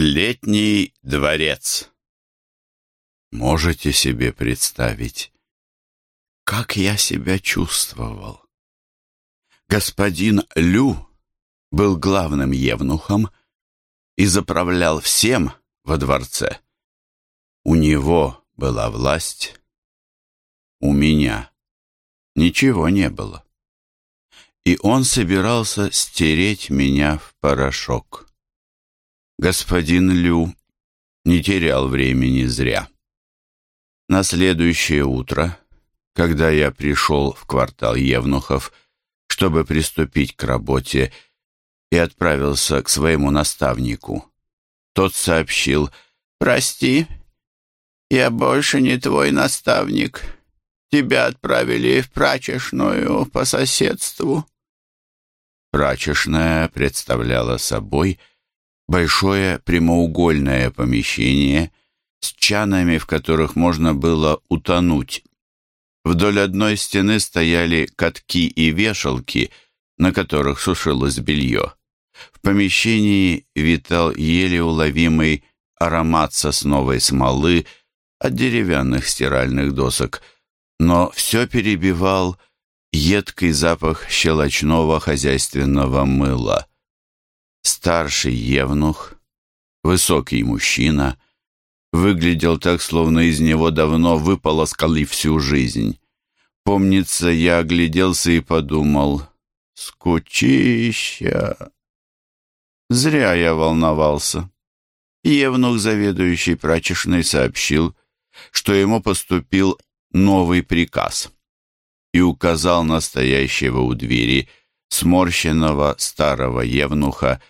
Летний дворец. Можете себе представить, как я себя чувствовал? Господин Лю был главным евнухом и заправлял всем во дворце. У него была власть, у меня ничего не было. И он собирался стереть меня в порошок. Господин Лю не терял времени зря. На следующее утро, когда я пришел в квартал Евнухов, чтобы приступить к работе, и отправился к своему наставнику, тот сообщил, «Прости, я больше не твой наставник. Тебя отправили в прачечную по соседству». Прачечная представляла собой большое прямоугольное помещение с чанами, в которых можно было утонуть. Вдоль одной стены стояли катки и вешалки, на которых сушилось белье. В помещении витал еле уловимый аромат сосновой смолы от деревянных стиральных досок, но все перебивал едкий запах щелочного хозяйственного мыла. Старший евнух, высокий мужчина, выглядел так, словно из него давно выполоскали всю жизнь. Помнится, я огляделся и подумал, скучища. Зря я волновался. Евнух, заведующий прачечной, сообщил, что ему поступил новый приказ и указал настоящего у двери сморщенного старого евнуха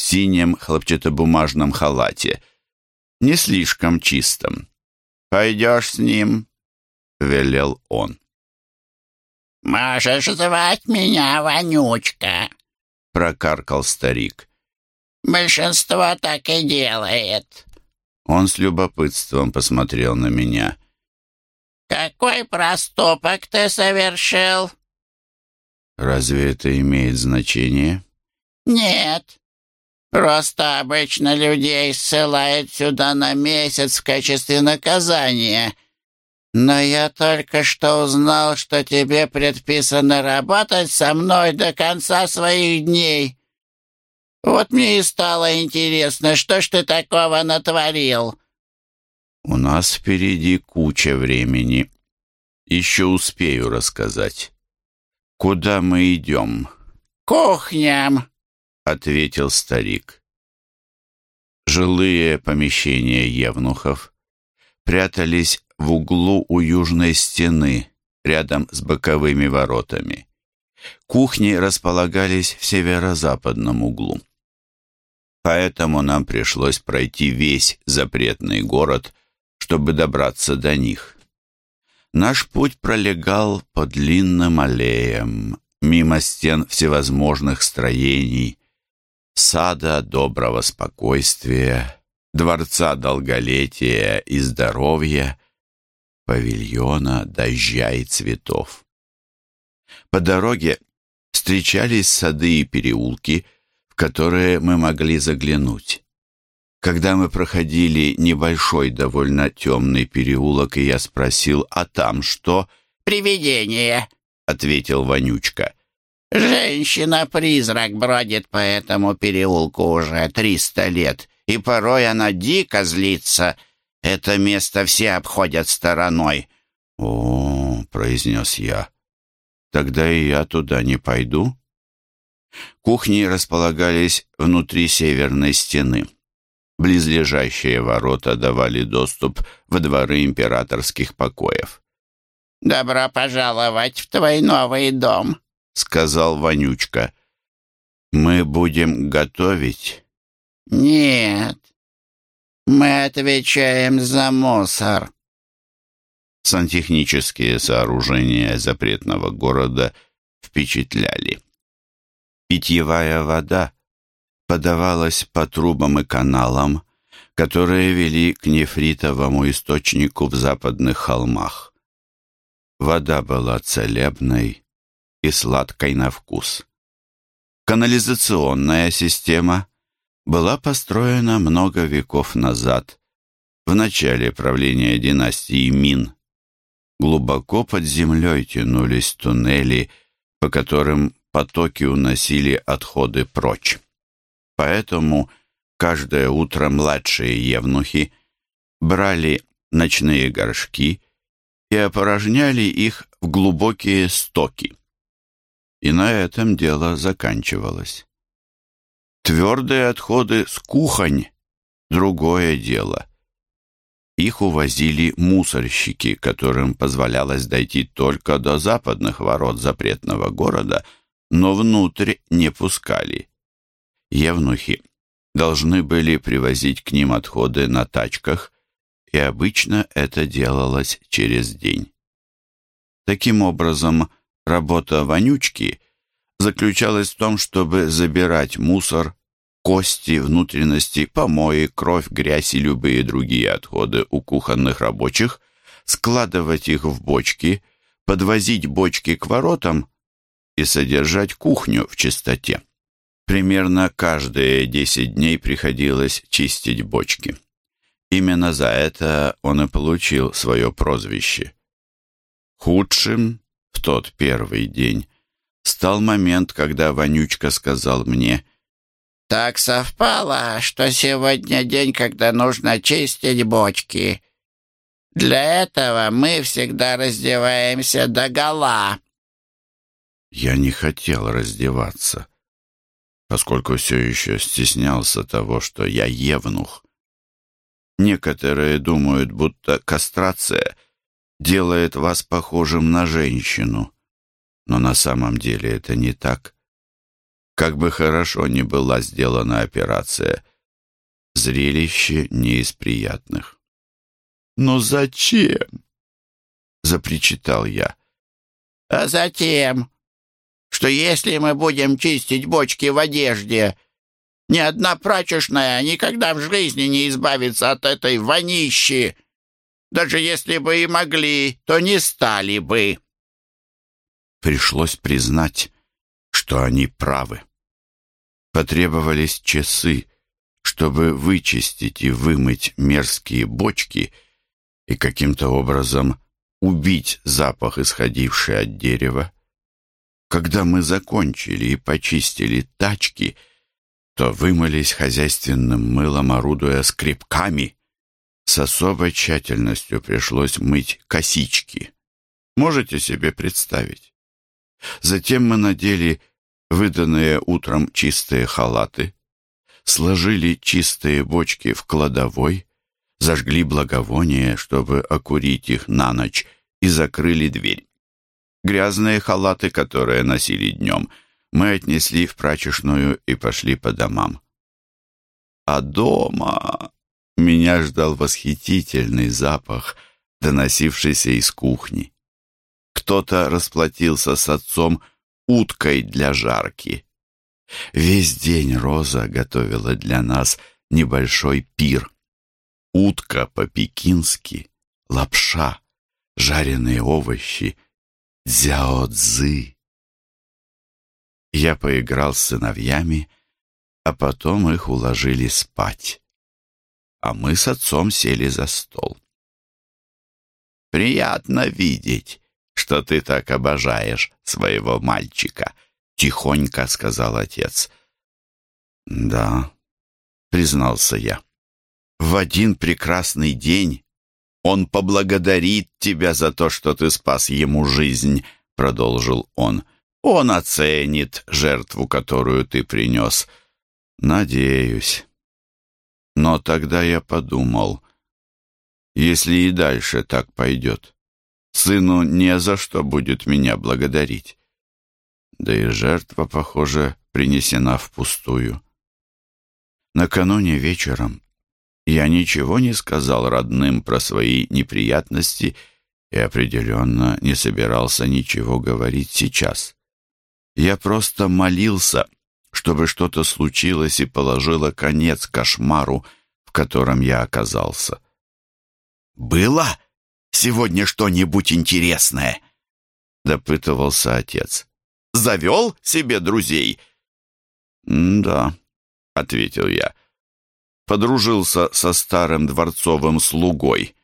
синем хлопчатобумажном халате, не слишком чистом. «Пойдешь с ним?» — велел он. «Можешь звать меня Вонючка», — прокаркал старик. «Большинство так и делает». Он с любопытством посмотрел на меня. «Какой проступок ты совершил?» «Разве это имеет значение?» «Нет. Просто обычно людей ссылают сюда на месяц в качестве наказания. Но я только что узнал, что тебе предписано работать со мной до конца своих дней. Вот мне и стало интересно, что ж ты такого натворил?» «У нас впереди куча времени. Еще успею рассказать». «Куда мы идем?» «Кухням», — ответил старик. Жилые помещения евнухов прятались в углу у южной стены, рядом с боковыми воротами. Кухни располагались в северо-западном углу. Поэтому нам пришлось пройти весь запретный город, чтобы добраться до них. Наш путь пролегал по длинным аллеям, мимо стен всевозможных строений, сада доброго спокойствия, дворца долголетия и здоровья, павильона дождя и цветов. По дороге встречались сады и переулки, в которые мы могли заглянуть. Когда мы проходили небольшой, довольно темный переулок, и я спросил, а там что? «Привидение», — ответил Вонючка. «Женщина-призрак бродит по этому переулку уже триста лет, и порой она дико злится. Это место все обходят стороной». «О, — произнес я, — тогда и я туда не пойду». Кухни располагались внутри северной стены. Близлежащие ворота давали доступ во дворы императорских покоев. «Добро пожаловать в твой новый дом», — сказал Вонючка. «Мы будем готовить?» «Нет, мы отвечаем за мусор». Сантехнические сооружения запретного города впечатляли. Питьевая вода подавалась по трубам и каналам, которые вели к нефритовому источнику в западных холмах. Вода была целебной и сладкой на вкус. Канализационная система была построена много веков назад, в начале правления династии Мин. Глубоко под землей тянулись туннели, по которым потоки уносили отходы прочь. Поэтому каждое утро младшие евнухи брали ночные горшки и опорожняли их в глубокие стоки. И на этом дело заканчивалось. Твердые отходы с кухонь — другое дело. Их увозили мусорщики, которым позволялось дойти только до западных ворот запретного города, но внутрь не пускали. Евнухи должны были привозить к ним отходы на тачках и обычно это делалось через день. Таким образом, работа вонючки заключалась в том, чтобы забирать мусор, кости, внутренности, помои, кровь, грязь и любые другие отходы у кухонных рабочих, складывать их в бочки, подвозить бочки к воротам и содержать кухню в чистоте. Примерно каждые 10 дней приходилось чистить бочки. Именно за это он и получил свое прозвище. Худшим в тот первый день стал момент, когда Вонючка сказал мне «Так совпало, что сегодня день, когда нужно чистить бочки. Для этого мы всегда раздеваемся догола». Я не хотел раздеваться, поскольку все еще стеснялся того, что я евнух, Некоторые думают, будто кастрация делает вас похожим на женщину. Но на самом деле это не так. Как бы хорошо ни была сделана операция, зрелище не из приятных. «Но зачем?» — запричитал я. «А затем, что если мы будем чистить бочки в одежде, ни одна прачечная никогда в жизни не избавится от этой вонищи. Даже если бы и могли, то не стали бы. Пришлось признать, что они правы. Потребовались часы, чтобы вычистить и вымыть мерзкие бочки и каким-то образом убить запах, исходивший от дерева. Когда мы закончили и почистили тачки — то вымылись хозяйственным мылом, орудуя скребками. С особой тщательностью пришлось мыть косички. Можете себе представить? Затем мы надели выданные утром чистые халаты, сложили чистые бочки в кладовой, зажгли благовоние, чтобы окурить их на ночь, и закрыли дверь. Грязные халаты, которые носили днем, — мы отнесли в прачечную и пошли по домам. А дома меня ждал восхитительный запах, доносившийся из кухни. Кто-то расплатился с отцом уткой для жарки. Весь день Роза готовила для нас небольшой пир. Утка по-пекински, лапша, жареные овощи, дзяо-цзы. Я поиграл с сыновьями, а потом их уложили спать. А мы с отцом сели за стол. «Приятно видеть, что ты так обожаешь своего мальчика», — тихонько сказал отец. «Да», — признался я. «В один прекрасный день он поблагодарит тебя за то, что ты спас ему жизнь», — продолжил он. Он оценит жертву, которую ты принес. Надеюсь. Но тогда я подумал, если и дальше так пойдет, сыну не за что будет меня благодарить. Да и жертва, похоже, принесена впустую. Накануне вечером я ничего не сказал родным про свои неприятности и определенно не собирался ничего говорить сейчас. Я просто молился, чтобы что-то случилось и положило конец кошмару, в котором я оказался. «Было сегодня что-нибудь интересное?» — допытывался отец. «Завел себе друзей?» «Да», — ответил я. подружился со старым дворцовым слугой.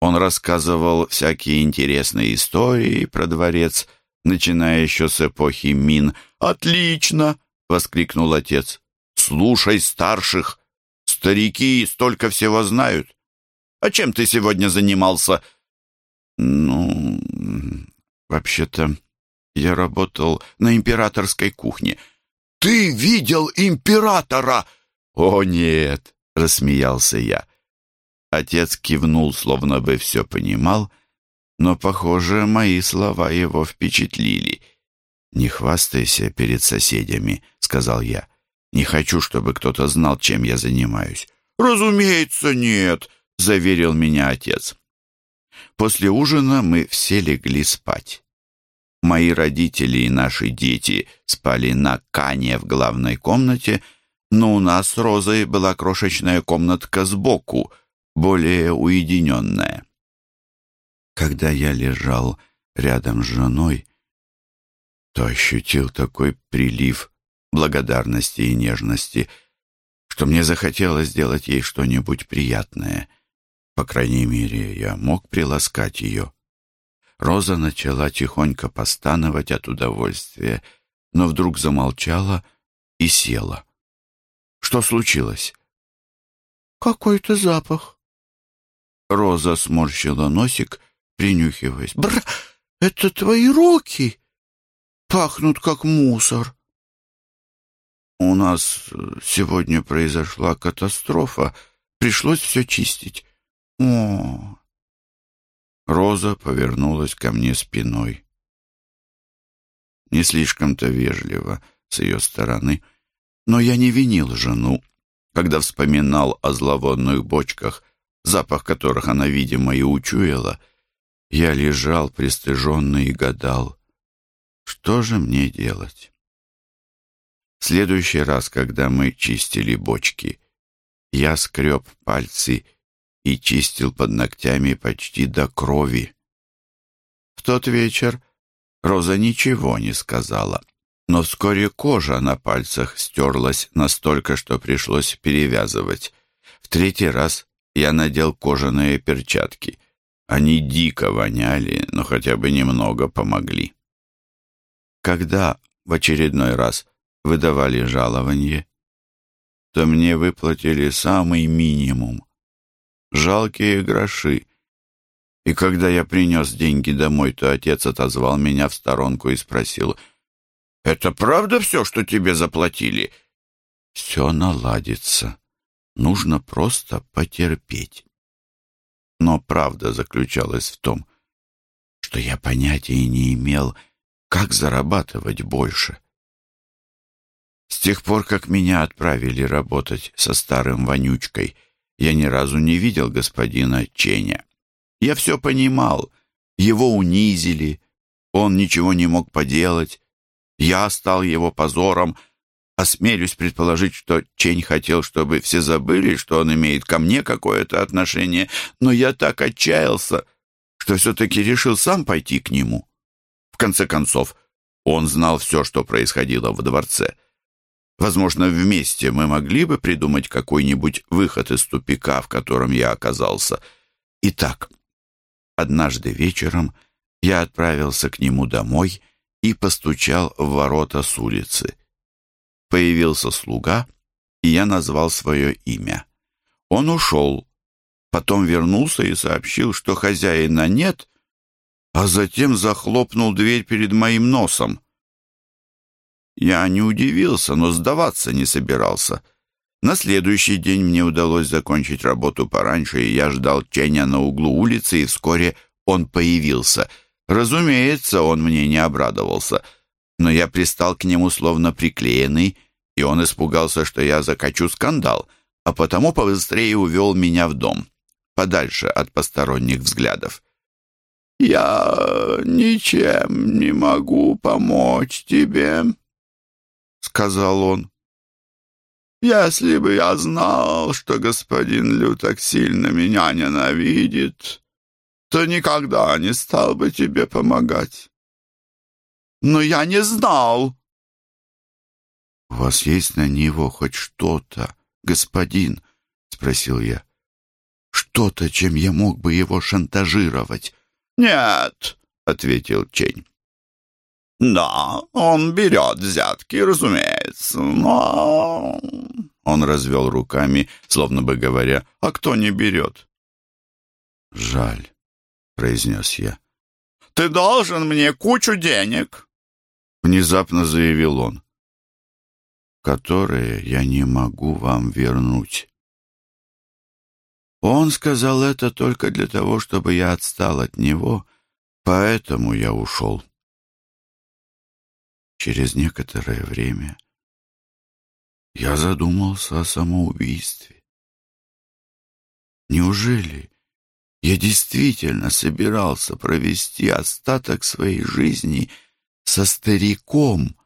Он рассказывал всякие интересные истории про дворец, начиная еще с эпохи Мин. «Отлично!» — воскликнул отец. «Слушай старших! Старики столько всего знают. А чем ты сегодня занимался?» «Ну, вообще-то, я работал на императорской кухне». «Ты видел императора?» «О, нет!» — рассмеялся я. Отец кивнул, словно бы все понимал, но, похоже, мои слова его впечатлили. «Не хвастайся перед соседями», — сказал я. «Не хочу, чтобы кто-то знал, чем я занимаюсь». «Разумеется, нет», — заверил меня отец. После ужина мы все легли спать. Мои родители и наши дети спали на кане в главной комнате — но у нас с Розой была крошечная комнатка сбоку, более уединенная. Когда я лежал рядом с женой, то ощутил такой прилив благодарности и нежности, что мне захотелось сделать ей что-нибудь приятное. По крайней мере, я мог приласкать ее. Роза начала тихонько постановать от удовольствия, но вдруг замолчала и села. Что случилось? Какой-то запах. Роза сморщила носик, принюхиваясь. Бр! Это твои руки! Пахнут, как мусор. У нас сегодня произошла катастрофа. Пришлось все чистить. О! Роза повернулась ко мне спиной. Не слишком-то вежливо с ее стороны — но я не винил жену, когда вспоминал о зловонных бочках, запах которых она, видимо, и учуяла. Я лежал пристыженный и гадал, что же мне делать? В следующий раз, когда мы чистили бочки, я скреб пальцы и чистил под ногтями почти до крови. В тот вечер Роза ничего не сказала но вскоре кожа на пальцах стерлась настолько, что пришлось перевязывать. В третий раз я надел кожаные перчатки. Они дико воняли, но хотя бы немного помогли. Когда в очередной раз выдавали жалование, то мне выплатили самый минимум. Жалкие гроши. И когда я принес деньги домой, то отец отозвал меня в сторонку и спросил — это правда все, что тебе заплатили?» «Все наладится. Нужно просто потерпеть». Но правда заключалась в том, что я понятия не имел, как зарабатывать больше. С тех пор, как меня отправили работать со старым вонючкой, я ни разу не видел господина Ченя. Я все понимал. Его унизили, он ничего не мог поделать, я стал его позором. Осмелюсь предположить, что Чень хотел, чтобы все забыли, что он имеет ко мне какое-то отношение, но я так отчаялся, что все-таки решил сам пойти к нему. В конце концов, он знал все, что происходило в дворце. Возможно, вместе мы могли бы придумать какой-нибудь выход из тупика, в котором я оказался. Итак, однажды вечером я отправился к нему домой и постучал в ворота с улицы. Появился слуга, и я назвал свое имя. Он ушел, потом вернулся и сообщил, что хозяина нет, а затем захлопнул дверь перед моим носом. Я не удивился, но сдаваться не собирался. На следующий день мне удалось закончить работу пораньше, и я ждал Ченя на углу улицы, и вскоре он появился — Разумеется, он мне не обрадовался, но я пристал к нему словно приклеенный, и он испугался, что я закачу скандал, а потому побыстрее увел меня в дом, подальше от посторонних взглядов. «Я ничем не могу помочь тебе», — сказал он. «Если бы я знал, что господин Лю так сильно меня ненавидит, то никогда не стал бы тебе помогать. Но я не знал. У вас есть на него хоть что-то, господин?» — спросил я. «Что-то, чем я мог бы его шантажировать?» «Нет», — ответил Чень. «Да, он берет взятки, разумеется, но...» Он развел руками, словно бы говоря, «А кто не берет?» «Жаль», — произнес я. «Ты должен мне кучу денег», — внезапно заявил он, «которые я не могу вам вернуть». Он сказал это только для того, чтобы я отстал от него, поэтому я ушел. Через некоторое время я задумался о самоубийстве. Неужели я действительно собирался провести остаток своей жизни со стариком,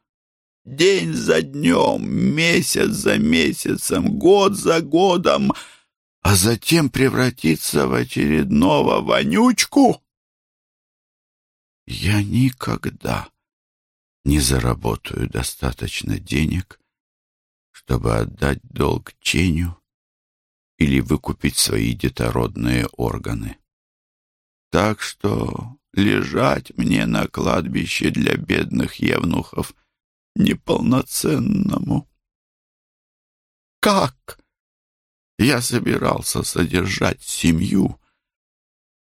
день за днем, месяц за месяцем, год за годом, а затем превратиться в очередного вонючку? Я никогда не заработаю достаточно денег, чтобы отдать долг Ченю или выкупить свои детородные органы. Так что лежать мне на кладбище для бедных евнухов неполноценному. Как я собирался содержать семью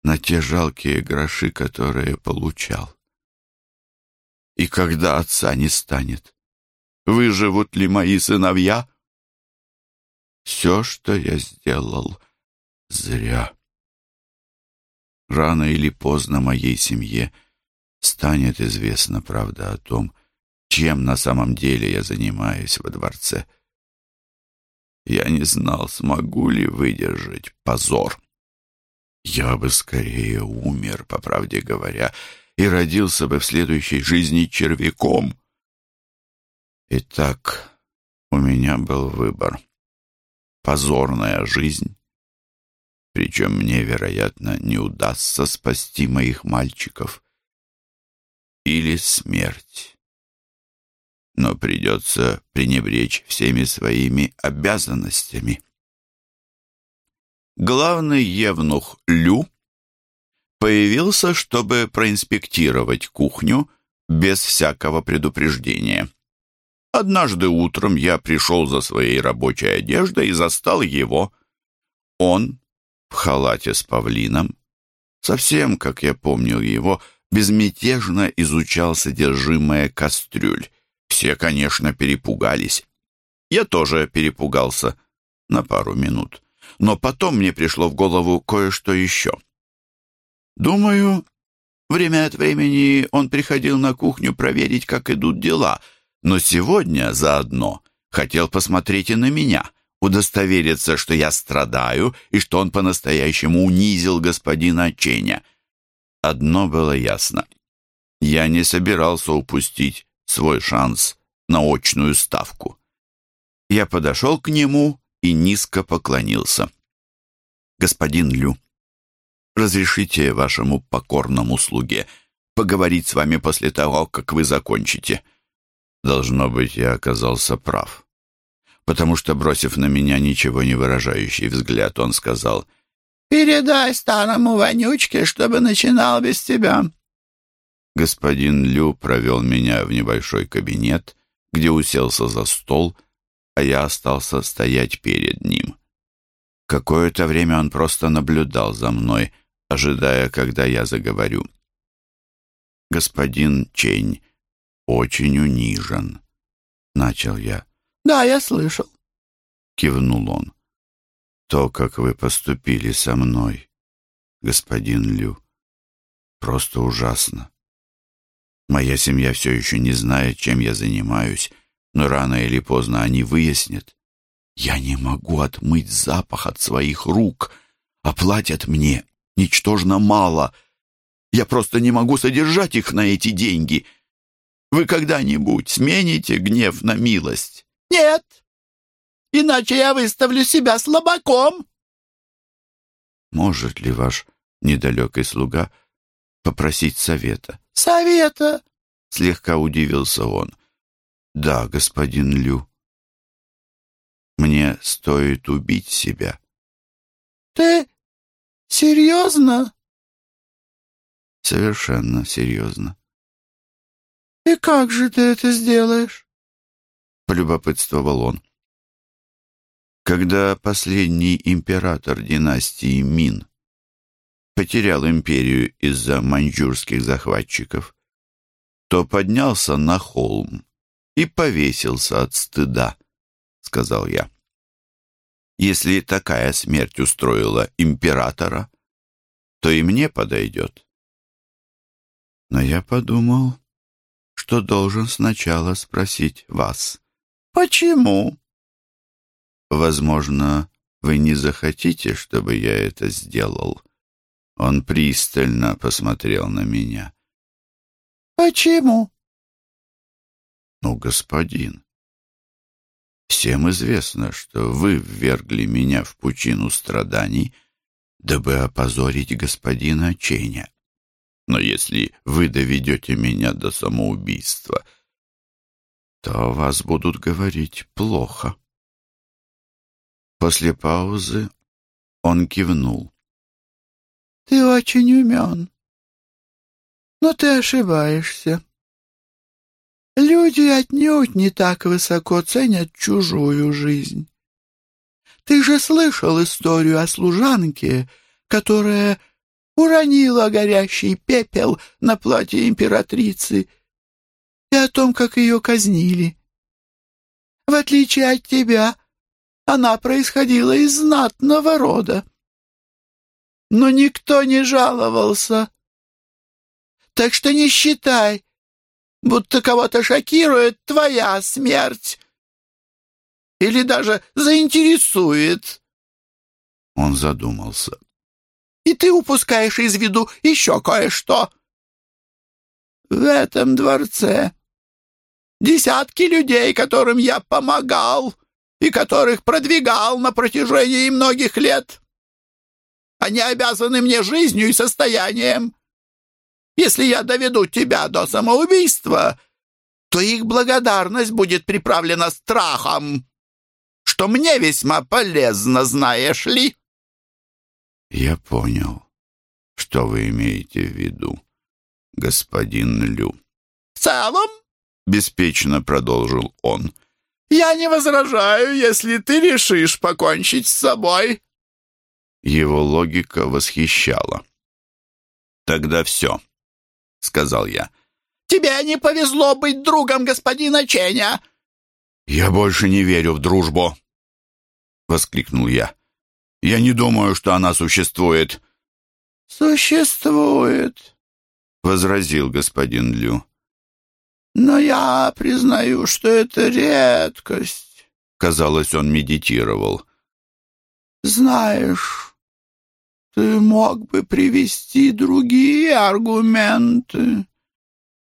на те жалкие гроши, которые получал? И когда отца не станет, выживут ли мои сыновья? Все, что я сделал, зря. Рано или поздно моей семье станет известна правда о том, чем на самом деле я занимаюсь во дворце. Я не знал, смогу ли выдержать позор. Я бы скорее умер, по правде говоря, и родился бы в следующей жизни червяком. Итак, у меня был выбор. Позорная жизнь, причем мне, вероятно, не удастся спасти моих мальчиков, или смерть. Но придется пренебречь всеми своими обязанностями. Главный евнух Лю появился, чтобы проинспектировать кухню без всякого предупреждения. Однажды утром я пришел за своей рабочей одеждой и застал его. Он в халате с павлином, совсем, как я помнил его, безмятежно изучал содержимое кастрюль. Все, конечно, перепугались. Я тоже перепугался на пару минут. Но потом мне пришло в голову кое-что еще. Думаю, время от времени он приходил на кухню проверить, как идут дела, но сегодня заодно хотел посмотреть и на меня, удостовериться, что я страдаю и что он по-настоящему унизил господина Ченя. Одно было ясно. Я не собирался упустить свой шанс на очную ставку. Я подошел к нему и низко поклонился. «Господин Лю, разрешите вашему покорному слуге поговорить с вами после того, как вы закончите». Должно быть, я оказался прав. Потому что, бросив на меня ничего не выражающий взгляд, он сказал, «Передай старому вонючке, чтобы начинал без тебя». Господин Лю провел меня в небольшой кабинет, где уселся за стол, а я остался стоять перед ним. Какое-то время он просто наблюдал за мной, ожидая, когда я заговорю. «Господин Чень очень унижен», — начал я. «Да, я слышал», — кивнул он. «То, как вы поступили со мной, господин Лю, просто ужасно. Моя семья все еще не знает, чем я занимаюсь, но рано или поздно они выяснят. Я не могу отмыть запах от своих рук, а платят мне ничтожно мало. Я просто не могу содержать их на эти деньги. Вы когда-нибудь смените гнев на милость? Нет, иначе я выставлю себя слабаком. Может ли ваш недалекий слуга попросить совета? Совета? Слегка удивился он. Да, господин Лю. Мне стоит убить себя. Ты серьезно? Совершенно серьезно. И как же ты это сделаешь? Полюбопытствовал он. Когда последний император династии Мин потерял империю из-за маньчжурских захватчиков, то поднялся на холм и повесился от стыда, сказал я. Если такая смерть устроила императора, то и мне подойдет. Но я подумал, что должен сначала спросить вас. Почему? Возможно, вы не захотите, чтобы я это сделал. Он пристально посмотрел на меня. Почему? Ну, господин, всем известно, что вы ввергли меня в пучину страданий, дабы опозорить господина Ченя. Но если вы доведете меня до самоубийства, то о вас будут говорить плохо. После паузы он кивнул. «Ты очень умен, но ты ошибаешься. Люди отнюдь не так высоко ценят чужую жизнь. Ты же слышал историю о служанке, которая уронила горящий пепел на платье императрицы и о том, как ее казнили. В отличие от тебя, она происходила из знатного рода. Но никто не жаловался. Так что не считай, будто кого-то шокирует твоя смерть. Или даже заинтересует. Он задумался и ты упускаешь из виду еще кое-что. В этом дворце десятки людей, которым я помогал и которых продвигал на протяжении многих лет. Они обязаны мне жизнью и состоянием. Если я доведу тебя до самоубийства, то их благодарность будет приправлена страхом, что мне весьма полезно, знаешь ли. «Я понял, что вы имеете в виду, господин Лю». «В целом?» — беспечно продолжил он. «Я не возражаю, если ты решишь покончить с собой». Его логика восхищала. «Тогда все», — сказал я. «Тебе не повезло быть другом господина Ченя». «Я больше не верю в дружбу», — воскликнул я. Я не думаю, что она существует». «Существует», — возразил господин Лю. «Но я признаю, что это редкость», — казалось, он медитировал. «Знаешь, ты мог бы привести другие аргументы».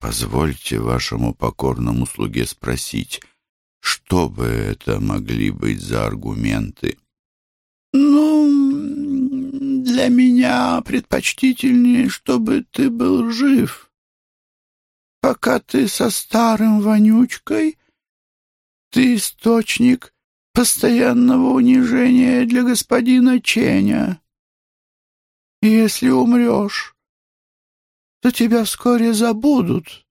«Позвольте вашему покорному слуге спросить, что бы это могли быть за аргументы?» «Ну, для меня предпочтительнее, чтобы ты был жив. Пока ты со старым вонючкой, ты источник постоянного унижения для господина Ченя. И если умрешь, то тебя вскоре забудут»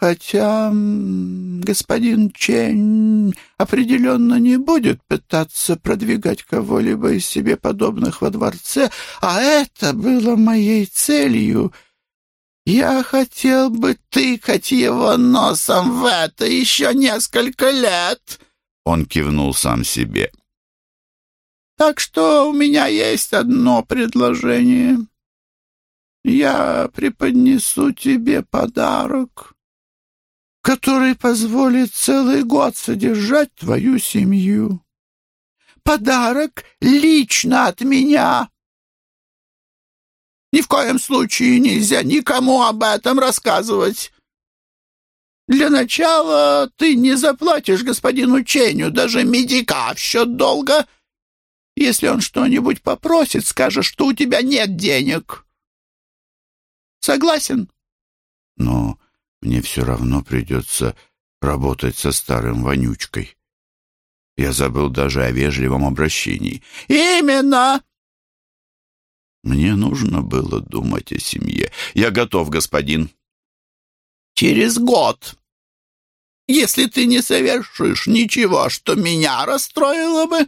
хотя господин Чень определенно не будет пытаться продвигать кого-либо из себе подобных во дворце, а это было моей целью. Я хотел бы тыкать его носом в это еще несколько лет. Он кивнул сам себе. Так что у меня есть одно предложение. Я преподнесу тебе подарок который позволит целый год содержать твою семью. Подарок лично от меня. Ни в коем случае нельзя никому об этом рассказывать. Для начала ты не заплатишь господину Ченю даже медика в счет долга. Если он что-нибудь попросит, скажешь, что у тебя нет денег. Согласен? Но мне все равно придется работать со старым вонючкой. Я забыл даже о вежливом обращении. «Именно!» Мне нужно было думать о семье. Я готов, господин. Через год, если ты не совершишь ничего, что меня расстроило бы,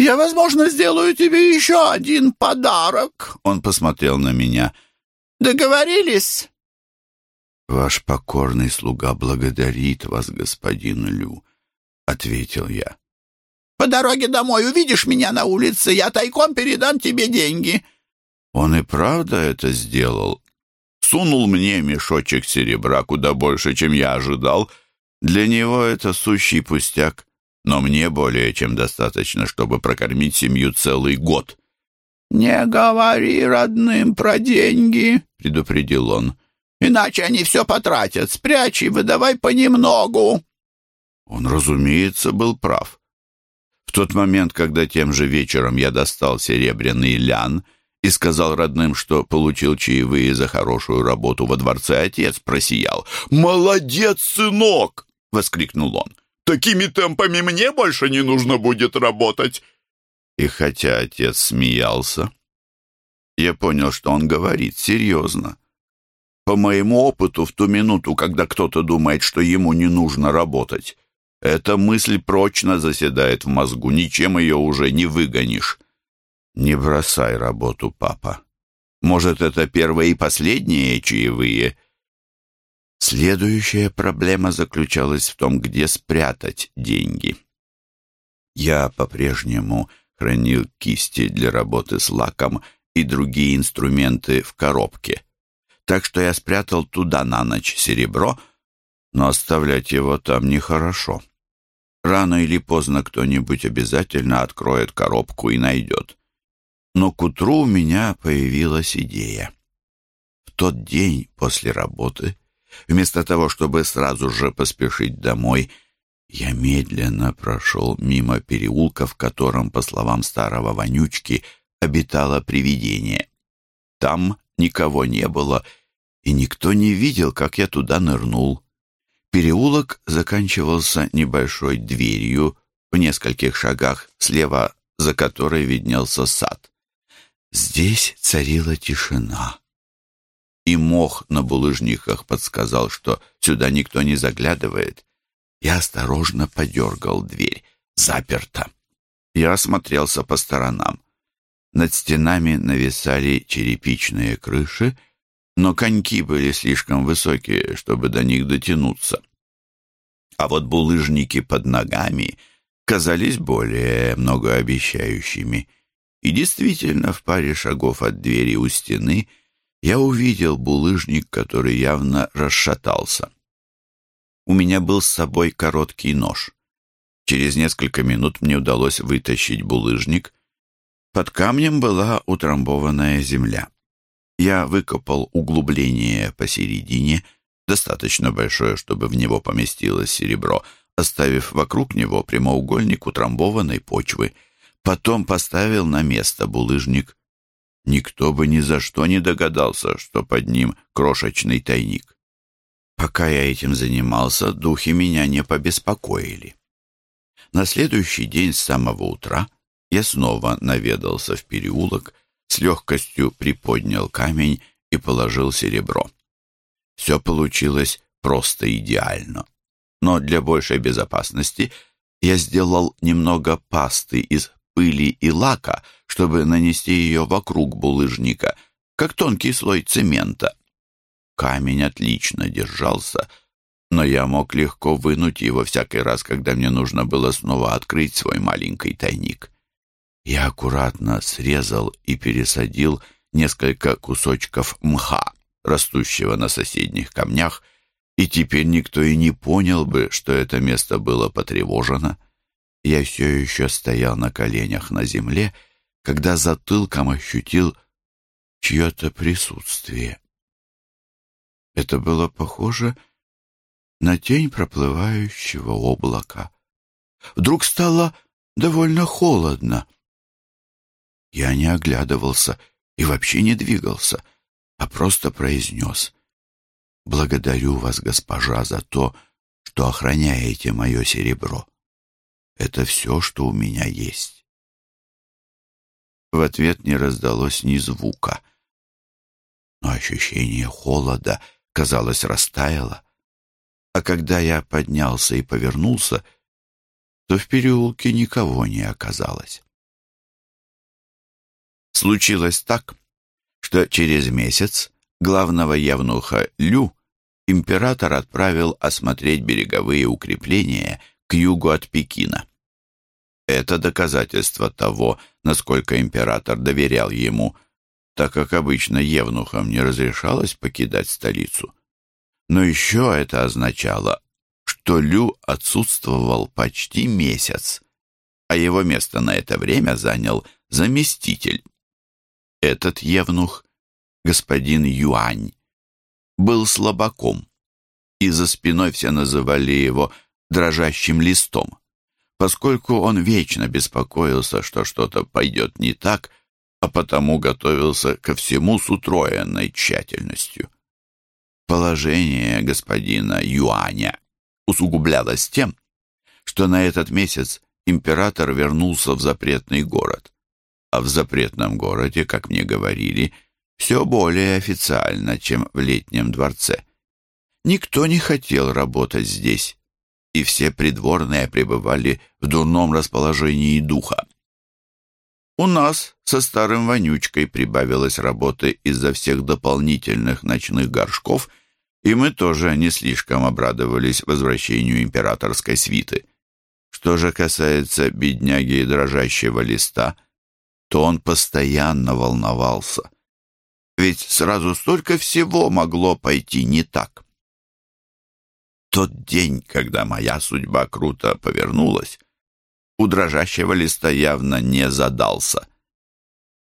я, возможно, сделаю тебе еще один подарок. Он посмотрел на меня. Договорились? Ваш покорный слуга благодарит вас, господин Лю, ответил я. По дороге домой увидишь меня на улице, я тайком передам тебе деньги. Он и правда это сделал. Сунул мне мешочек серебра куда больше, чем я ожидал. Для него это сущий пустяк, но мне более чем достаточно, чтобы прокормить семью целый год. «Не говори родным про деньги», — предупредил он. «Иначе они все потратят. Спрячь и выдавай понемногу». Он, разумеется, был прав. В тот момент, когда тем же вечером я достал серебряный лян — и сказал родным, что получил чаевые за хорошую работу во дворце, отец просиял. «Молодец, сынок!» — воскликнул он. «Такими темпами мне больше не нужно будет работать!» И хотя отец смеялся, я понял, что он говорит серьезно. По моему опыту, в ту минуту, когда кто-то думает, что ему не нужно работать, эта мысль прочно заседает в мозгу, ничем ее уже не выгонишь. «Не бросай работу, папа. Может, это первые и последние чаевые?» Следующая проблема заключалась в том, где спрятать деньги. Я по-прежнему хранил кисти для работы с лаком и другие инструменты в коробке. Так что я спрятал туда на ночь серебро, но оставлять его там нехорошо. Рано или поздно кто-нибудь обязательно откроет коробку и найдет. Но к утру у меня появилась идея. В тот день после работы, вместо того, чтобы сразу же поспешить домой, я медленно прошел мимо переулка, в котором, по словам старого вонючки, обитало привидение. Там никого не было, и никто не видел, как я туда нырнул. Переулок заканчивался небольшой дверью в нескольких шагах, слева за которой виднелся сад. Здесь царила тишина. И мох на булыжниках подсказал, что сюда никто не заглядывает. Я осторожно подергал дверь. Заперта. Я осмотрелся по сторонам. Над стенами нависали черепичные крыши, но коньки были слишком высокие, чтобы до них дотянуться. А вот булыжники под ногами казались более многообещающими — и действительно, в паре шагов от двери у стены я увидел булыжник, который явно расшатался. У меня был с собой короткий нож. Через несколько минут мне удалось вытащить булыжник. Под камнем была утрамбованная земля. Я выкопал углубление посередине, достаточно большое, чтобы в него поместилось серебро, оставив вокруг него прямоугольник утрамбованной почвы — Потом поставил на место булыжник. Никто бы ни за что не догадался, что под ним крошечный тайник. Пока я этим занимался, духи меня не побеспокоили. На следующий день с самого утра я снова наведался в переулок, с легкостью приподнял камень и положил серебро. Все получилось просто идеально. Но для большей безопасности я сделал немного пасты из пыли и лака, чтобы нанести ее вокруг булыжника, как тонкий слой цемента. Камень отлично держался, но я мог легко вынуть его всякий раз, когда мне нужно было снова открыть свой маленький тайник. Я аккуратно срезал и пересадил несколько кусочков мха, растущего на соседних камнях, и теперь никто и не понял бы, что это место было потревожено. Я все еще стоял на коленях на земле, когда затылком ощутил чье-то присутствие. Это было похоже на тень проплывающего облака. Вдруг стало довольно холодно. Я не оглядывался и вообще не двигался, а просто произнес «Благодарю вас, госпожа, за то, что охраняете мое серебро». Это все, что у меня есть. В ответ не раздалось ни звука. Но ощущение холода, казалось, растаяло. А когда я поднялся и повернулся, то в переулке никого не оказалось. Случилось так, что через месяц главного явнуха Лю император отправил осмотреть береговые укрепления к югу от Пекина. Это доказательство того, насколько император доверял ему, так как обычно евнухам не разрешалось покидать столицу. Но еще это означало, что Лю отсутствовал почти месяц, а его место на это время занял заместитель. Этот евнух, господин Юань, был слабаком, и за спиной все называли его дрожащим листом, поскольку он вечно беспокоился, что что-то пойдет не так, а потому готовился ко всему с утроенной тщательностью. Положение господина Юаня усугублялось тем, что на этот месяц император вернулся в запретный город. А в запретном городе, как мне говорили, все более официально, чем в летнем дворце. Никто не хотел работать здесь, и все придворные пребывали в дурном расположении духа. У нас со старым вонючкой прибавилось работы из-за всех дополнительных ночных горшков, и мы тоже не слишком обрадовались возвращению императорской свиты. Что же касается бедняги и дрожащего листа, то он постоянно волновался — ведь сразу столько всего могло пойти не так. Тот день, когда моя судьба круто повернулась, у дрожащего листа явно не задался.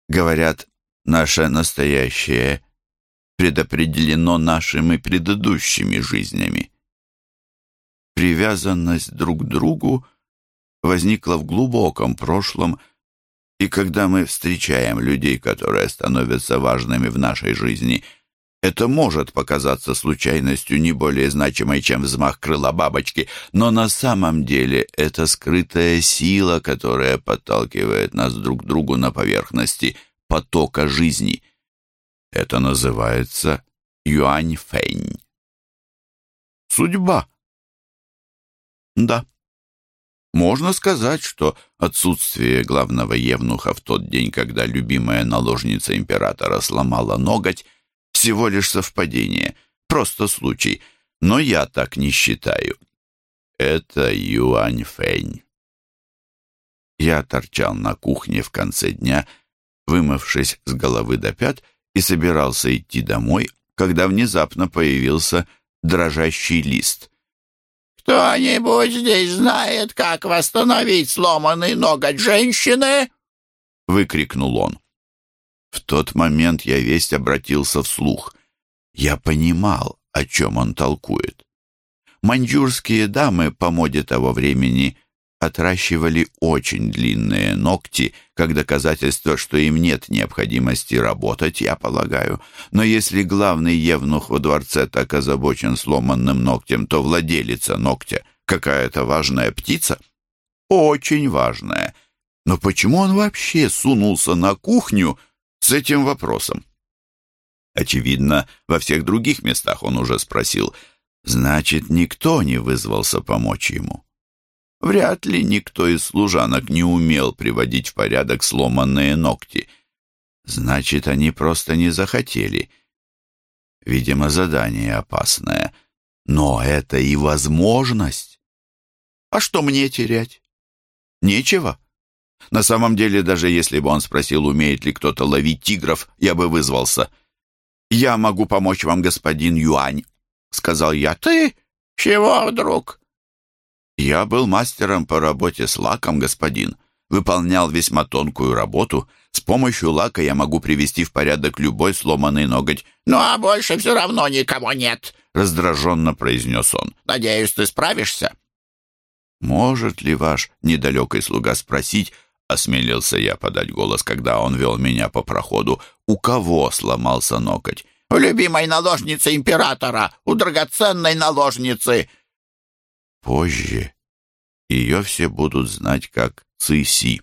Говорят, наше настоящее предопределено нашими предыдущими жизнями. Привязанность друг к другу возникла в глубоком прошлом и когда мы встречаем людей, которые становятся важными в нашей жизни, это может показаться случайностью не более значимой, чем взмах крыла бабочки, но на самом деле это скрытая сила, которая подталкивает нас друг к другу на поверхности потока жизни. Это называется юань-фэнь. Судьба. Да. Можно сказать, что отсутствие главного евнуха в тот день, когда любимая наложница императора сломала ноготь, всего лишь совпадение, просто случай, но я так не считаю. Это Юань Фэнь. Я торчал на кухне в конце дня, вымывшись с головы до пят, и собирался идти домой, когда внезапно появился дрожащий лист — «Кто-нибудь здесь знает, как восстановить сломанный ноготь женщины?» — выкрикнул он. В тот момент я весь обратился вслух. Я понимал, о чем он толкует. Маньчжурские дамы по моде того времени отращивали очень длинные ногти, как доказательство, что им нет необходимости работать, я полагаю. Но если главный евнух во дворце так озабочен сломанным ногтем, то владелица ногтя какая-то важная птица? Очень важная. Но почему он вообще сунулся на кухню с этим вопросом? Очевидно, во всех других местах он уже спросил. Значит, никто не вызвался помочь ему. Вряд ли никто из служанок не умел приводить в порядок сломанные ногти. Значит, они просто не захотели. Видимо, задание опасное. Но это и возможность. А что мне терять? Нечего. На самом деле, даже если бы он спросил, умеет ли кто-то ловить тигров, я бы вызвался. «Я могу помочь вам, господин Юань», — сказал я. «Ты? Чего вдруг?» Я был мастером по работе с лаком, господин. Выполнял весьма тонкую работу. С помощью лака я могу привести в порядок любой сломанный ноготь. «Ну, а больше все равно никого нет», — раздраженно произнес он. «Надеюсь, ты справишься?» «Может ли ваш недалекий слуга спросить, — осмелился я подать голос, когда он вел меня по проходу, — у кого сломался ноготь?» «У любимой наложницы императора, у драгоценной наложницы!» Позже ее все будут знать как Циси.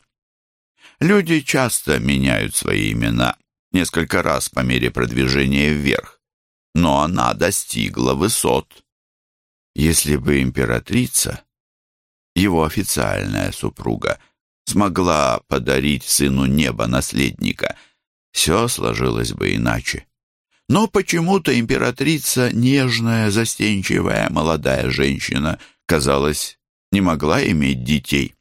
Люди часто меняют свои имена несколько раз по мере продвижения вверх, но она достигла высот. Если бы императрица, его официальная супруга, смогла подарить сыну неба наследника, все сложилось бы иначе. Но почему-то императрица, нежная, застенчивая молодая женщина, казалось, не могла иметь детей.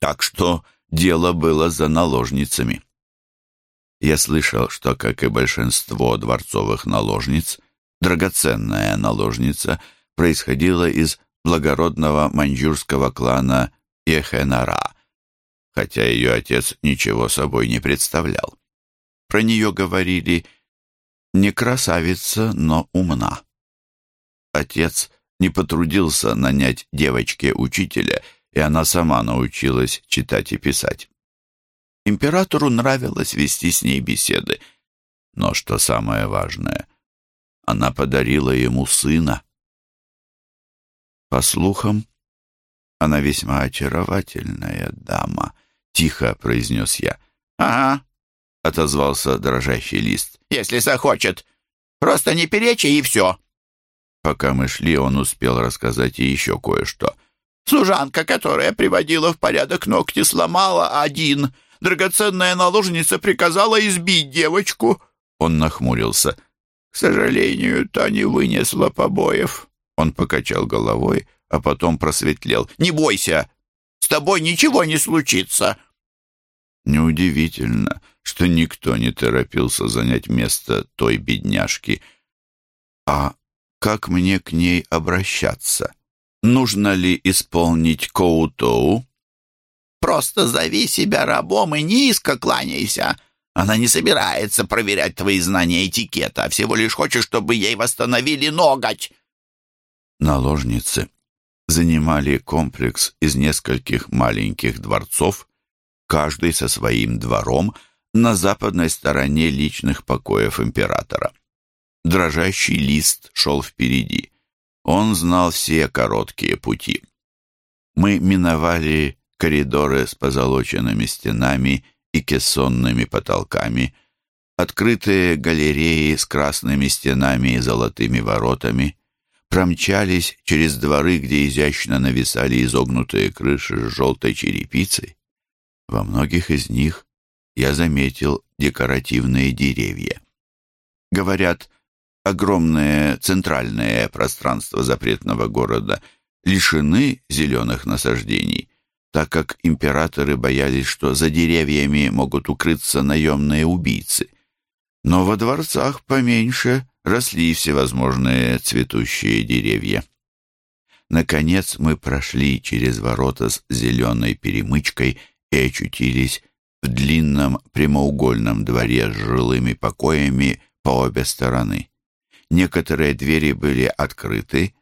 Так что дело было за наложницами. Я слышал, что, как и большинство дворцовых наложниц, драгоценная наложница происходила из благородного маньчжурского клана Ехенара, хотя ее отец ничего собой не представлял. Про нее говорили «не красавица, но умна». Отец не потрудился нанять девочке учителя, и она сама научилась читать и писать. Императору нравилось вести с ней беседы, но, что самое важное, она подарила ему сына. По слухам, она весьма очаровательная дама, — тихо произнес я. — Ага, — отозвался дрожащий лист. — если захочет. Просто не перечи и все. Пока мы шли, он успел рассказать и еще кое-что. Служанка, которая приводила в порядок ногти, сломала один. Драгоценная наложница приказала избить девочку. Он нахмурился. К сожалению, та не вынесла побоев. Он покачал головой, а потом просветлел. «Не бойся! С тобой ничего не случится!» Неудивительно, что никто не торопился занять место той бедняжки. А как мне к ней обращаться? Нужно ли исполнить Коутоу? «Просто зови себя рабом и низко кланяйся!» Она не собирается проверять твои знания этикета, а всего лишь хочет, чтобы ей восстановили ноготь наложницы занимали комплекс из нескольких маленьких дворцов, каждый со своим двором на западной стороне личных покоев императора. Дрожащий лист шел впереди. Он знал все короткие пути. Мы миновали коридоры с позолоченными стенами и кессонными потолками, открытые галереи с красными стенами и золотыми воротами, промчались через дворы, где изящно нависали изогнутые крыши с желтой черепицей. Во многих из них я заметил декоративные деревья. Говорят, огромное центральное пространство запретного города лишены зеленых насаждений, так как императоры боялись, что за деревьями могут укрыться наемные убийцы. Но во дворцах поменьше росли всевозможные цветущие деревья. Наконец мы прошли через ворота с зеленой перемычкой и очутились в длинном прямоугольном дворе с жилыми покоями по обе стороны. Некоторые двери были открыты,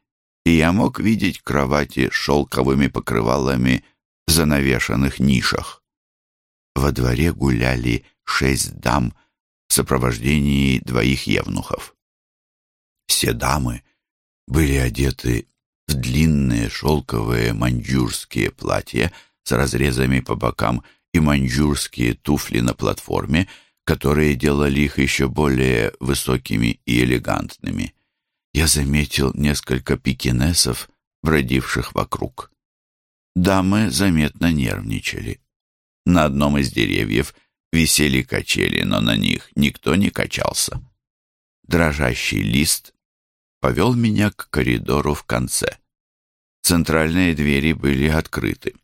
и я мог видеть кровати с шелковыми покрывалами в занавешенных нишах. Во дворе гуляли шесть дам в сопровождении двоих евнухов. Все дамы были одеты в длинные шелковые маньчжурские платья с разрезами по бокам и маньчжурские туфли на платформе, которые делали их еще более высокими и элегантными. Я заметил несколько пекинесов, бродивших вокруг. Дамы заметно нервничали. На одном из деревьев висели качели, но на них никто не качался. Дрожащий лист повел меня к коридору в конце. Центральные двери были открыты.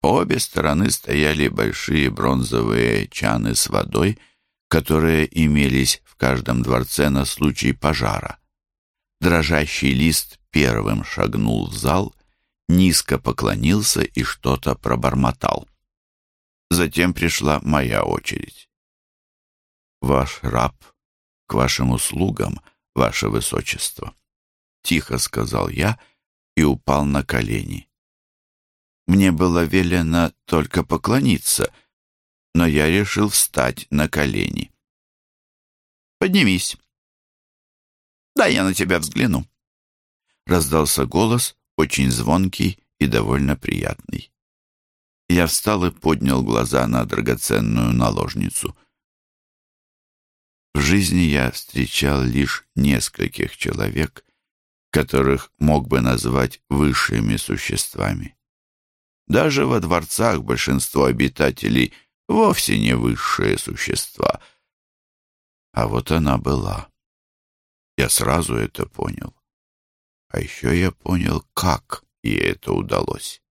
По обе стороны стояли большие бронзовые чаны с водой, которые имелись в каждом дворце на случай пожара. Дрожащий лист первым шагнул в зал, низко поклонился и что-то пробормотал. Затем пришла моя очередь. «Ваш раб к вашим услугам», ваше высочество», — тихо сказал я и упал на колени. Мне было велено только поклониться, но я решил встать на колени. «Поднимись. Дай я на тебя взгляну». Раздался голос, очень звонкий и довольно приятный. Я встал и поднял глаза на драгоценную наложницу. В жизни я встречал лишь нескольких человек, которых мог бы назвать высшими существами. Даже во дворцах большинство обитателей вовсе не высшие существа. А вот она была. Я сразу это понял. А еще я понял, как ей это удалось.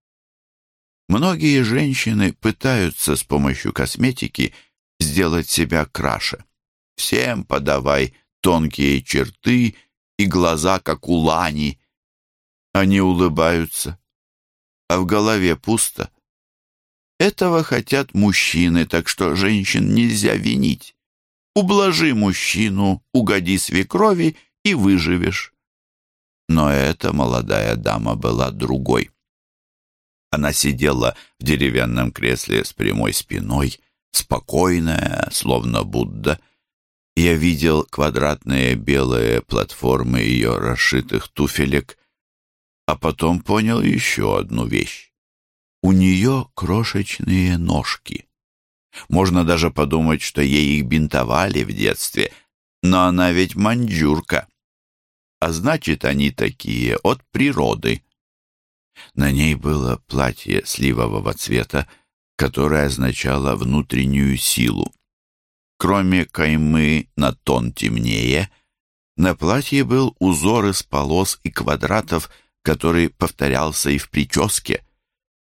Многие женщины пытаются с помощью косметики сделать себя краше. Всем подавай тонкие черты и глаза, как у лани. Они улыбаются, а в голове пусто. Этого хотят мужчины, так что женщин нельзя винить. Ублажи мужчину, угоди свекрови и выживешь. Но эта молодая дама была другой. Она сидела в деревянном кресле с прямой спиной, спокойная, словно Будда. Я видел квадратные белые платформы ее расшитых туфелек, а потом понял еще одну вещь. У нее крошечные ножки. Можно даже подумать, что ей их бинтовали в детстве, но она ведь маньчжурка. А значит, они такие от природы. На ней было платье сливового цвета, которое означало внутреннюю силу. Кроме каймы на тон темнее, на платье был узор из полос и квадратов, который повторялся и в прическе.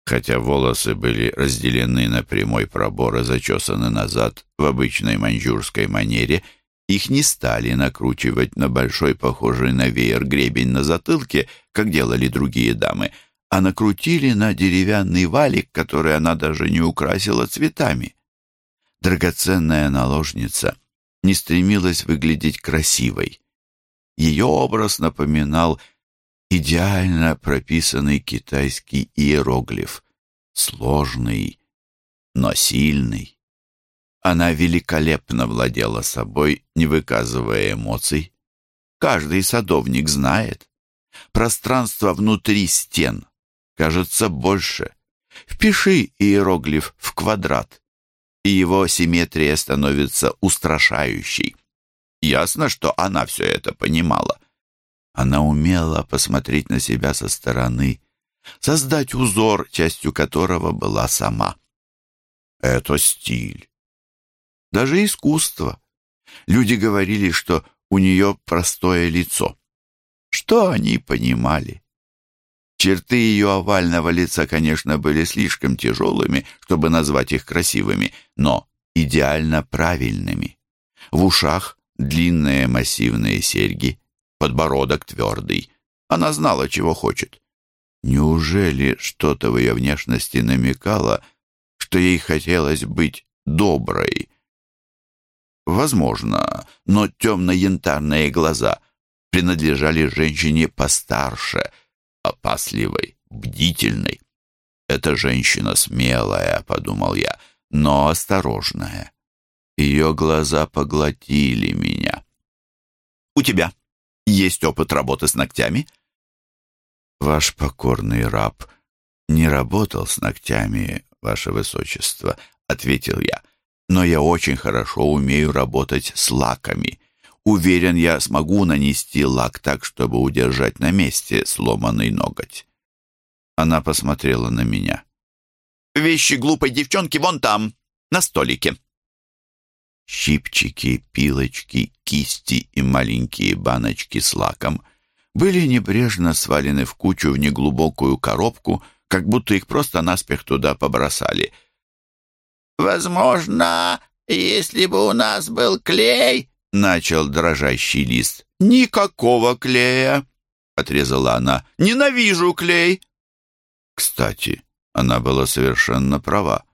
Хотя волосы были разделены на прямой пробор и зачесаны назад в обычной маньчжурской манере, их не стали накручивать на большой, похожий на веер гребень на затылке, как делали другие дамы, а накрутили на деревянный валик, который она даже не украсила цветами. Драгоценная наложница не стремилась выглядеть красивой. Ее образ напоминал идеально прописанный китайский иероглиф, сложный, но сильный. Она великолепно владела собой, не выказывая эмоций. Каждый садовник знает. Пространство внутри стен кажется больше. Впиши иероглиф в квадрат, и его симметрия становится устрашающей. Ясно, что она все это понимала. Она умела посмотреть на себя со стороны, создать узор, частью которого была сама. Это стиль. Даже искусство. Люди говорили, что у нее простое лицо. Что они понимали? Черты ее овального лица, конечно, были слишком тяжелыми, чтобы назвать их красивыми, но идеально правильными. В ушах длинные массивные серьги, подбородок твердый. Она знала, чего хочет. Неужели что-то в ее внешности намекало, что ей хотелось быть доброй? Возможно, но темно-янтарные глаза принадлежали женщине постарше, опасливой, бдительной. «Эта женщина смелая», — подумал я, — «но осторожная». Ее глаза поглотили меня. «У тебя есть опыт работы с ногтями?» «Ваш покорный раб не работал с ногтями, ваше высочество», — ответил я. «Но я очень хорошо умею работать с лаками. Уверен, я смогу нанести лак так, чтобы удержать на месте сломанный ноготь». Она посмотрела на меня. «Вещи глупой девчонки вон там, на столике». Щипчики, пилочки, кисти и маленькие баночки с лаком были небрежно свалены в кучу в неглубокую коробку, как будто их просто наспех туда побросали. «Возможно, если бы у нас был клей...» — начал дрожащий лист. «Никакого клея!» — отрезала она. «Ненавижу клей!» Кстати, она была совершенно права.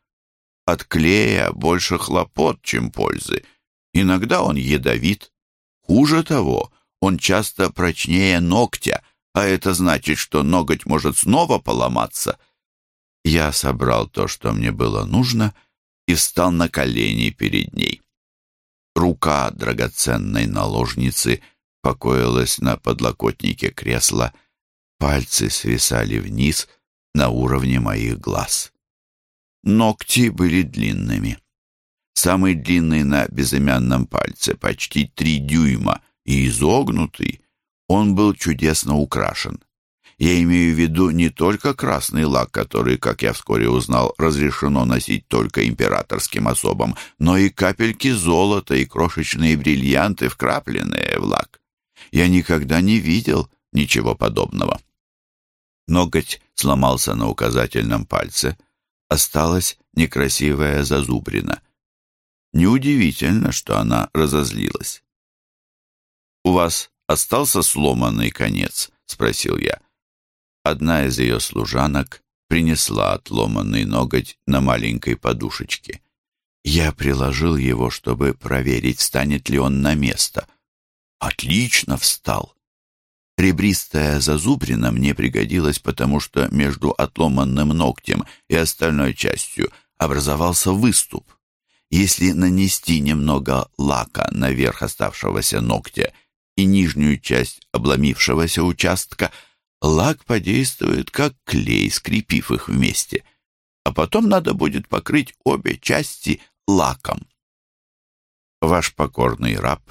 От клея больше хлопот, чем пользы. Иногда он ядовит. Хуже того, он часто прочнее ногтя, а это значит, что ноготь может снова поломаться. Я собрал то, что мне было нужно, и встал на колени перед ней. Рука драгоценной наложницы покоилась на подлокотнике кресла, пальцы свисали вниз, на уровне моих глаз. Ногти были длинными. Самый длинный на безымянном пальце, почти три дюйма, и изогнутый, он был чудесно украшен. Я имею в виду не только красный лак, который, как я вскоре узнал, разрешено носить только императорским особам, но и капельки золота и крошечные бриллианты, вкрапленные в лак. Я никогда не видел ничего подобного. Ноготь сломался на указательном пальце. Осталась некрасивая зазубрина. Неудивительно, что она разозлилась. «У вас остался сломанный конец?» — спросил я. Одна из ее служанок принесла отломанный ноготь на маленькой подушечке. Я приложил его, чтобы проверить, встанет ли он на место. Отлично встал. Ребристая зазубрина мне пригодилась, потому что между отломанным ногтем и остальной частью образовался выступ. Если нанести немного лака наверх оставшегося ногтя и нижнюю часть обломившегося участка — лак подействует как клей, скрепив их вместе, а потом надо будет покрыть обе части лаком. Ваш покорный раб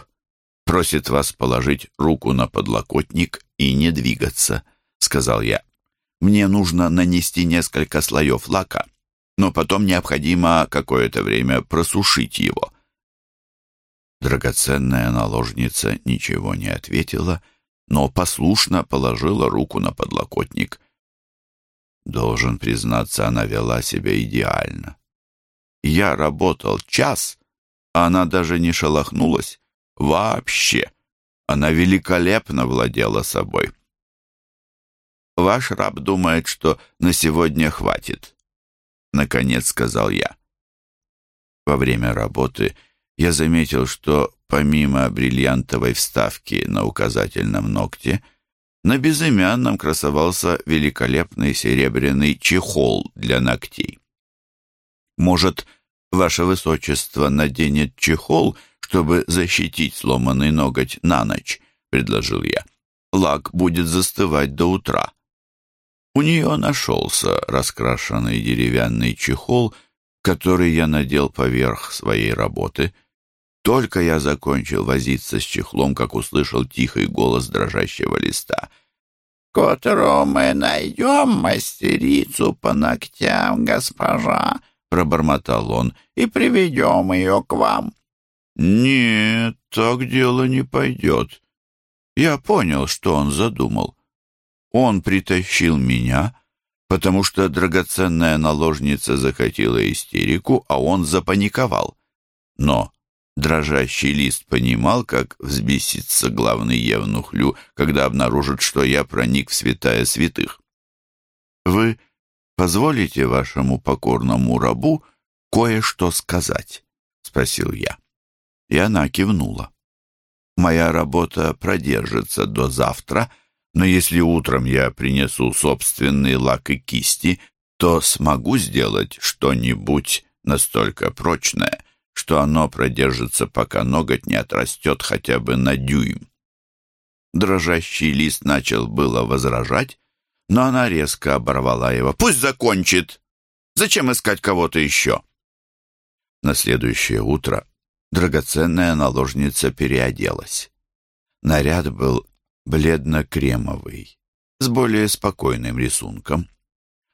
просит вас положить руку на подлокотник и не двигаться, сказал я. Мне нужно нанести несколько слоев лака, но потом необходимо какое-то время просушить его. Драгоценная наложница ничего не ответила но послушно положила руку на подлокотник. Должен признаться, она вела себя идеально. Я работал час, а она даже не шелохнулась. Вообще. Она великолепно владела собой. «Ваш раб думает, что на сегодня хватит», — наконец сказал я. Во время работы я заметил, что помимо бриллиантовой вставки на указательном ногте, на безымянном красовался великолепный серебряный чехол для ногтей. «Может, ваше высочество наденет чехол, чтобы защитить сломанный ноготь на ночь?» — предложил я. «Лак будет застывать до утра». У нее нашелся раскрашенный деревянный чехол, который я надел поверх своей работы — только я закончил возиться с чехлом, как услышал тихий голос дрожащего листа. «К утру мы найдем мастерицу по ногтям, госпожа», — пробормотал он, — «и приведем ее к вам». «Нет, так дело не пойдет». Я понял, что он задумал. Он притащил меня, потому что драгоценная наложница захотела истерику, а он запаниковал. Но Дрожащий лист понимал, как взбесится главный евнух Лю, когда обнаружит, что я проник в святая святых. «Вы позволите вашему покорному рабу кое-что сказать?» — спросил я. И она кивнула. «Моя работа продержится до завтра, но если утром я принесу собственный лак и кисти, то смогу сделать что-нибудь настолько прочное, что оно продержится, пока ноготь не отрастет хотя бы на дюйм. Дрожащий лист начал было возражать, но она резко оборвала его. «Пусть закончит! Зачем искать кого-то еще?» На следующее утро драгоценная наложница переоделась. Наряд был бледно-кремовый, с более спокойным рисунком.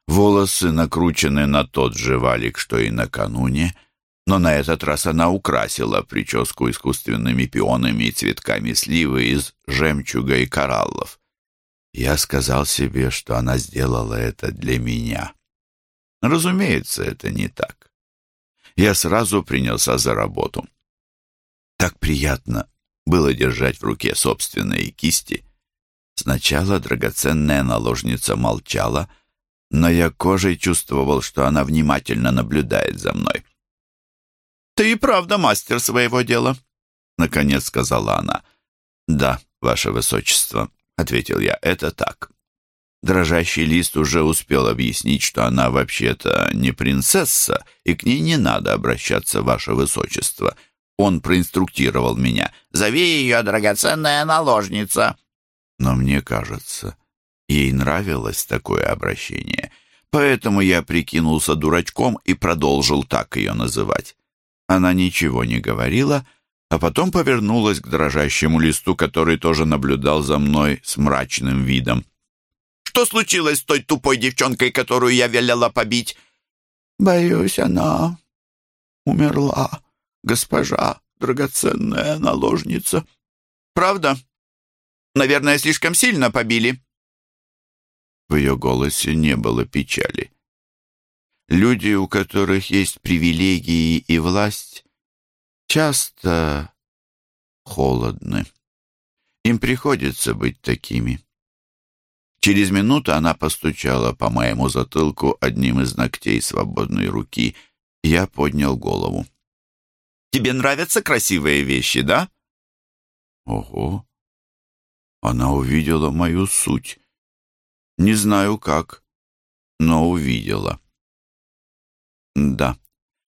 Волосы накручены на тот же валик, что и накануне — но на этот раз она украсила прическу искусственными пионами и цветками сливы из жемчуга и кораллов. Я сказал себе, что она сделала это для меня. Разумеется, это не так. Я сразу принялся за работу. Так приятно было держать в руке собственные кисти. Сначала драгоценная наложница молчала, но я кожей чувствовал, что она внимательно наблюдает за мной. «Ты и правда мастер своего дела», — наконец сказала она. «Да, ваше высочество», — ответил я, — «это так». Дрожащий лист уже успел объяснить, что она вообще-то не принцесса, и к ней не надо обращаться, ваше высочество. Он проинструктировал меня. «Зови ее, драгоценная наложница». Но мне кажется, ей нравилось такое обращение, поэтому я прикинулся дурачком и продолжил так ее называть. Она ничего не говорила, а потом повернулась к дрожащему листу, который тоже наблюдал за мной с мрачным видом. «Что случилось с той тупой девчонкой, которую я велела побить?» «Боюсь, она умерла, госпожа, драгоценная наложница». «Правда? Наверное, слишком сильно побили». В ее голосе не было печали. Люди, у которых есть привилегии и власть, часто холодны. Им приходится быть такими. Через минуту она постучала по моему затылку одним из ногтей свободной руки. Я поднял голову. «Тебе нравятся красивые вещи, да?» «Ого!» Она увидела мою суть. Не знаю как, но увидела. «Да,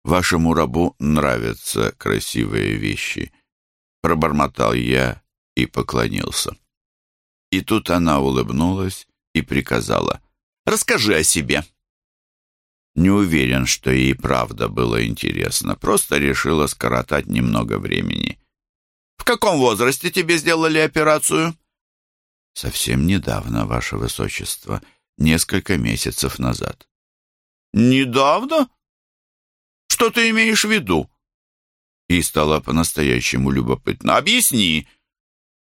вашему рабу нравятся красивые вещи», — пробормотал я и поклонился. И тут она улыбнулась и приказала. «Расскажи о себе». Не уверен, что ей правда было интересно, просто решила скоротать немного времени. «В каком возрасте тебе сделали операцию?» «Совсем недавно, ваше высочество, несколько месяцев назад». «Недавно? Что ты имеешь в виду?» И стало по-настоящему любопытно. «Объясни!»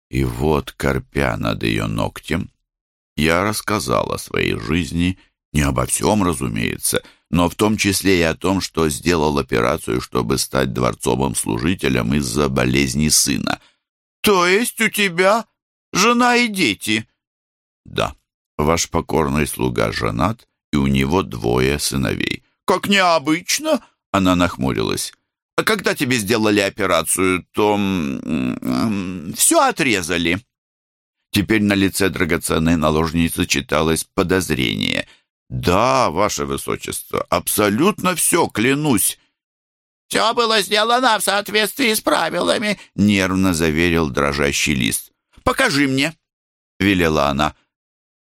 И вот, корпя над ее ногтем, я рассказал о своей жизни, не обо всем, разумеется, но в том числе и о том, что сделал операцию, чтобы стать дворцовым служителем из-за болезни сына. «То есть у тебя жена и дети?» «Да, ваш покорный слуга женат, и у него двое сыновей». «Как необычно!» — она нахмурилась. «А когда тебе сделали операцию, то все отрезали». Теперь на лице драгоценной наложницы читалось подозрение. «Да, ваше высочество, абсолютно все, клянусь». «Все было сделано в соответствии с правилами», — нервно заверил дрожащий лист. «Покажи мне», — велела она.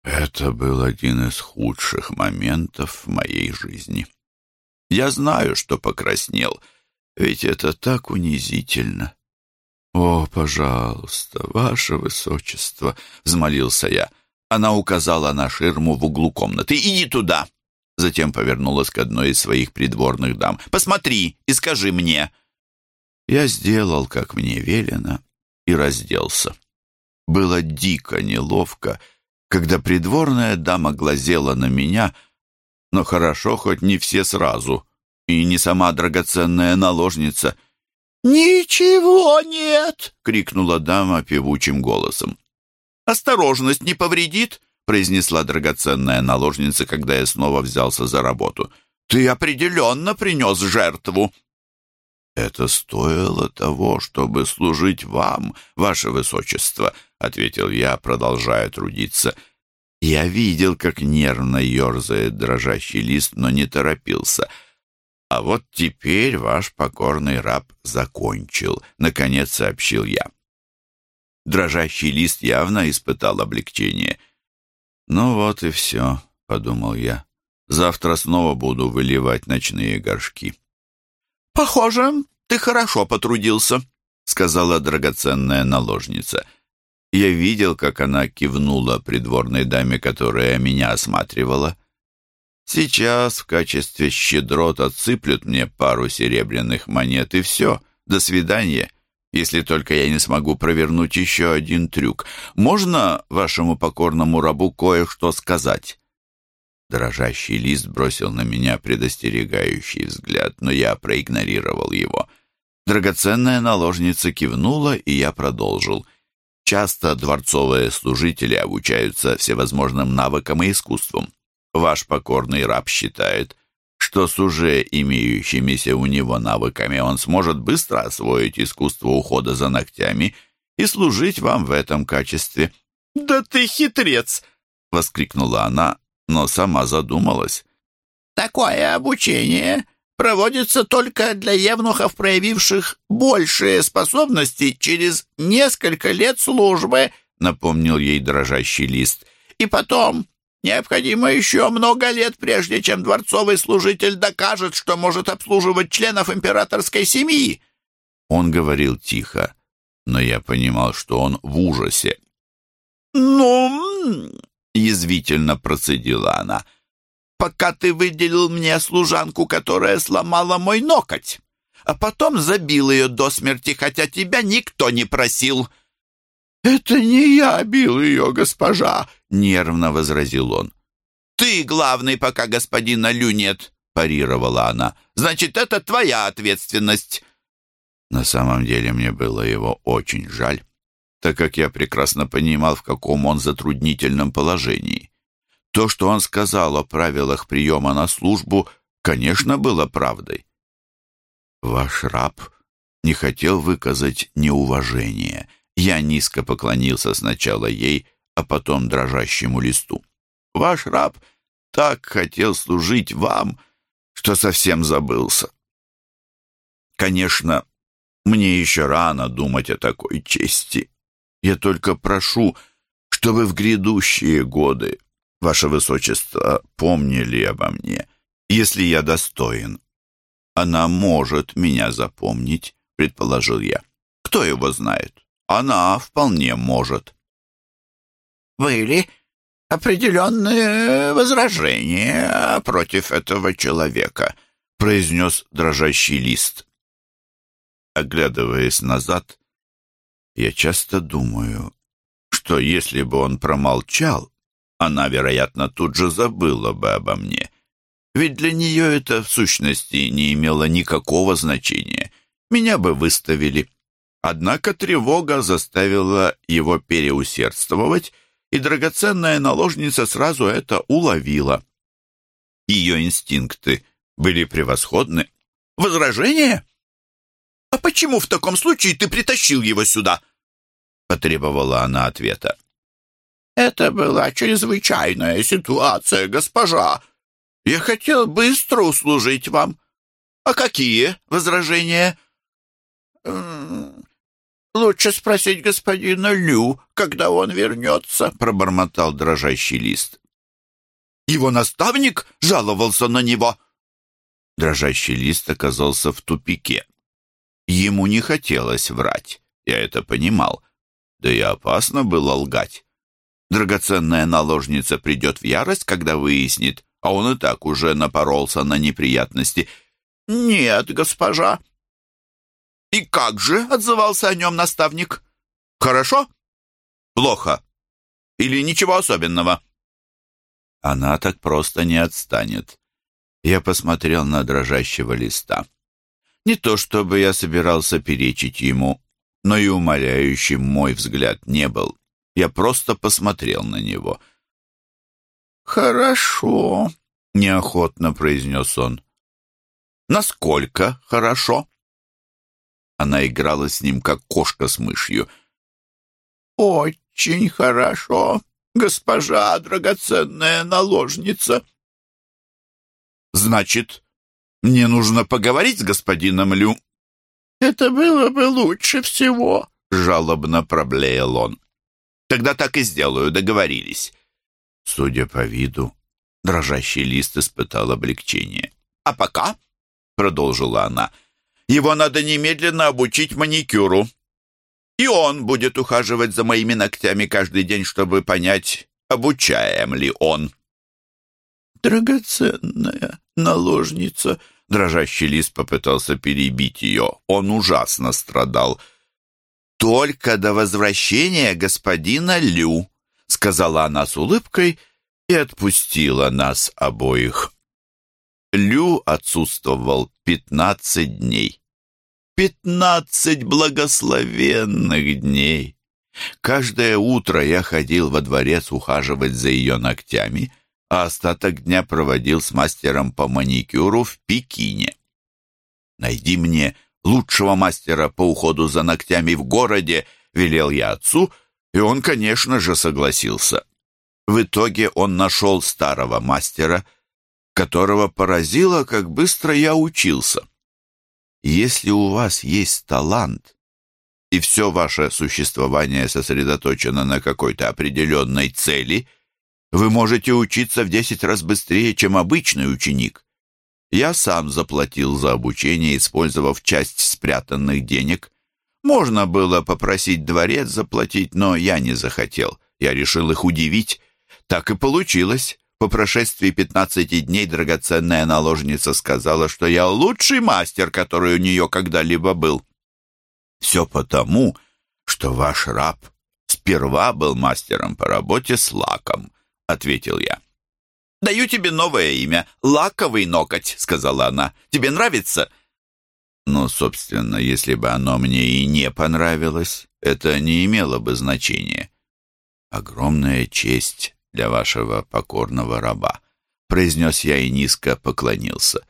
Это был один из худших моментов в моей жизни. Я знаю, что покраснел, ведь это так унизительно. «О, пожалуйста, ваше высочество!» — взмолился я. Она указала на ширму в углу комнаты. «Иди туда!» Затем повернулась к одной из своих придворных дам. «Посмотри и скажи мне!» Я сделал, как мне велено, и разделся. Было дико неловко, когда придворная дама глазела на меня, но хорошо, хоть не все сразу, и не сама драгоценная наложница — «Ничего нет!» — крикнула дама певучим голосом. «Осторожность не повредит!» — произнесла драгоценная наложница, когда я снова взялся за работу. «Ты определенно принес жертву!» «Это стоило того, чтобы служить вам, ваше высочество», — ответил я, продолжая трудиться. Я видел, как нервно ерзает дрожащий лист, но не торопился — «А вот теперь ваш покорный раб закончил», — наконец сообщил я. Дрожащий лист явно испытал облегчение. «Ну вот и все», — подумал я. «Завтра снова буду выливать ночные горшки». «Похоже, ты хорошо потрудился», — сказала драгоценная наложница. Я видел, как она кивнула придворной даме, которая меня осматривала. Сейчас в качестве щедрот отсыплют мне пару серебряных монет, и все. До свидания. Если только я не смогу провернуть еще один трюк. Можно вашему покорному рабу кое-что сказать?» Дрожащий лист бросил на меня предостерегающий взгляд, но я проигнорировал его. Драгоценная наложница кивнула, и я продолжил. Часто дворцовые служители обучаются всевозможным навыкам и искусствам. Ваш покорный раб считает, что с уже имеющимися у него навыками он сможет быстро освоить искусство ухода за ногтями и служить вам в этом качестве». «Да ты хитрец!» — воскликнула она, но сама задумалась. «Такое обучение проводится только для евнухов, проявивших большие способности через несколько лет службы», — напомнил ей дрожащий лист. «И потом, Необходимо еще много лет, прежде чем дворцовый служитель докажет, что может обслуживать членов императорской семьи. Он говорил тихо, но я понимал, что он в ужасе. «Ну...» — язвительно процедила она. «Пока ты выделил мне служанку, которая сломала мой ноготь, а потом забил ее до смерти, хотя тебя никто не просил». «Это не я бил ее, госпожа!» — нервно возразил он. «Ты главный, пока господина Лю нет!» — парировала она. «Значит, это твоя ответственность!» На самом деле мне было его очень жаль, так как я прекрасно понимал, в каком он затруднительном положении. То, что он сказал о правилах приема на службу, конечно, было правдой. «Ваш раб не хотел выказать неуважение», я низко поклонился сначала ей, а потом дрожащему листу. «Ваш раб так хотел служить вам, что совсем забылся». Конечно, мне еще рано думать о такой чести. Я только прошу, чтобы в грядущие годы, ваше высочество, помнили обо мне, если я достоин. Она может меня запомнить, предположил я. Кто его знает? Она вполне может. Были определенные возражения против этого человека, произнес дрожащий лист. Оглядываясь назад, я часто думаю, что если бы он промолчал, она, вероятно, тут же забыла бы обо мне. Ведь для нее это, в сущности, не имело никакого значения. Меня бы выставили. Однако тревога заставила его переусердствовать, и драгоценная наложница сразу это уловила. Ее инстинкты были превосходны. «Возражение? А почему в таком случае ты притащил его сюда?» потребовала она ответа. «Это была чрезвычайная ситуация, госпожа. Я хотел быстро услужить вам. А какие возражения?» «Лучше спросить господина Лю, когда он вернется», — пробормотал дрожащий лист. «Его наставник жаловался на него?» Дрожащий лист оказался в тупике. Ему не хотелось врать, я это понимал. Да и опасно было лгать. Драгоценная наложница придет в ярость, когда выяснит, а он и так уже напоролся на неприятности. «Нет, госпожа», «И как же?» — отзывался о нем наставник. «Хорошо? Плохо? Или ничего особенного?» Она так просто не отстанет. Я посмотрел на дрожащего листа. Не то чтобы я собирался перечить ему, но и умоляющим мой взгляд не был. Я просто посмотрел на него. «Хорошо», — неохотно произнес он. «Насколько хорошо?» Она играла с ним, как кошка с мышью. «Очень хорошо, госпожа драгоценная наложница». «Значит, мне нужно поговорить с господином Лю?» «Это было бы лучше всего», — жалобно проблеял он. «Тогда так и сделаю, договорились». Судя по виду, дрожащий лист испытал облегчение. «А пока», — продолжила она, — его надо немедленно обучить маникюру. И он будет ухаживать за моими ногтями каждый день, чтобы понять, обучаем ли он. «Драгоценная наложница», — дрожащий лист попытался перебить ее. Он ужасно страдал. «Только до возвращения господина Лю», — сказала она с улыбкой и отпустила нас обоих. Лю отсутствовал пятнадцать дней. Пятнадцать благословенных дней. Каждое утро я ходил во дворец ухаживать за ее ногтями, а остаток дня проводил с мастером по маникюру в Пекине. «Найди мне лучшего мастера по уходу за ногтями в городе», — велел я отцу, и он, конечно же, согласился. В итоге он нашел старого мастера — которого поразило, как быстро я учился. Если у вас есть талант, и все ваше существование сосредоточено на какой-то определенной цели, Вы можете учиться в десять раз быстрее, чем обычный ученик. Я сам заплатил за обучение, использовав часть спрятанных денег. Можно было попросить дворец заплатить, но я не захотел. Я решил их удивить. Так и получилось. По прошествии пятнадцати дней драгоценная наложница сказала, что я лучший мастер, который у нее когда-либо был. Все потому, что ваш раб сперва был мастером по работе с лаком, ответил я. «Даю тебе новое имя. Лаковый ноготь», — сказала она. «Тебе нравится?» Но, собственно, если бы оно мне и не понравилось, это не имело бы значения. Огромная честь для вашего покорного раба, произнес я и низко поклонился.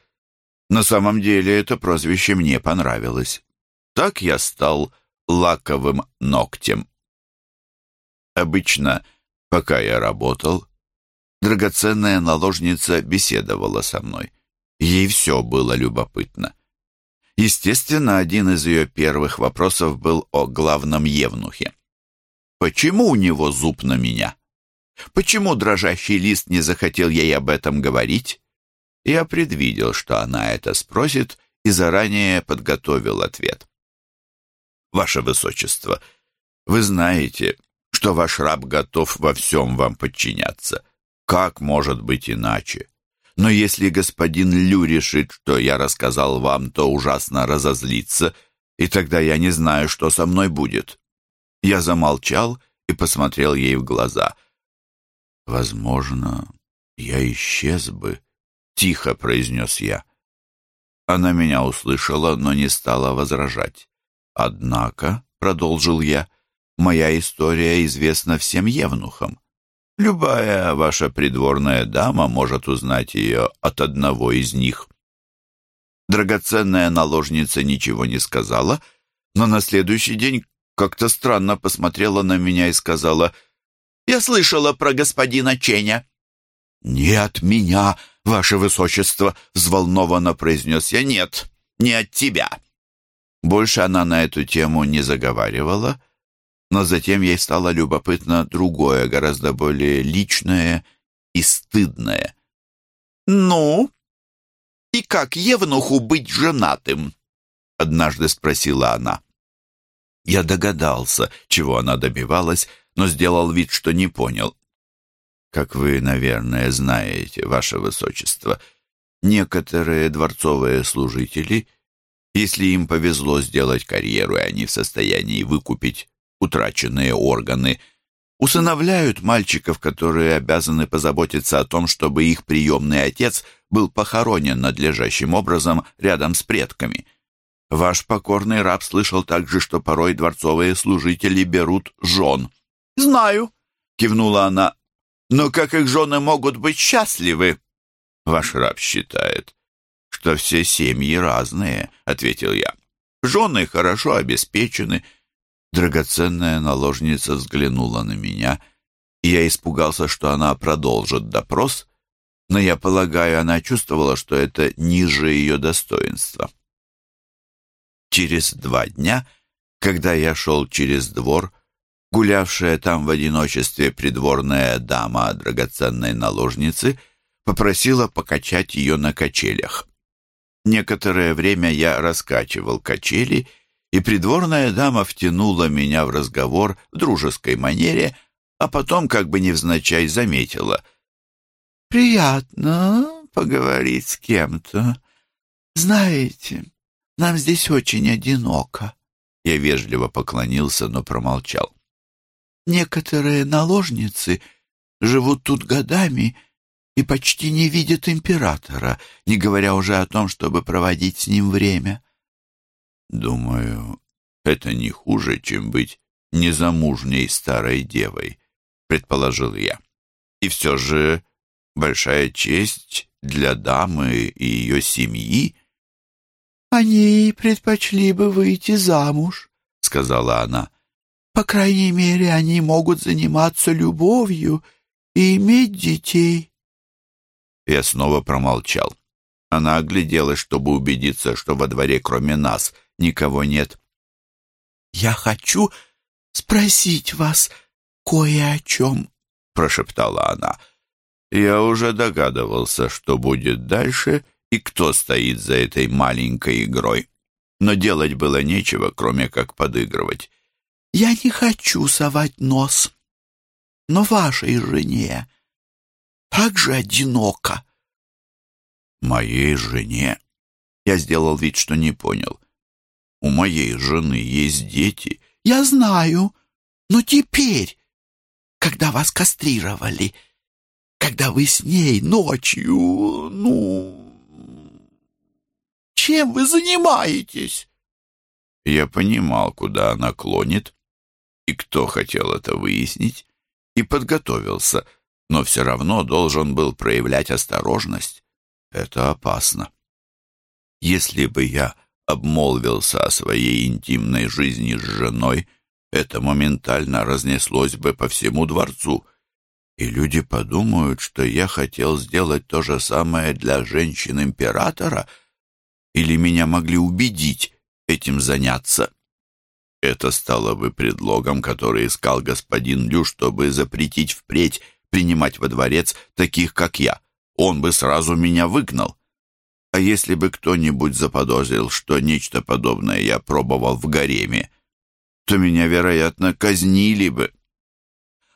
На самом деле это прозвище мне понравилось. Так я стал лаковым ногтем. Обычно, пока я работал, драгоценная наложница беседовала со мной. Ей все было любопытно. Естественно, один из ее первых вопросов был о главном евнухе. Почему у него зуб на меня? Почему дрожащий лист не захотел ей об этом говорить? Я предвидел, что она это спросит, и заранее подготовил ответ. «Ваше Высочество, вы знаете, что ваш раб готов во всем вам подчиняться. Как может быть иначе? Но если господин Лю решит, что я рассказал вам, то ужасно разозлится, и тогда я не знаю, что со мной будет». Я замолчал и посмотрел ей в глаза. «Возможно, я исчез бы», — тихо произнес я. Она меня услышала, но не стала возражать. «Однако», — продолжил я, — «моя история известна всем евнухам. Любая ваша придворная дама может узнать ее от одного из них». Драгоценная наложница ничего не сказала, но на следующий день как-то странно посмотрела на меня и сказала — я слышала про господина Ченя». «Не от меня, ваше высочество», — взволнованно произнес я. «Нет, не от тебя». Больше она на эту тему не заговаривала, но затем ей стало любопытно другое, гораздо более личное и стыдное. «Ну, и как Евнуху быть женатым?» — однажды спросила она. Я догадался, чего она добивалась, но сделал вид, что не понял. Как вы, наверное, знаете, ваше высочество, некоторые дворцовые служители, если им повезло сделать карьеру, и они в состоянии выкупить утраченные органы, усыновляют мальчиков, которые обязаны позаботиться о том, чтобы их приемный отец был похоронен надлежащим образом рядом с предками. Ваш покорный раб слышал также, что порой дворцовые служители берут жен. «Знаю», — кивнула она. «Но как их жены могут быть счастливы?» «Ваш раб считает, что все семьи разные», — ответил я. «Жены хорошо обеспечены». Драгоценная наложница взглянула на меня, и я испугался, что она продолжит допрос, но я полагаю, она чувствовала, что это ниже ее достоинства. Через два дня, когда я шел через двор, гулявшая там в одиночестве придворная дама драгоценной наложницы попросила покачать ее на качелях. Некоторое время я раскачивал качели, и придворная дама втянула меня в разговор в дружеской манере, а потом, как бы невзначай, заметила. «Приятно поговорить с кем-то. Знаете, нам здесь очень одиноко». Я вежливо поклонился, но промолчал. Некоторые наложницы живут тут годами и почти не видят императора, не говоря уже о том, чтобы проводить с ним время. Думаю, это не хуже, чем быть незамужней старой девой, предположил я. И все же большая честь для дамы и ее семьи. Они предпочли бы выйти замуж, сказала она. По крайней мере, они могут заниматься любовью и иметь детей. Я снова промолчал. Она огляделась, чтобы убедиться, что во дворе кроме нас никого нет. «Я хочу спросить вас кое о чем», — прошептала она. Я уже догадывался, что будет дальше и кто стоит за этой маленькой игрой. Но делать было нечего, кроме как подыгрывать. «Я не хочу совать нос, но вашей жене так же одиноко». «Моей жене?» Я сделал вид, что не понял. «У моей жены есть дети». «Я знаю, но теперь, когда вас кастрировали, когда вы с ней ночью, ну... Чем вы занимаетесь?» Я понимал, куда она клонит, и кто хотел это выяснить, и подготовился, но все равно должен был проявлять осторожность. Это опасно. Если бы я обмолвился о своей интимной жизни с женой, это моментально разнеслось бы по всему дворцу, и люди подумают, что я хотел сделать то же самое для женщин-императора, или меня могли убедить этим заняться. Это стало бы предлогом, который искал господин Лю, чтобы запретить впредь принимать во дворец таких, как я. Он бы сразу меня выгнал. А если бы кто-нибудь заподозрил, что нечто подобное я пробовал в гареме, то меня, вероятно, казнили бы.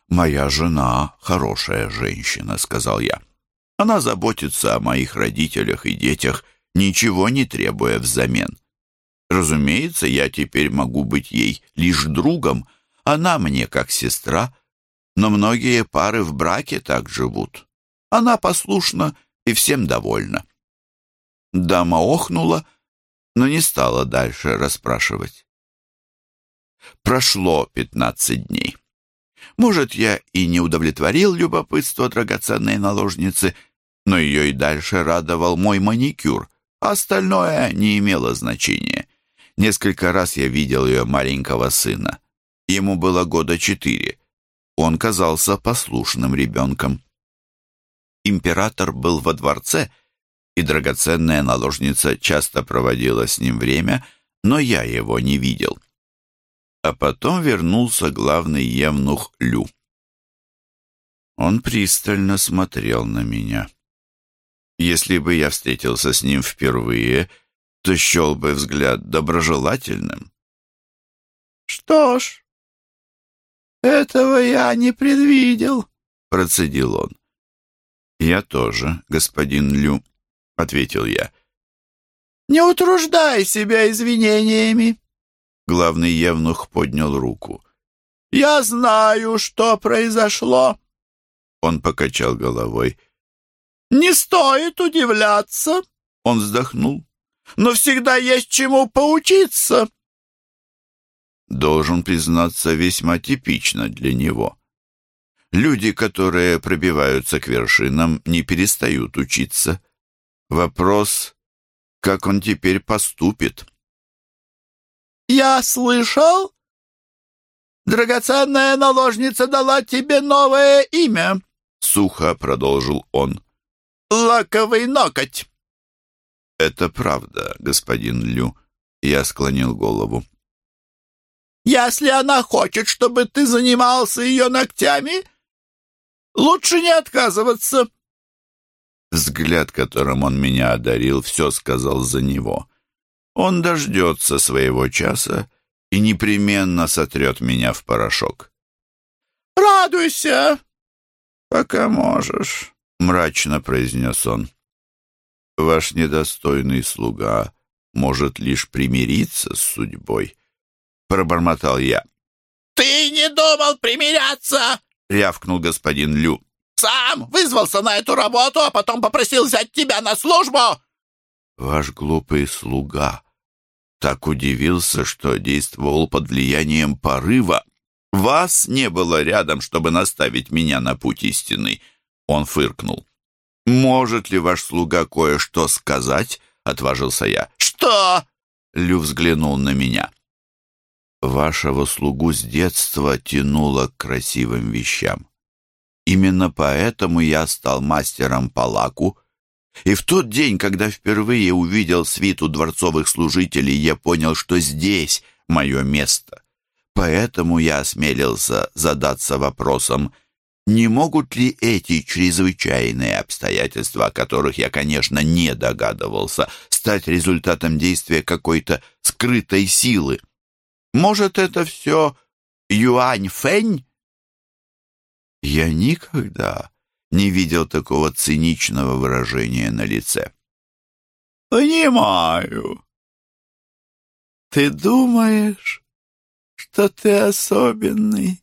«Моя жена хорошая женщина», — сказал я. «Она заботится о моих родителях и детях, ничего не требуя взамен. Разумеется, я теперь могу быть ей лишь другом, она мне как сестра, но многие пары в браке так живут. Она послушна и всем довольна». Дама охнула, но не стала дальше расспрашивать. Прошло пятнадцать дней. Может, я и не удовлетворил любопытство драгоценной наложницы, но ее и дальше радовал мой маникюр, а остальное не имело значения. Несколько раз я видел ее маленького сына. Ему было года четыре. Он казался послушным ребенком. Император был во дворце — и драгоценная наложница часто проводила с ним время, но я его не видел. А потом вернулся главный евнух Лю. Он пристально смотрел на меня. Если бы я встретился с ним впервые, то счел бы взгляд доброжелательным. «Что ж, этого я не предвидел», — процедил он. «Я тоже, господин Лю», — ответил я. «Не утруждай себя извинениями!» Главный евнух поднял руку. «Я знаю, что произошло!» Он покачал головой. «Не стоит удивляться!» Он вздохнул. «Но всегда есть чему поучиться!» Должен признаться, весьма типично для него. Люди, которые пробиваются к вершинам, не перестают учиться. Вопрос, как он теперь поступит. «Я слышал, драгоценная наложница дала тебе новое имя», — сухо продолжил он. «Лаковый ноготь». «Это правда, господин Лю», — я склонил голову. «Если она хочет, чтобы ты занимался ее ногтями, лучше не отказываться». Взгляд, которым он меня одарил, все сказал за него. Он дождется своего часа и непременно сотрет меня в порошок. «Радуйся, пока можешь», — мрачно произнес он. «Ваш недостойный слуга может лишь примириться с судьбой», — пробормотал я. «Ты не думал примиряться!» — рявкнул господин Лю. Сам вызвался на эту работу, а потом попросил взять тебя на службу!» «Ваш глупый слуга так удивился, что действовал под влиянием порыва. Вас не было рядом, чтобы наставить меня на путь истинный». Он фыркнул. «Может ли ваш слуга кое-что сказать?» — отважился я. «Что?» — Лю взглянул на меня. «Вашего слугу с детства тянуло к красивым вещам. Именно поэтому я стал мастером по лаку. И в тот день, когда впервые увидел свиту дворцовых служителей, я понял, что здесь мое место. Поэтому я осмелился задаться вопросом, Не могут ли эти чрезвычайные обстоятельства, о которых я, конечно, не догадывался, стать результатом действия какой-то скрытой силы? Может, это все Юань-Фэнь? Я никогда не видел такого циничного выражения на лице. «Понимаю. Ты думаешь, что ты особенный?»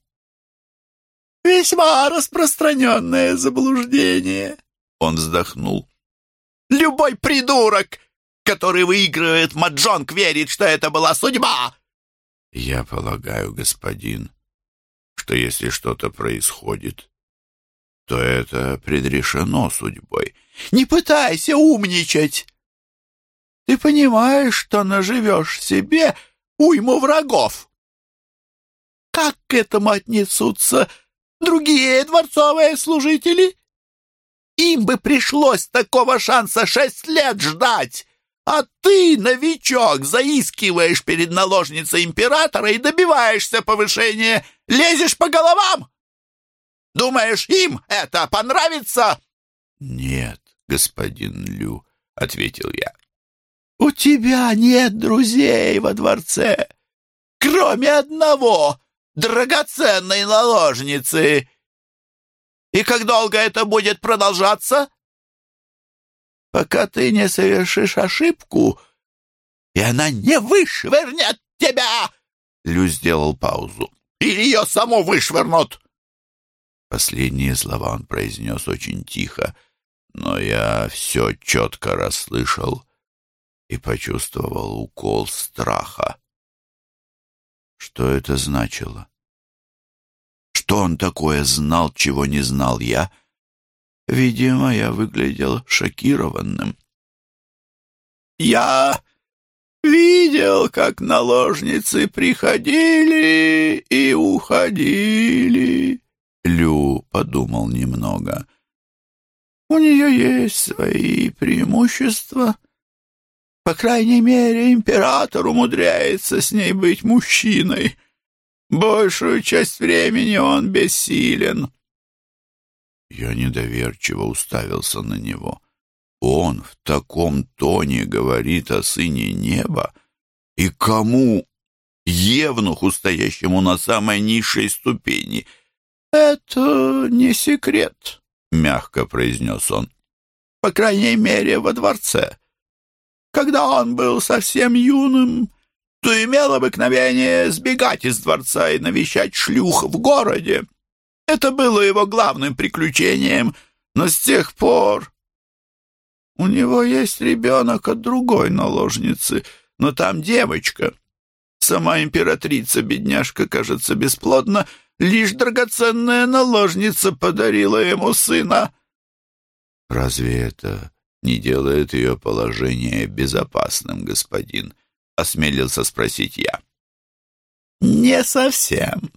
«Весьма распространенное заблуждение», — он вздохнул. «Любой придурок, который выигрывает маджонг, верит, что это была судьба!» «Я полагаю, господин, что если что-то происходит, то это предрешено судьбой». «Не пытайся умничать! Ты понимаешь, что наживешь себе уйму врагов. Как к этому отнесутся другие дворцовые служители? Им бы пришлось такого шанса шесть лет ждать, а ты, новичок, заискиваешь перед наложницей императора и добиваешься повышения, лезешь по головам. Думаешь, им это понравится? Нет, господин Лю, — ответил я. У тебя нет друзей во дворце, кроме одного драгоценной наложницы. И как долго это будет продолжаться? Пока ты не совершишь ошибку, и она не вышвырнет тебя!» Лю сделал паузу. «Или ее саму вышвырнут!» Последние слова он произнес очень тихо, но я все четко расслышал и почувствовал укол страха. Что это значило? Что он такое знал, чего не знал я? Видимо, я выглядел шокированным. «Я видел, как наложницы приходили и уходили», — Лю подумал немного. «У нее есть свои преимущества, по крайней мере, император умудряется с ней быть мужчиной. Большую часть времени он бессилен. Я недоверчиво уставился на него. Он в таком тоне говорит о сыне неба. И кому? Евнуху, стоящему на самой низшей ступени. «Это не секрет», — мягко произнес он. «По крайней мере, во дворце. Когда он был совсем юным, то имел обыкновение сбегать из дворца и навещать шлюх в городе. Это было его главным приключением, но с тех пор... У него есть ребенок от другой наложницы, но там девочка. Сама императрица, бедняжка, кажется, бесплодна, лишь драгоценная наложница подарила ему сына. Разве это не делает ее положение безопасным, господин?» — осмелился спросить я. «Не совсем.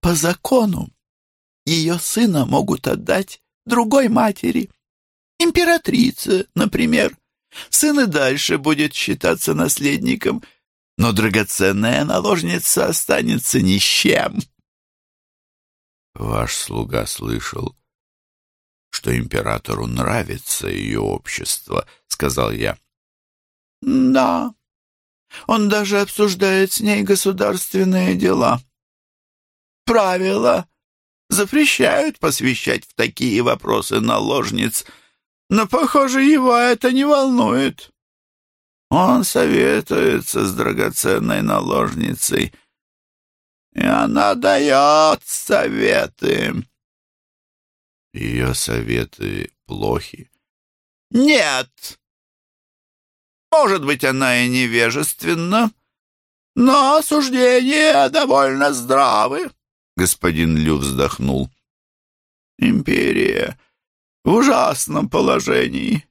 По закону ее сына могут отдать другой матери, императрице, например. Сын и дальше будет считаться наследником, но драгоценная наложница останется ни с чем». «Ваш слуга слышал, что императору нравится ее общество», — сказал я. «Да, он даже обсуждает с ней государственные дела. Правила запрещают посвящать в такие вопросы наложниц, но, похоже, его это не волнует. Он советуется с драгоценной наложницей, и она дает советы». Ее советы плохи? Нет. Может быть, она и невежественна, но осуждения довольно здравы. Господин Лю вздохнул. Империя в ужасном положении.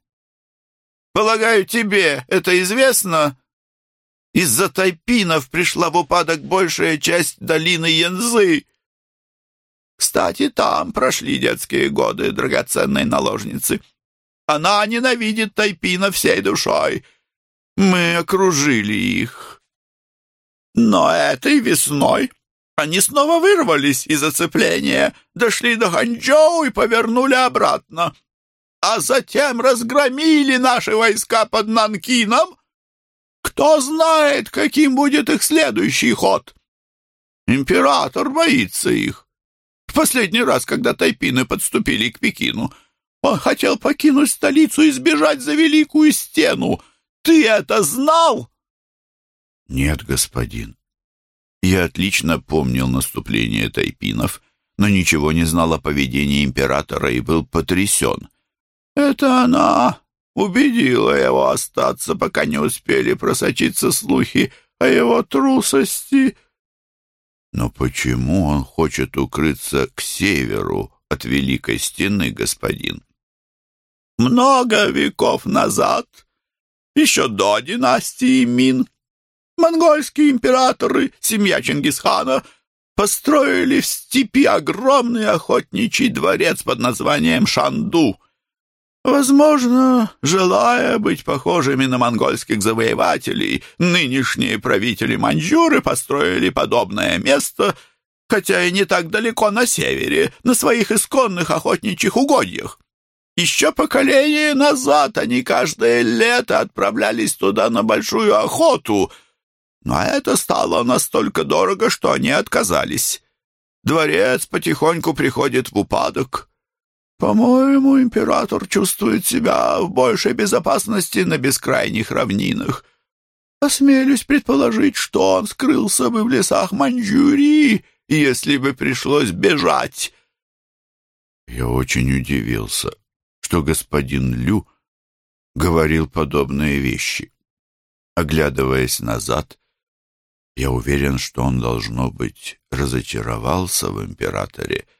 Полагаю, тебе это известно? Из-за тайпинов пришла в упадок большая часть долины Янзы. Кстати, там прошли детские годы драгоценной наложницы. Она ненавидит Тайпина всей душой. Мы окружили их. Но этой весной Они снова вырвались из оцепления, дошли до Ханчжоу и повернули обратно. А затем разгромили наши войска под Нанкином. Кто знает, каким будет их следующий ход? Император боится их. В последний раз, когда тайпины подступили к Пекину, он хотел покинуть столицу и сбежать за Великую Стену. Ты это знал? Нет, господин. Я отлично помнил наступление тайпинов, но ничего не знал о поведении императора и был потрясен. Это она убедила его остаться, пока не успели просочиться слухи о его трусости. Но почему он хочет укрыться к северу от Великой Стены, господин? Много веков назад, еще до династии Мин, монгольские императоры, семья Чингисхана, построили в степи огромный охотничий дворец под названием Шанду — Возможно, желая быть похожими на монгольских завоевателей, нынешние правители Маньчжуры построили подобное место, хотя и не так далеко на севере, на своих исконных охотничьих угодьях. Еще поколение назад они каждое лето отправлялись туда на большую охоту, но это стало настолько дорого, что они отказались. Дворец потихоньку приходит в упадок. По-моему, император чувствует себя в большей безопасности на бескрайних равнинах. Осмелюсь предположить, что он скрылся бы в лесах Маньчжурии, если бы пришлось бежать. Я очень удивился, что господин Лю говорил подобные вещи. Оглядываясь назад, я уверен, что он, должно быть, разочаровался в императоре —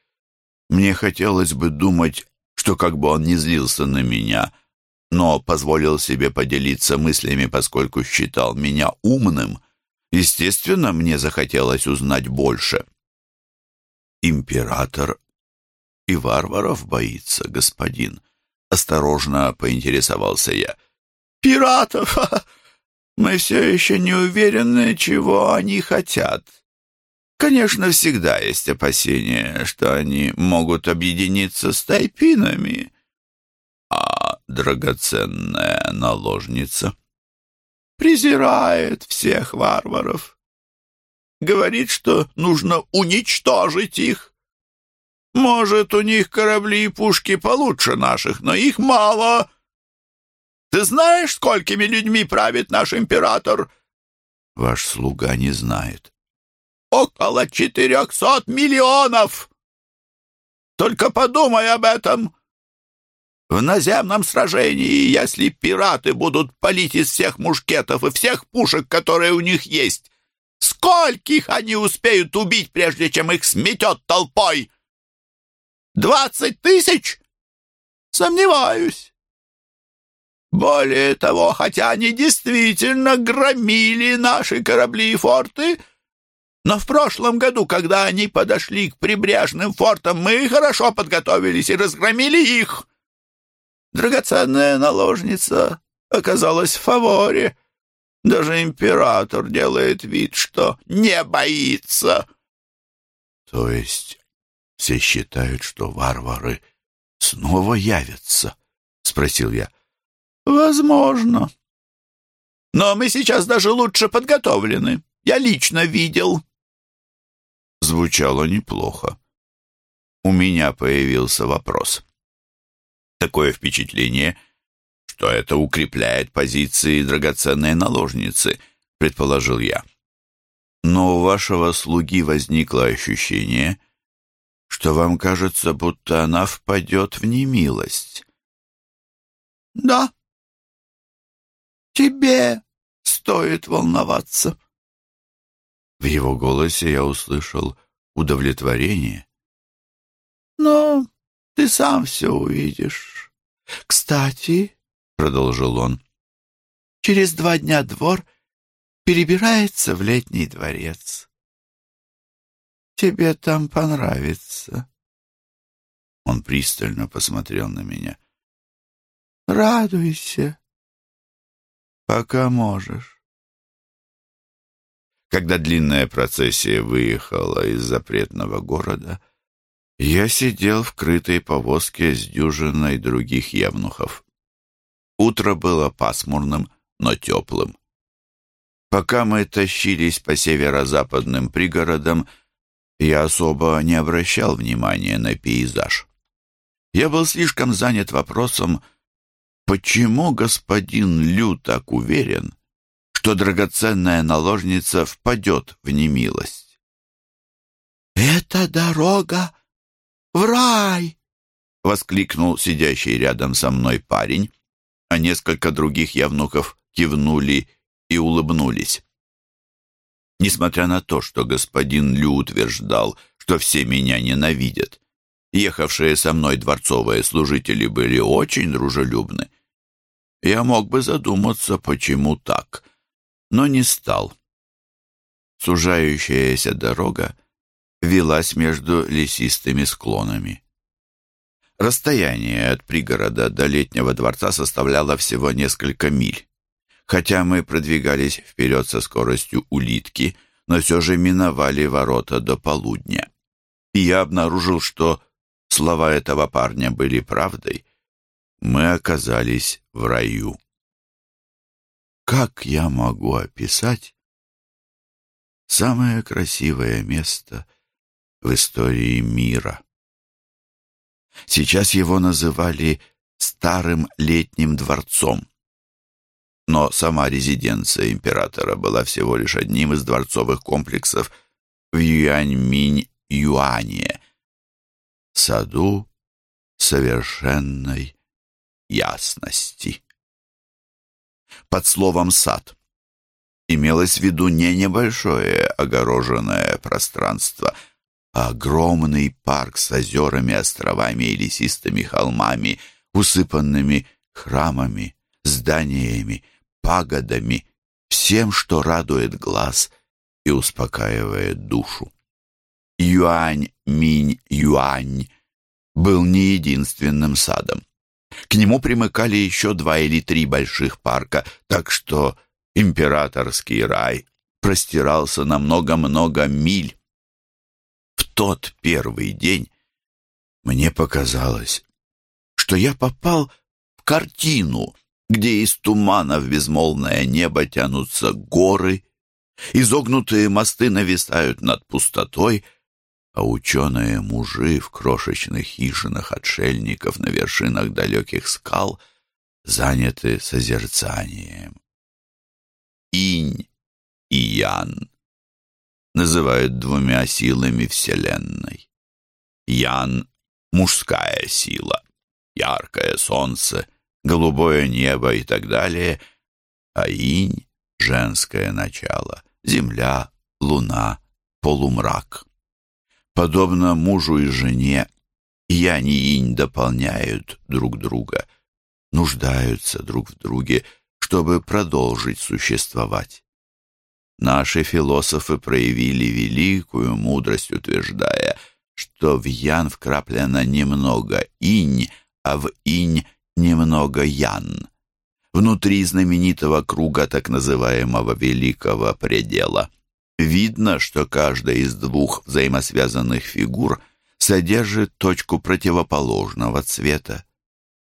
мне хотелось бы думать, что как бы он не злился на меня, но позволил себе поделиться мыслями, поскольку считал меня умным. Естественно, мне захотелось узнать больше. Император и варваров боится, господин. Осторожно поинтересовался я. Пиратов? Мы все еще не уверены, чего они хотят. Конечно, всегда есть опасения, что они могут объединиться с тайпинами. А драгоценная наложница презирает всех варваров. Говорит, что нужно уничтожить их. Может, у них корабли и пушки получше наших, но их мало. Ты знаешь, сколькими людьми правит наш император? Ваш слуга не знает около четырехсот миллионов. Только подумай об этом. В наземном сражении, если пираты будут палить из всех мушкетов и всех пушек, которые у них есть, скольких они успеют убить, прежде чем их сметет толпой? Двадцать тысяч? Сомневаюсь. Более того, хотя они действительно громили наши корабли и форты, но в прошлом году, когда они подошли к прибрежным фортам, мы хорошо подготовились и разгромили их. Драгоценная наложница оказалась в фаворе. Даже император делает вид, что не боится. То есть все считают, что варвары снова явятся? Спросил я. Возможно. Но мы сейчас даже лучше подготовлены. Я лично видел звучало неплохо. У меня появился вопрос. Такое впечатление, что это укрепляет позиции драгоценной наложницы, предположил я. Но у вашего слуги возникло ощущение, что вам кажется, будто она впадет в немилость. Да. Тебе стоит волноваться. В его голосе я услышал удовлетворение. «Но ты сам все увидишь. Кстати, — продолжил он, — через два дня двор перебирается в летний дворец. Тебе там понравится». Он пристально посмотрел на меня. «Радуйся, пока можешь». Когда длинная процессия выехала из запретного города, я сидел в крытой повозке с дюжиной других евнухов. Утро было пасмурным, но теплым. Пока мы тащились по северо-западным пригородам, я особо не обращал внимания на пейзаж. Я был слишком занят вопросом, почему господин Лю так уверен, что драгоценная наложница впадет в немилость. «Это дорога в рай!» — воскликнул сидящий рядом со мной парень, а несколько других явнуков кивнули и улыбнулись. Несмотря на то, что господин Лю утверждал, что все меня ненавидят, ехавшие со мной дворцовые служители были очень дружелюбны. Я мог бы задуматься, почему так, но не стал. Сужающаяся дорога велась между лесистыми склонами. Расстояние от пригорода до летнего дворца составляло всего несколько миль. Хотя мы продвигались вперед со скоростью улитки, но все же миновали ворота до полудня. И я обнаружил, что слова этого парня были правдой. Мы оказались в раю. Как я могу описать самое красивое место в истории мира? Сейчас его называли «старым летним дворцом». Но сама резиденция императора была всего лишь одним из дворцовых комплексов в Юаньминь-Юане, саду совершенной ясности. Под словом «сад» имелось в виду не небольшое огороженное пространство – огромный парк с озерами, островами и лесистыми холмами, усыпанными храмами, зданиями, пагодами, всем, что радует глаз и успокаивает душу. Юань-Минь-Юань был не единственным садом. К нему примыкали еще два или три больших парка, так что императорский рай простирался на много-много миль. Тот первый день мне показалось, что я попал в картину, где из тумана в безмолвное небо тянутся горы, изогнутые мосты нависают над пустотой, а ученые-мужи в крошечных хижинах отшельников на вершинах далеких скал заняты созерцанием. Инь и Ян называют двумя силами Вселенной. Ян — мужская сила, яркое солнце, голубое небо и так далее, а инь — женское начало, земля, луна, полумрак. Подобно мужу и жене, Янь и инь дополняют друг друга, нуждаются друг в друге, чтобы продолжить существовать. Наши философы проявили великую мудрость, утверждая, что в ян вкраплено немного инь, а в инь немного ян. Внутри знаменитого круга так называемого великого предела. Видно, что каждая из двух взаимосвязанных фигур содержит точку противоположного цвета.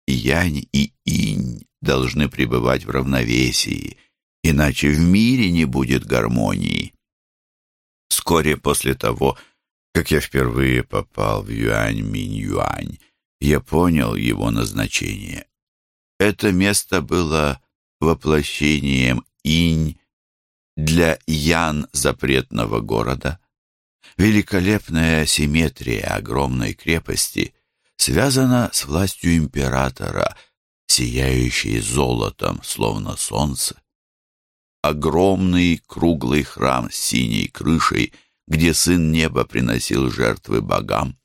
Янь и инь должны пребывать в равновесии – иначе в мире не будет гармонии. Вскоре после того, как я впервые попал в Юань-Минь-Юань, я понял его назначение. Это место было воплощением инь для ян запретного города. Великолепная симметрия огромной крепости связана с властью императора, сияющей золотом, словно солнце огромный круглый храм с синей крышей, где сын неба приносил жертвы богам.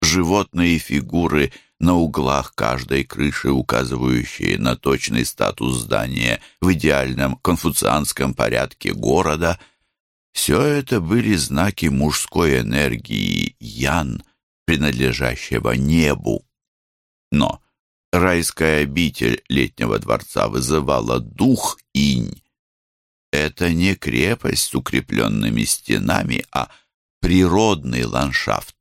Животные фигуры на углах каждой крыши, указывающие на точный статус здания в идеальном конфуцианском порядке города, все это были знаки мужской энергии Ян, принадлежащего небу. Но райская обитель летнего дворца вызывала дух инь, Это не крепость с укрепленными стенами, а природный ландшафт.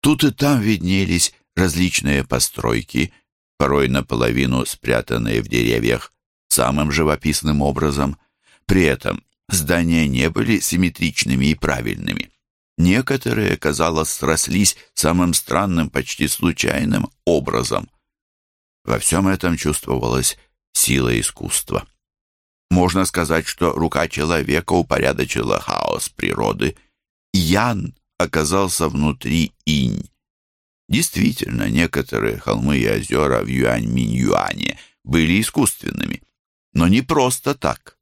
Тут и там виднелись различные постройки, порой наполовину спрятанные в деревьях самым живописным образом. При этом здания не были симметричными и правильными. Некоторые, казалось, срослись самым странным, почти случайным образом. Во всем этом чувствовалась сила искусства. Можно сказать, что рука человека упорядочила хаос природы. Ян оказался внутри инь. Действительно, некоторые холмы и озера в Юань-Минь-Юане были искусственными. Но не просто так.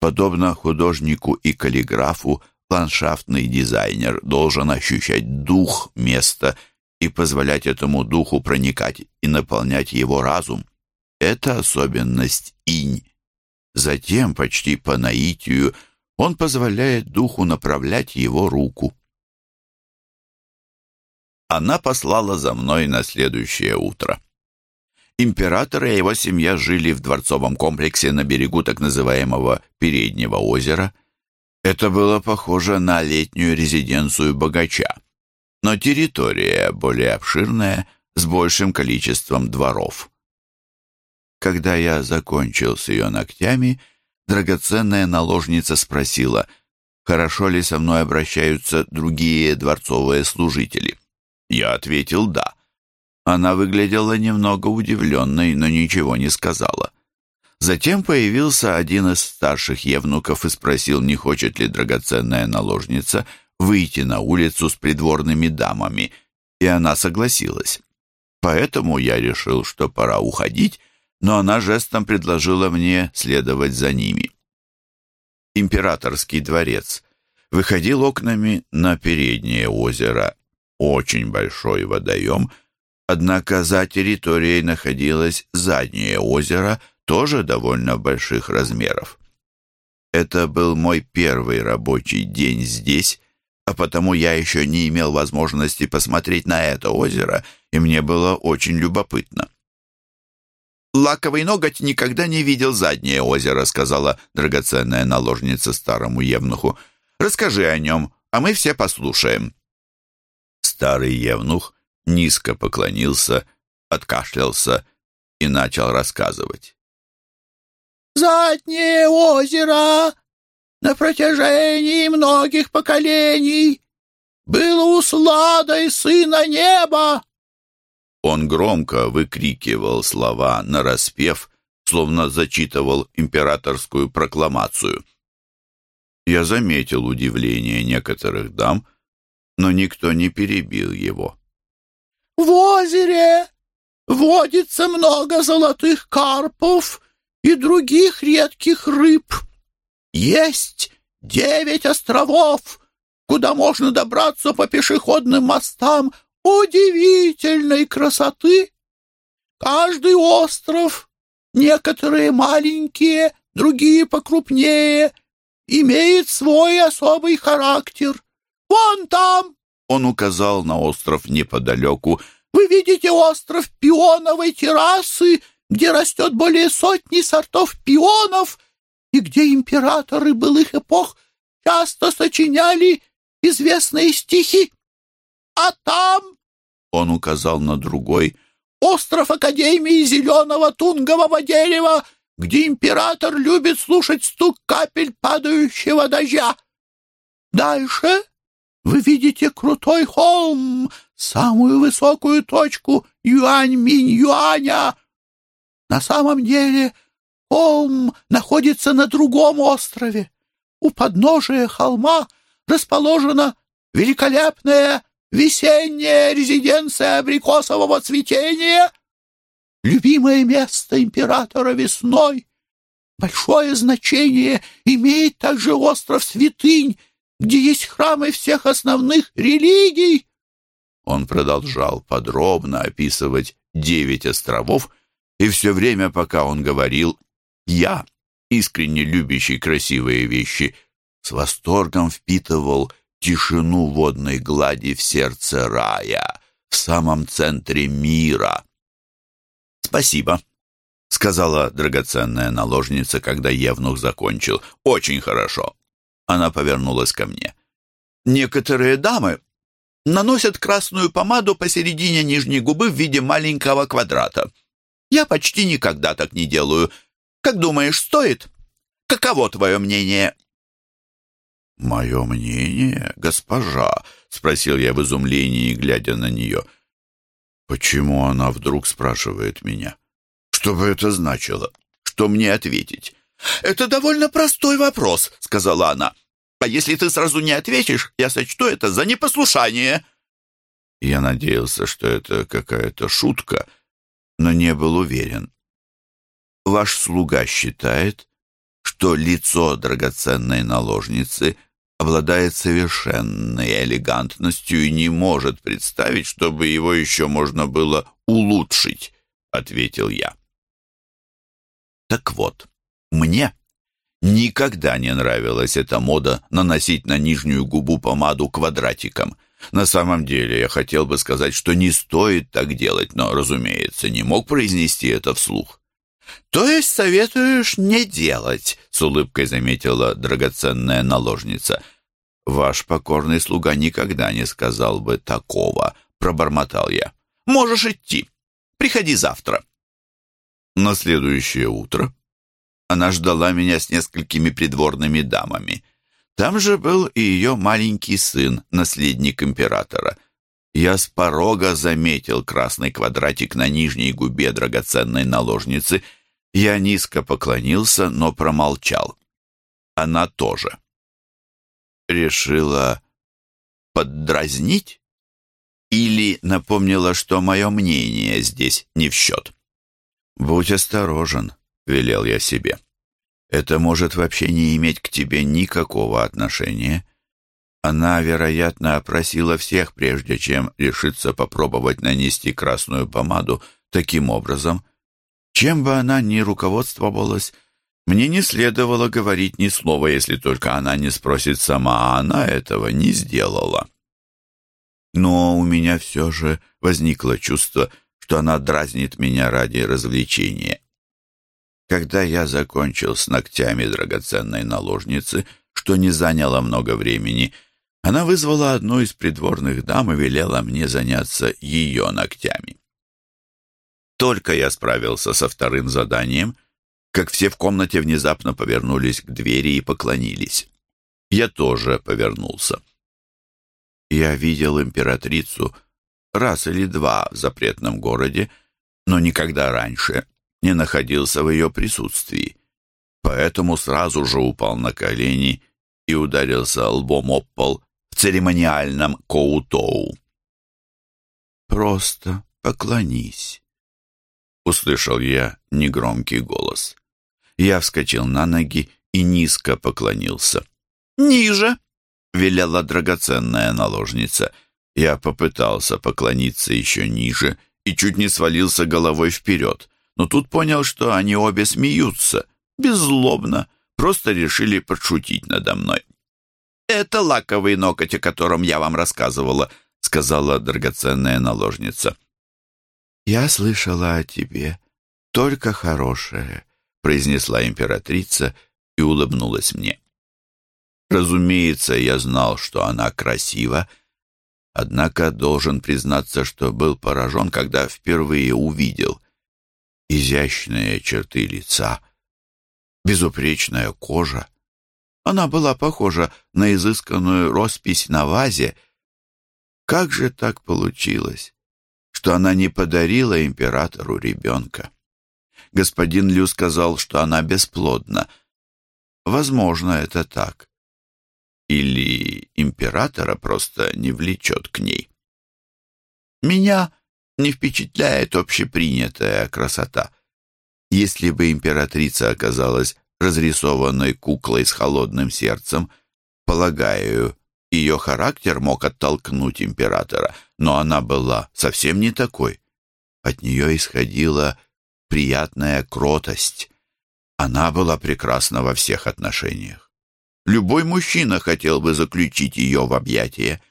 Подобно художнику и каллиграфу, ландшафтный дизайнер должен ощущать дух места и позволять этому духу проникать и наполнять его разум. Это особенность инь. Затем, почти по наитию, он позволяет духу направлять его руку. Она послала за мной на следующее утро. Император и его семья жили в дворцовом комплексе на берегу так называемого Переднего озера. Это было похоже на летнюю резиденцию богача, но территория более обширная, с большим количеством дворов. Когда я закончил с ее ногтями, драгоценная наложница спросила, хорошо ли со мной обращаются другие дворцовые служители. Я ответил «да». Она выглядела немного удивленной, но ничего не сказала. Затем появился один из старших евнуков и спросил, не хочет ли драгоценная наложница выйти на улицу с придворными дамами, и она согласилась. Поэтому я решил, что пора уходить, но она жестом предложила мне следовать за ними. Императорский дворец выходил окнами на переднее озеро, очень большой водоем, однако за территорией находилось заднее озеро, тоже довольно больших размеров. Это был мой первый рабочий день здесь, а потому я еще не имел возможности посмотреть на это озеро, и мне было очень любопытно. «Лаковый ноготь никогда не видел заднее озеро», — сказала драгоценная наложница старому евнуху. «Расскажи о нем, а мы все послушаем». Старый евнух низко поклонился, откашлялся и начал рассказывать. «Заднее озеро на протяжении многих поколений было усладой сына неба, он громко выкрикивал слова нараспев, словно зачитывал императорскую прокламацию. Я заметил удивление некоторых дам, но никто не перебил его. «В озере водится много золотых карпов и других редких рыб. Есть девять островов, куда можно добраться по пешеходным мостам удивительной красоты. Каждый остров, некоторые маленькие, другие покрупнее, имеет свой особый характер. Вон там, — он указал на остров неподалеку, — вы видите остров пионовой террасы, где растет более сотни сортов пионов и где императоры былых эпох часто сочиняли известные стихи. А там, — он указал на другой, — остров Академии зеленого тунгового дерева, где император любит слушать стук капель падающего дождя. Дальше вы видите крутой холм, самую высокую точку Юань-Минь-Юаня. На самом деле холм находится на другом острове. У подножия холма расположена великолепная Весенняя резиденция абрикосового цветения, любимое место императора весной. Большое значение имеет также остров Святынь, где есть храмы всех основных религий. Он продолжал подробно описывать девять островов, и все время, пока он говорил, я, искренне любящий красивые вещи, с восторгом впитывал тишину водной глади в сердце рая, в самом центре мира. «Спасибо», — сказала драгоценная наложница, когда Евнух закончил. «Очень хорошо». Она повернулась ко мне. «Некоторые дамы наносят красную помаду посередине нижней губы в виде маленького квадрата. Я почти никогда так не делаю. Как думаешь, стоит? Каково твое мнение?» «Мое мнение, госпожа?» — спросил я в изумлении, глядя на нее. «Почему она вдруг спрашивает меня? Что бы это значило? Что мне ответить?» «Это довольно простой вопрос», — сказала она. «А если ты сразу не ответишь, я сочту это за непослушание». Я надеялся, что это какая-то шутка, но не был уверен. «Ваш слуга считает, что лицо драгоценной наложницы обладает совершенной элегантностью и не может представить, чтобы его еще можно было улучшить», — ответил я. Так вот, мне никогда не нравилась эта мода наносить на нижнюю губу помаду квадратиком. На самом деле я хотел бы сказать, что не стоит так делать, но, разумеется, не мог произнести это вслух. «То есть советуешь не делать?» — с улыбкой заметила драгоценная наложница. «Ваш покорный слуга никогда не сказал бы такого», — пробормотал я. «Можешь идти. Приходи завтра». На следующее утро она ждала меня с несколькими придворными дамами. Там же был и ее маленький сын, наследник императора. Я с порога заметил красный квадратик на нижней губе драгоценной наложницы. Я низко поклонился, но промолчал. Она тоже. Решила поддразнить? Или напомнила, что мое мнение здесь не в счет? «Будь осторожен», — велел я себе. «Это может вообще не иметь к тебе никакого отношения». Она, вероятно, опросила всех, прежде чем решиться попробовать нанести красную помаду таким образом. Чем бы она ни руководствовалась, мне не следовало говорить ни слова, если только она не спросит сама, а она этого не сделала. Но у меня все же возникло чувство, что она дразнит меня ради развлечения. Когда я закончил с ногтями драгоценной наложницы, что не заняло много времени, она вызвала одну из придворных дам и велела мне заняться ее ногтями. Только я справился со вторым заданием, как все в комнате внезапно повернулись к двери и поклонились. Я тоже повернулся. Я видел императрицу раз или два в запретном городе, но никогда раньше не находился в ее присутствии. Поэтому сразу же упал на колени и ударился лбом об пол в церемониальном коутоу. «Просто поклонись», — услышал я негромкий голос. Я вскочил на ноги и низко поклонился. «Ниже!» — велела драгоценная наложница — я попытался поклониться еще ниже и чуть не свалился головой вперед, но тут понял, что они обе смеются, беззлобно, просто решили подшутить надо мной. «Это лаковый ноготь, о котором я вам рассказывала», — сказала драгоценная наложница. «Я слышала о тебе только хорошее», — произнесла императрица и улыбнулась мне. Разумеется, я знал, что она красива, — Однако должен признаться, что был поражен, когда впервые увидел изящные черты лица, безупречная кожа. Она была похожа на изысканную роспись на вазе. Как же так получилось, что она не подарила императору ребенка? Господин Лю сказал, что она бесплодна. Возможно, это так. Или императора просто не влечет к ней. Меня не впечатляет общепринятая красота. Если бы императрица оказалась разрисованной куклой с холодным сердцем, полагаю, ее характер мог оттолкнуть императора, но она была совсем не такой. От нее исходила приятная кротость. Она была прекрасна во всех отношениях. Любой мужчина хотел бы заключить ее в объятия.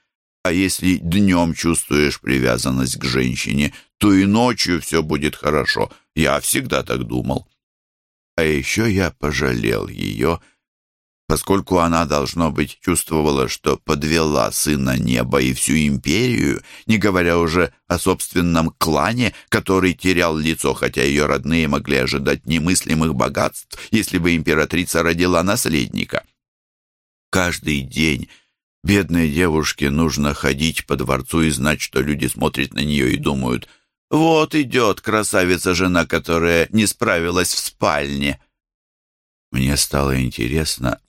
А если днем чувствуешь привязанность к женщине, то и ночью все будет хорошо. Я всегда так думал. А еще я пожалел ее, поскольку она, должно быть, чувствовала, что подвела сына неба и всю империю, не говоря уже о собственном клане, который терял лицо, хотя ее родные могли ожидать немыслимых богатств, если бы императрица родила наследника. Каждый день бедной девушке нужно ходить по дворцу и знать, что люди смотрят на нее и думают – вот идет красавица-жена, которая не справилась в спальне. Мне стало интересно,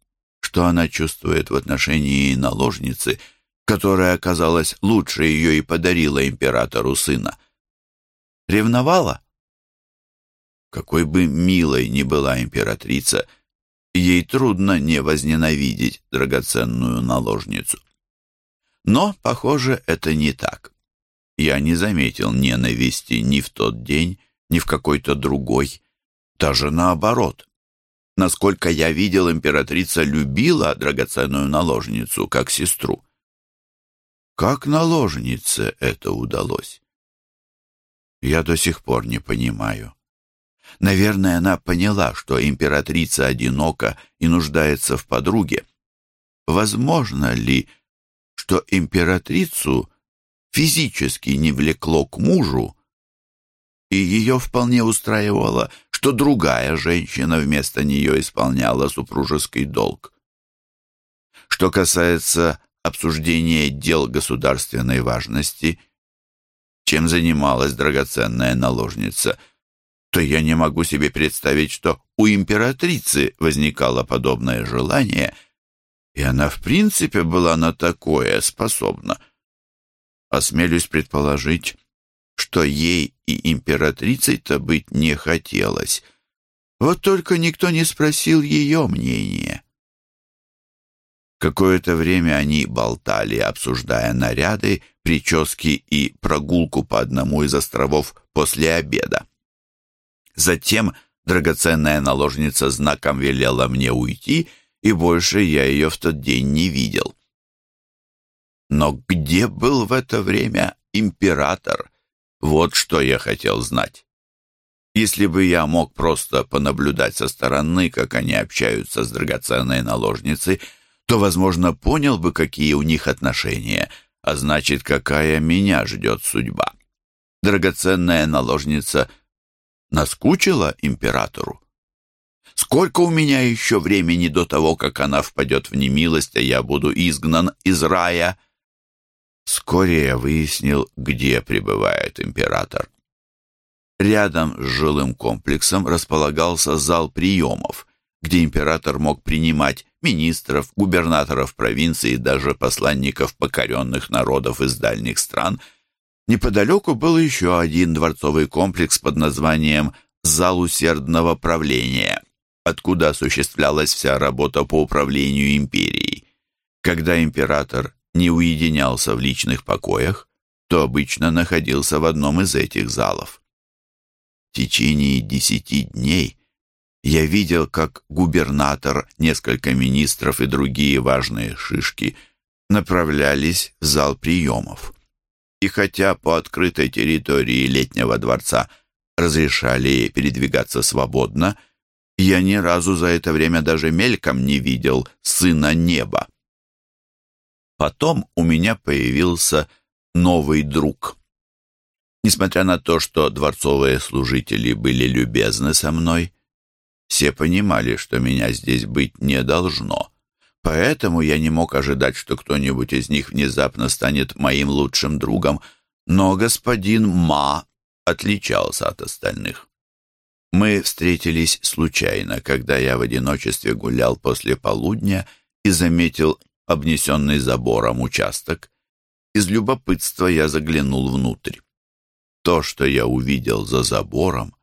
что она чувствует в отношении наложницы, которая оказалась лучше ее и подарила императору сына. Ревновала? Какой бы милой ни была императрица, ей трудно не возненавидеть драгоценную наложницу. Но, похоже, это не так я не заметил ненависти ни в тот день, ни в какой-то другой. Даже наоборот. Насколько я видел, императрица любила драгоценную наложницу, как сестру. Как наложнице это удалось? Я до сих пор не понимаю. Наверное, она поняла, что императрица одинока и нуждается в подруге. Возможно ли, что императрицу физически не влекло к мужу, и ее вполне устраивало, что другая женщина вместо нее исполняла супружеский долг. Что касается обсуждения дел государственной важности, чем занималась драгоценная наложница, то я не могу себе представить, что у императрицы возникало подобное желание, и она в принципе была на такое способна — Осмелюсь предположить, что ей и императрицей-то быть не хотелось. Вот только никто не спросил ее мнения. Какое-то время они болтали, обсуждая наряды, прически и прогулку по одному из островов после обеда. Затем драгоценная наложница знаком велела мне уйти, и больше я ее в тот день не видел. Но где был в это время император? Вот что я хотел знать. Если бы я мог просто понаблюдать со стороны, как они общаются с драгоценной наложницей, то, возможно, понял бы, какие у них отношения, а значит, какая меня ждет судьба. Драгоценная наложница наскучила императору. Сколько у меня еще времени до того, как она впадет в немилость, а я буду изгнан из рая?» Вскоре я выяснил, где пребывает император. Рядом с жилым комплексом располагался зал приемов, где император мог принимать министров, губернаторов провинции и даже посланников покоренных народов из дальних стран. Неподалеку был еще один дворцовый комплекс под названием «Зал усердного правления», откуда осуществлялась вся работа по управлению империей. Когда император не уединялся в личных покоях, то обычно находился в одном из этих залов. В течение десяти дней я видел, как губернатор, несколько министров и другие важные шишки направлялись в зал приемов. И хотя по открытой территории летнего дворца разрешали передвигаться свободно, я ни разу за это время даже мельком не видел сына неба. Потом у меня появился новый друг. Несмотря на то, что дворцовые служители были любезны со мной, все понимали, что меня здесь быть не должно. Поэтому я не мог ожидать, что кто-нибудь из них внезапно станет моим лучшим другом, но господин Ма отличался от остальных. Мы встретились случайно, когда я в одиночестве гулял после полудня и заметил обнесенный забором участок. Из любопытства я заглянул внутрь. То, что я увидел за забором,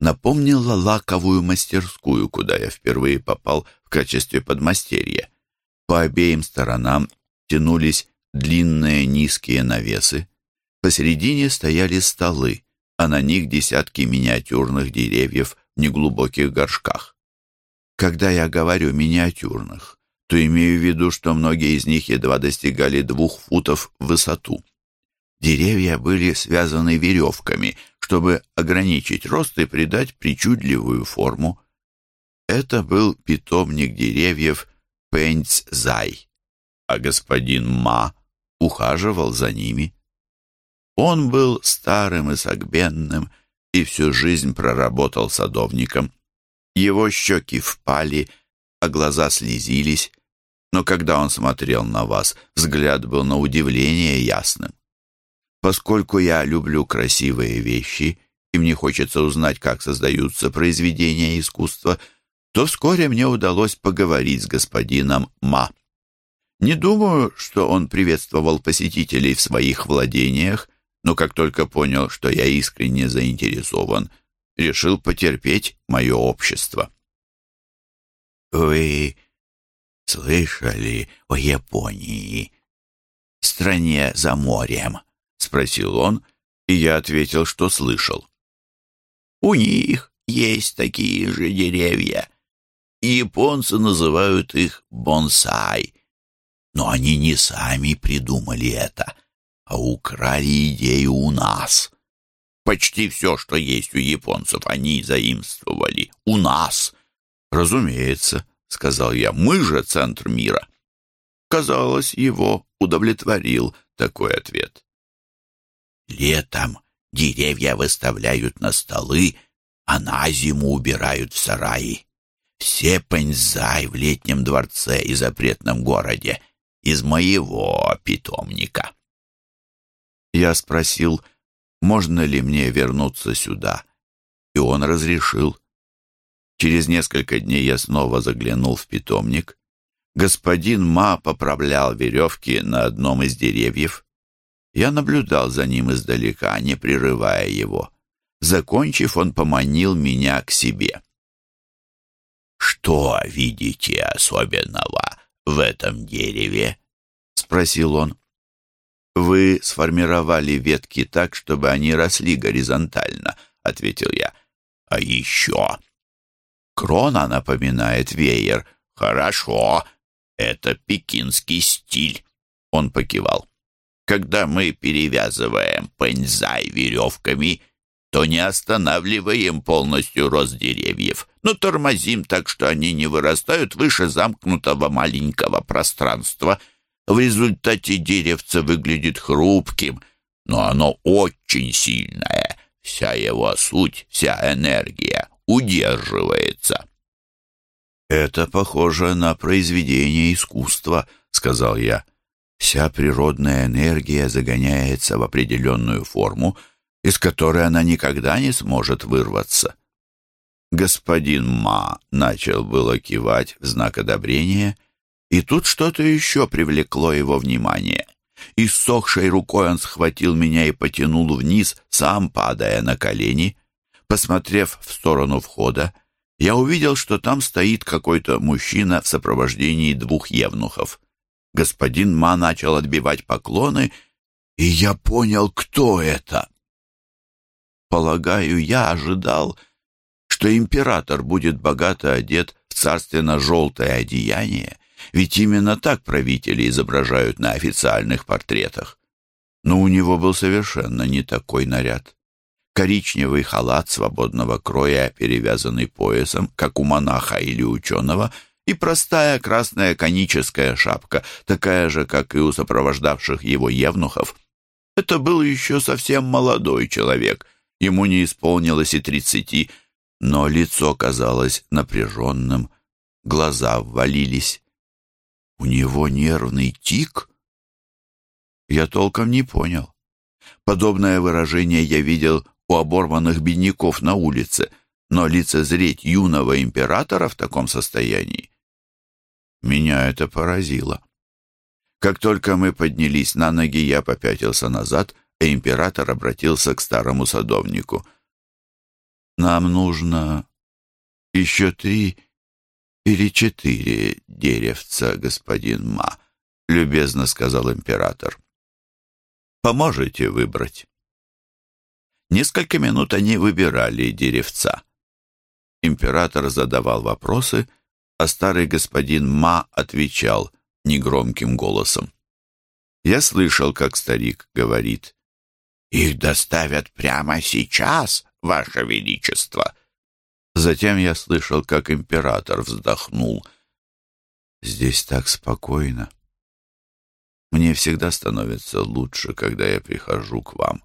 напомнило лаковую мастерскую, куда я впервые попал в качестве подмастерья. По обеим сторонам тянулись длинные низкие навесы. Посередине стояли столы, а на них десятки миниатюрных деревьев в неглубоких горшках. Когда я говорю «миниатюрных», то имею в виду, что многие из них едва достигали двух футов в высоту. Деревья были связаны веревками, чтобы ограничить рост и придать причудливую форму. Это был питомник деревьев Пеньцзай, а господин Ма ухаживал за ними. Он был старым и согбенным и всю жизнь проработал садовником. Его щеки впали, а глаза слезились, но когда он смотрел на вас, взгляд был на удивление ясным. Поскольку я люблю красивые вещи, и мне хочется узнать, как создаются произведения искусства, то вскоре мне удалось поговорить с господином Ма. Не думаю, что он приветствовал посетителей в своих владениях, но как только понял, что я искренне заинтересован, решил потерпеть мое общество. «Вы слышали о Японии, стране за морем?» — спросил он, и я ответил, что слышал. «У них есть такие же деревья, и японцы называют их бонсай. Но они не сами придумали это, а украли идею у нас. Почти все, что есть у японцев, они заимствовали у нас. Разумеется, сказал я, мы же центр мира. Казалось, его удовлетворил такой ответ. Летом деревья выставляют на столы, а на зиму убирают в сараи. Все пензай в летнем дворце и запретном городе из моего питомника. Я спросил, можно ли мне вернуться сюда, и он разрешил. Через несколько дней я снова заглянул в питомник. Господин Ма поправлял веревки на одном из деревьев. Я наблюдал за ним издалека, не прерывая его. Закончив, он поманил меня к себе. «Что видите особенного в этом дереве?» — спросил он. «Вы сформировали ветки так, чтобы они росли горизонтально», — ответил я. «А еще...» «Крона напоминает веер». «Хорошо, это пекинский стиль», — он покивал. «Когда мы перевязываем пензай веревками, то не останавливаем полностью рост деревьев, но тормозим так, что они не вырастают выше замкнутого маленького пространства — в результате деревце выглядит хрупким, но оно очень сильное. Вся его суть, вся энергия удерживается. «Это похоже на произведение искусства», — сказал я. «Вся природная энергия загоняется в определенную форму, из которой она никогда не сможет вырваться». Господин Ма начал было кивать в знак одобрения — и тут что-то еще привлекло его внимание. Иссохшей рукой он схватил меня и потянул вниз, сам падая на колени. Посмотрев в сторону входа, я увидел, что там стоит какой-то мужчина в сопровождении двух евнухов. Господин Ма начал отбивать поклоны, и я понял, кто это. Полагаю, я ожидал, что император будет богато одет в царственно-желтое одеяние, ведь именно так правители изображают на официальных портретах. Но у него был совершенно не такой наряд. Коричневый халат свободного кроя, перевязанный поясом, как у монаха или ученого, и простая красная коническая шапка, такая же, как и у сопровождавших его евнухов. Это был еще совсем молодой человек, ему не исполнилось и тридцати, но лицо казалось напряженным, глаза ввалились. У него нервный тик? Я толком не понял. Подобное выражение я видел у оборванных бедняков на улице, но лицезреть юного императора в таком состоянии меня это поразило. Как только мы поднялись на ноги, я попятился назад, император обратился к старому садовнику. «Нам нужно еще три или четыре деревца, господин Ма», — любезно сказал император. «Поможете выбрать?» Несколько минут они выбирали деревца. Император задавал вопросы, а старый господин Ма отвечал негромким голосом. Я слышал, как старик говорит, Их доставят прямо сейчас, Ваше Величество. Затем я слышал, как император вздохнул. Здесь так спокойно. Мне всегда становится лучше, когда я прихожу к вам.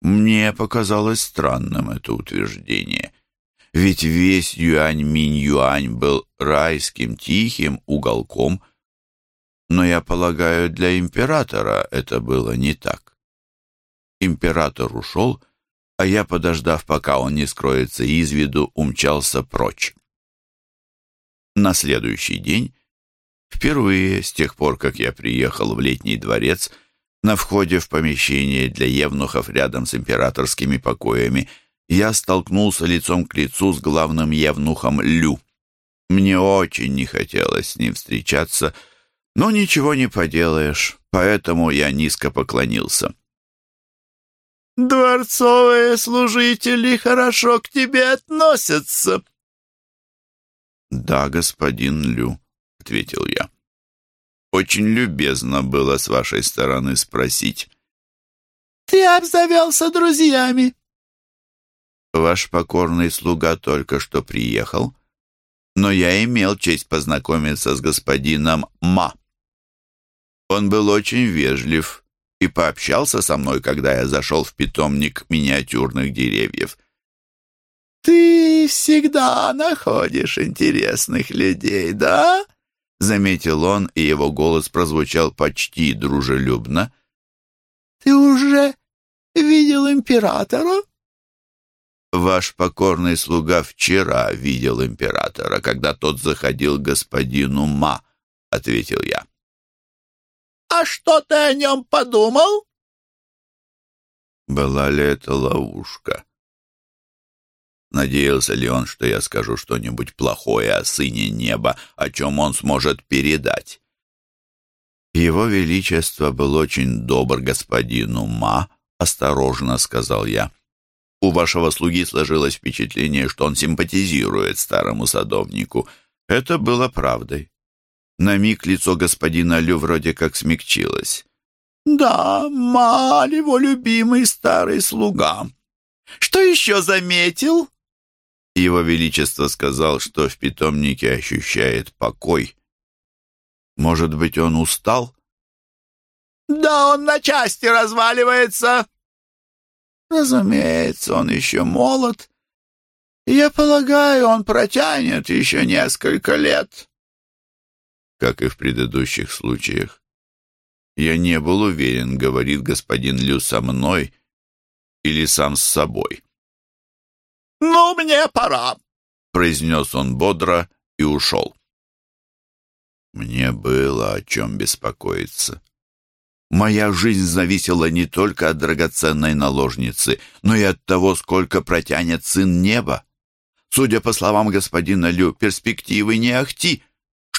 Мне показалось странным это утверждение, ведь весь Юань-Минь-Юань был райским, тихим уголком, но я полагаю, для императора это было не так. Император ушел, а я, подождав, пока он не скроется из виду, умчался прочь. На следующий день, впервые с тех пор, как я приехал в летний дворец, на входе в помещение для евнухов рядом с императорскими покоями я столкнулся лицом к лицу с главным евнухом Лю. Мне очень не хотелось с ним встречаться, но ничего не поделаешь, поэтому я низко поклонился. «Дворцовые служители хорошо к тебе относятся». «Да, господин Лю», — ответил я. «Очень любезно было с вашей стороны спросить». «Ты обзавелся друзьями». «Ваш покорный слуга только что приехал, но я имел честь познакомиться с господином Ма. Он был очень вежлив» и пообщался со мной, когда я зашел в питомник миниатюрных деревьев. «Ты всегда находишь интересных людей, да?» — заметил он, и его голос прозвучал почти дружелюбно. «Ты уже видел императора?» «Ваш покорный слуга вчера видел императора, когда тот заходил к господину Ма», — ответил я. «А что ты о нем подумал?» Была ли это ловушка? Надеялся ли он, что я скажу что-нибудь плохое о сыне неба, о чем он сможет передать? Его Величество был очень добр господину Ма, осторожно сказал я. У вашего слуги сложилось впечатление, что он симпатизирует старому садовнику. Это было правдой. На миг лицо господина Лю вроде как смягчилось. «Да, Ма, его любимый старый слуга. Что еще заметил?» Его Величество сказал, что в питомнике ощущает покой. Может быть, он устал? «Да он на части разваливается!» «Разумеется, он еще молод. Я полагаю, он протянет еще несколько лет» как и в предыдущих случаях. Я не был уверен, говорит господин Лю со мной или сам с собой. «Ну, мне пора», — произнес он бодро и ушел. Мне было о чем беспокоиться. Моя жизнь зависела не только от драгоценной наложницы, но и от того, сколько протянет сын неба. Судя по словам господина Лю, перспективы не ахти —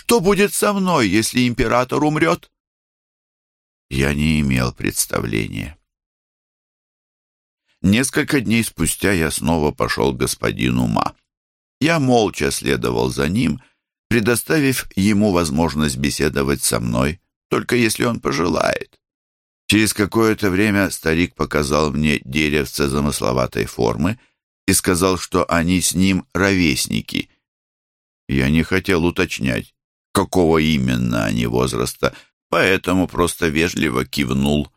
что будет со мной, если император умрет? Я не имел представления. Несколько дней спустя я снова пошел к господину Ма. Я молча следовал за ним, предоставив ему возможность беседовать со мной, только если он пожелает. Через какое-то время старик показал мне деревце замысловатой формы и сказал, что они с ним ровесники. Я не хотел уточнять, какого именно они возраста, поэтому просто вежливо кивнул.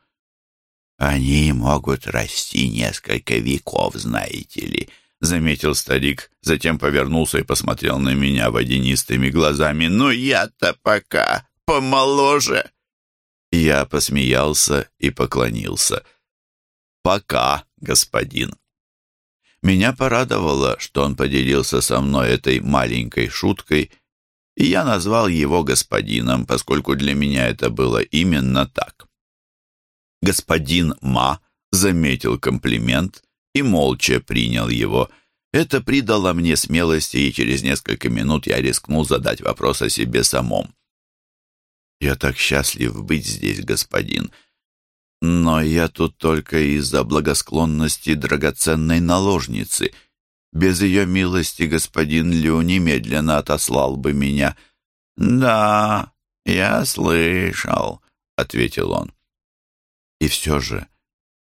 «Они могут расти несколько веков, знаете ли», — заметил старик, затем повернулся и посмотрел на меня водянистыми глазами. «Ну я-то пока помоложе». Я посмеялся и поклонился. «Пока, господин». Меня порадовало, что он поделился со мной этой маленькой шуткой — и я назвал его господином, поскольку для меня это было именно так. Господин Ма заметил комплимент и молча принял его. Это придало мне смелости, и через несколько минут я рискнул задать вопрос о себе самом. «Я так счастлив быть здесь, господин», но я тут только из-за благосклонности драгоценной наложницы — без ее милости господин Лю немедленно отослал бы меня. «Да, я слышал», — ответил он. И все же,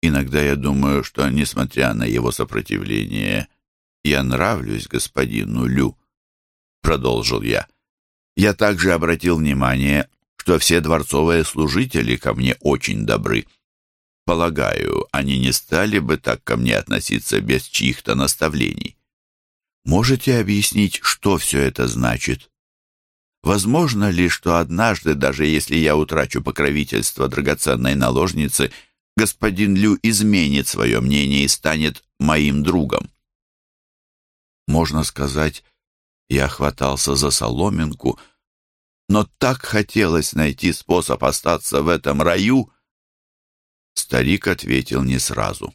иногда я думаю, что, несмотря на его сопротивление, я нравлюсь господину Лю, продолжил я. Я также обратил внимание, что все дворцовые служители ко мне очень добры. Полагаю, они не стали бы так ко мне относиться без чьих-то наставлений. Можете объяснить, что все это значит? Возможно ли, что однажды, даже если я утрачу покровительство драгоценной наложницы, господин Лю изменит свое мнение и станет моим другом? Можно сказать, я хватался за соломинку, но так хотелось найти способ остаться в этом раю. Старик ответил не сразу.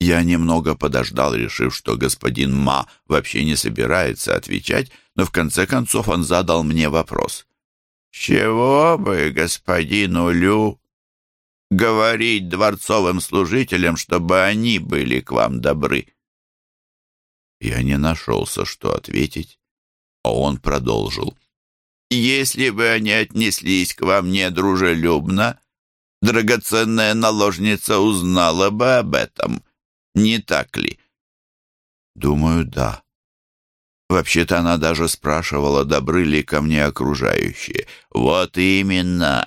Я немного подождал, решив, что господин Ма вообще не собирается отвечать, но в конце концов он задал мне вопрос. «Чего бы господину Лю говорить дворцовым служителям, чтобы они были к вам добры?» Я не нашелся, что ответить, а он продолжил. «Если бы они отнеслись к вам недружелюбно, драгоценная наложница узнала бы об этом, не так ли?» «Думаю, да». Вообще-то она даже спрашивала, добры ли ко мне окружающие. «Вот именно!»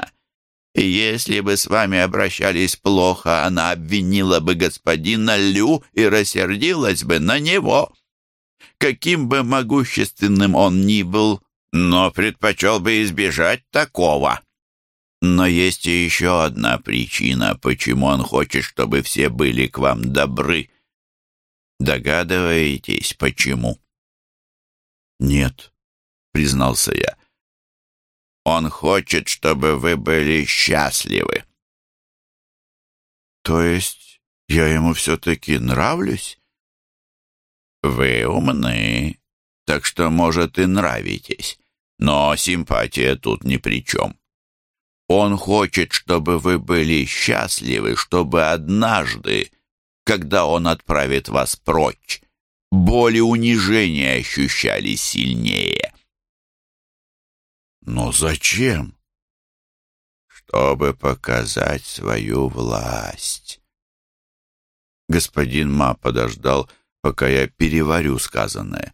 Если бы с вами обращались плохо, она обвинила бы господина Лю и рассердилась бы на него. Каким бы могущественным он ни был, но предпочел бы избежать такого. Но есть и еще одна причина, почему он хочет, чтобы все были к вам добры. Догадываетесь, почему? Нет, признался я. Он хочет, чтобы вы были счастливы. То есть я ему все-таки нравлюсь? Вы умны, так что, может, и нравитесь, но симпатия тут ни при чем. Он хочет, чтобы вы были счастливы, чтобы однажды, когда он отправит вас прочь, боли унижения ощущали сильнее. Но зачем? Чтобы показать свою власть. Господин Ма подождал, пока я переварю сказанное.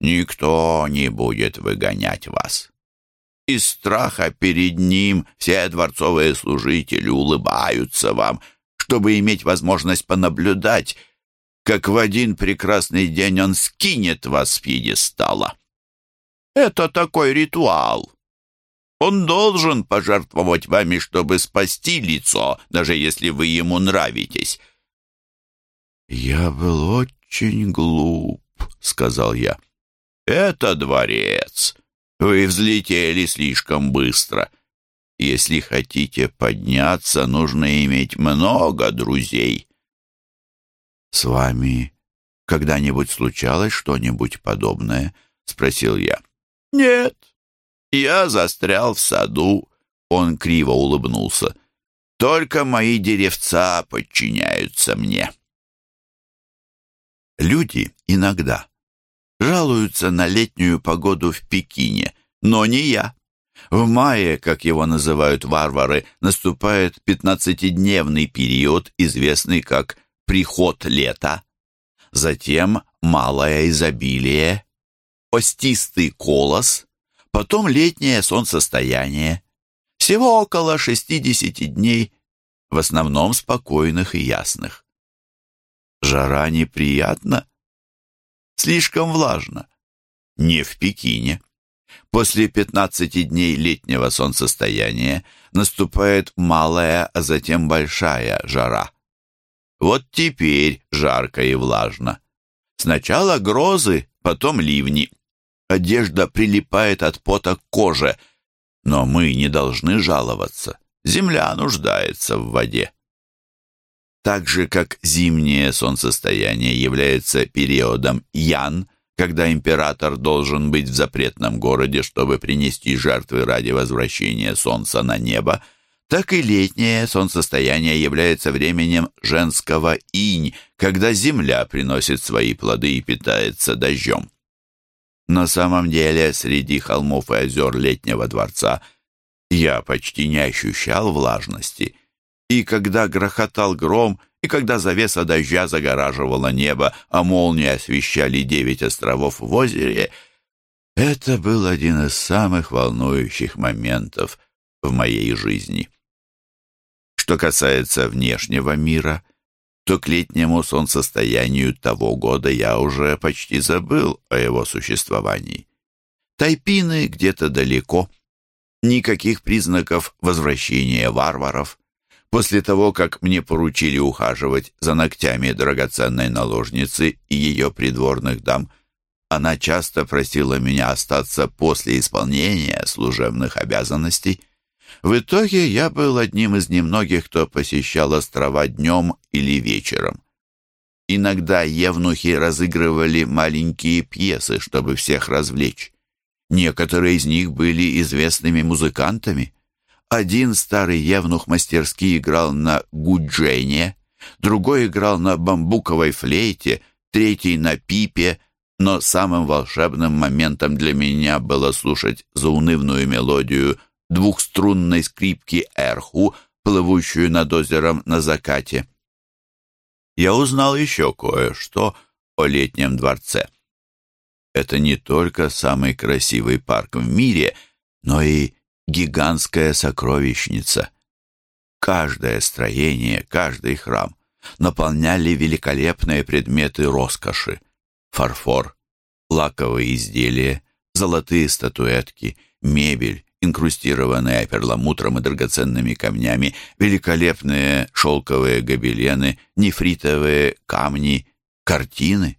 Никто не будет выгонять вас. Из страха перед ним все дворцовые служители улыбаются вам, чтобы иметь возможность понаблюдать, как в один прекрасный день он скинет вас с пьедестала. Это такой ритуал. Он должен пожертвовать вами, чтобы спасти лицо, даже если вы ему нравитесь. «Я был очень глуп», — сказал я. «Это дворец. Вы взлетели слишком быстро. Если хотите подняться, нужно иметь много друзей». «С вами когда-нибудь случалось что-нибудь подобное?» — спросил я. «Нет, я застрял в саду», — он криво улыбнулся. «Только мои деревца подчиняются мне». Люди иногда жалуются на летнюю погоду в Пекине, но не я. В мае, как его называют варвары, наступает пятнадцатидневный период, известный как «приход лета». Затем малое изобилие, остистый колос, потом летнее солнцестояние. Всего около 60 дней, в основном спокойных и ясных. Жара неприятна, слишком влажно. Не в Пекине. После 15 дней летнего солнцестояния наступает малая, а затем большая жара. Вот теперь жарко и влажно. Сначала грозы, потом ливни. Одежда прилипает от пота к коже, но мы не должны жаловаться. Земля нуждается в воде. Так же, как зимнее солнцестояние является периодом Ян, когда император должен быть в запретном городе, чтобы принести жертвы ради возвращения солнца на небо, так и летнее солнцестояние является временем женского инь, когда земля приносит свои плоды и питается дождем. На самом деле, среди холмов и озер летнего дворца я почти не ощущал влажности. И когда грохотал гром, и когда завеса дождя загораживала небо, а молнии освещали девять островов в озере, это был один из самых волнующих моментов в моей жизни. Что касается внешнего мира, то к летнему солнцестоянию того года я уже почти забыл о его существовании. Тайпины где-то далеко, никаких признаков возвращения варваров. После того, как мне поручили ухаживать за ногтями драгоценной наложницы и ее придворных дам, она часто просила меня остаться после исполнения служебных обязанностей. В итоге я был одним из немногих, кто посещал острова днем или вечером. Иногда евнухи разыгрывали маленькие пьесы, чтобы всех развлечь. Некоторые из них были известными музыкантами. Один старый евнух мастерски играл на гуджене, другой играл на бамбуковой флейте, третий на пипе, но самым волшебным моментом для меня было слушать заунывную мелодию двухструнной скрипки эрху, плывущую над озером на закате. Я узнал еще кое-что о летнем дворце. Это не только самый красивый парк в мире, но и гигантская сокровищница. Каждое строение, каждый храм наполняли великолепные предметы роскоши. Фарфор, лаковые изделия, золотые статуэтки, мебель, инкрустированная перламутром и драгоценными камнями, великолепные шелковые гобелены, нефритовые камни, картины.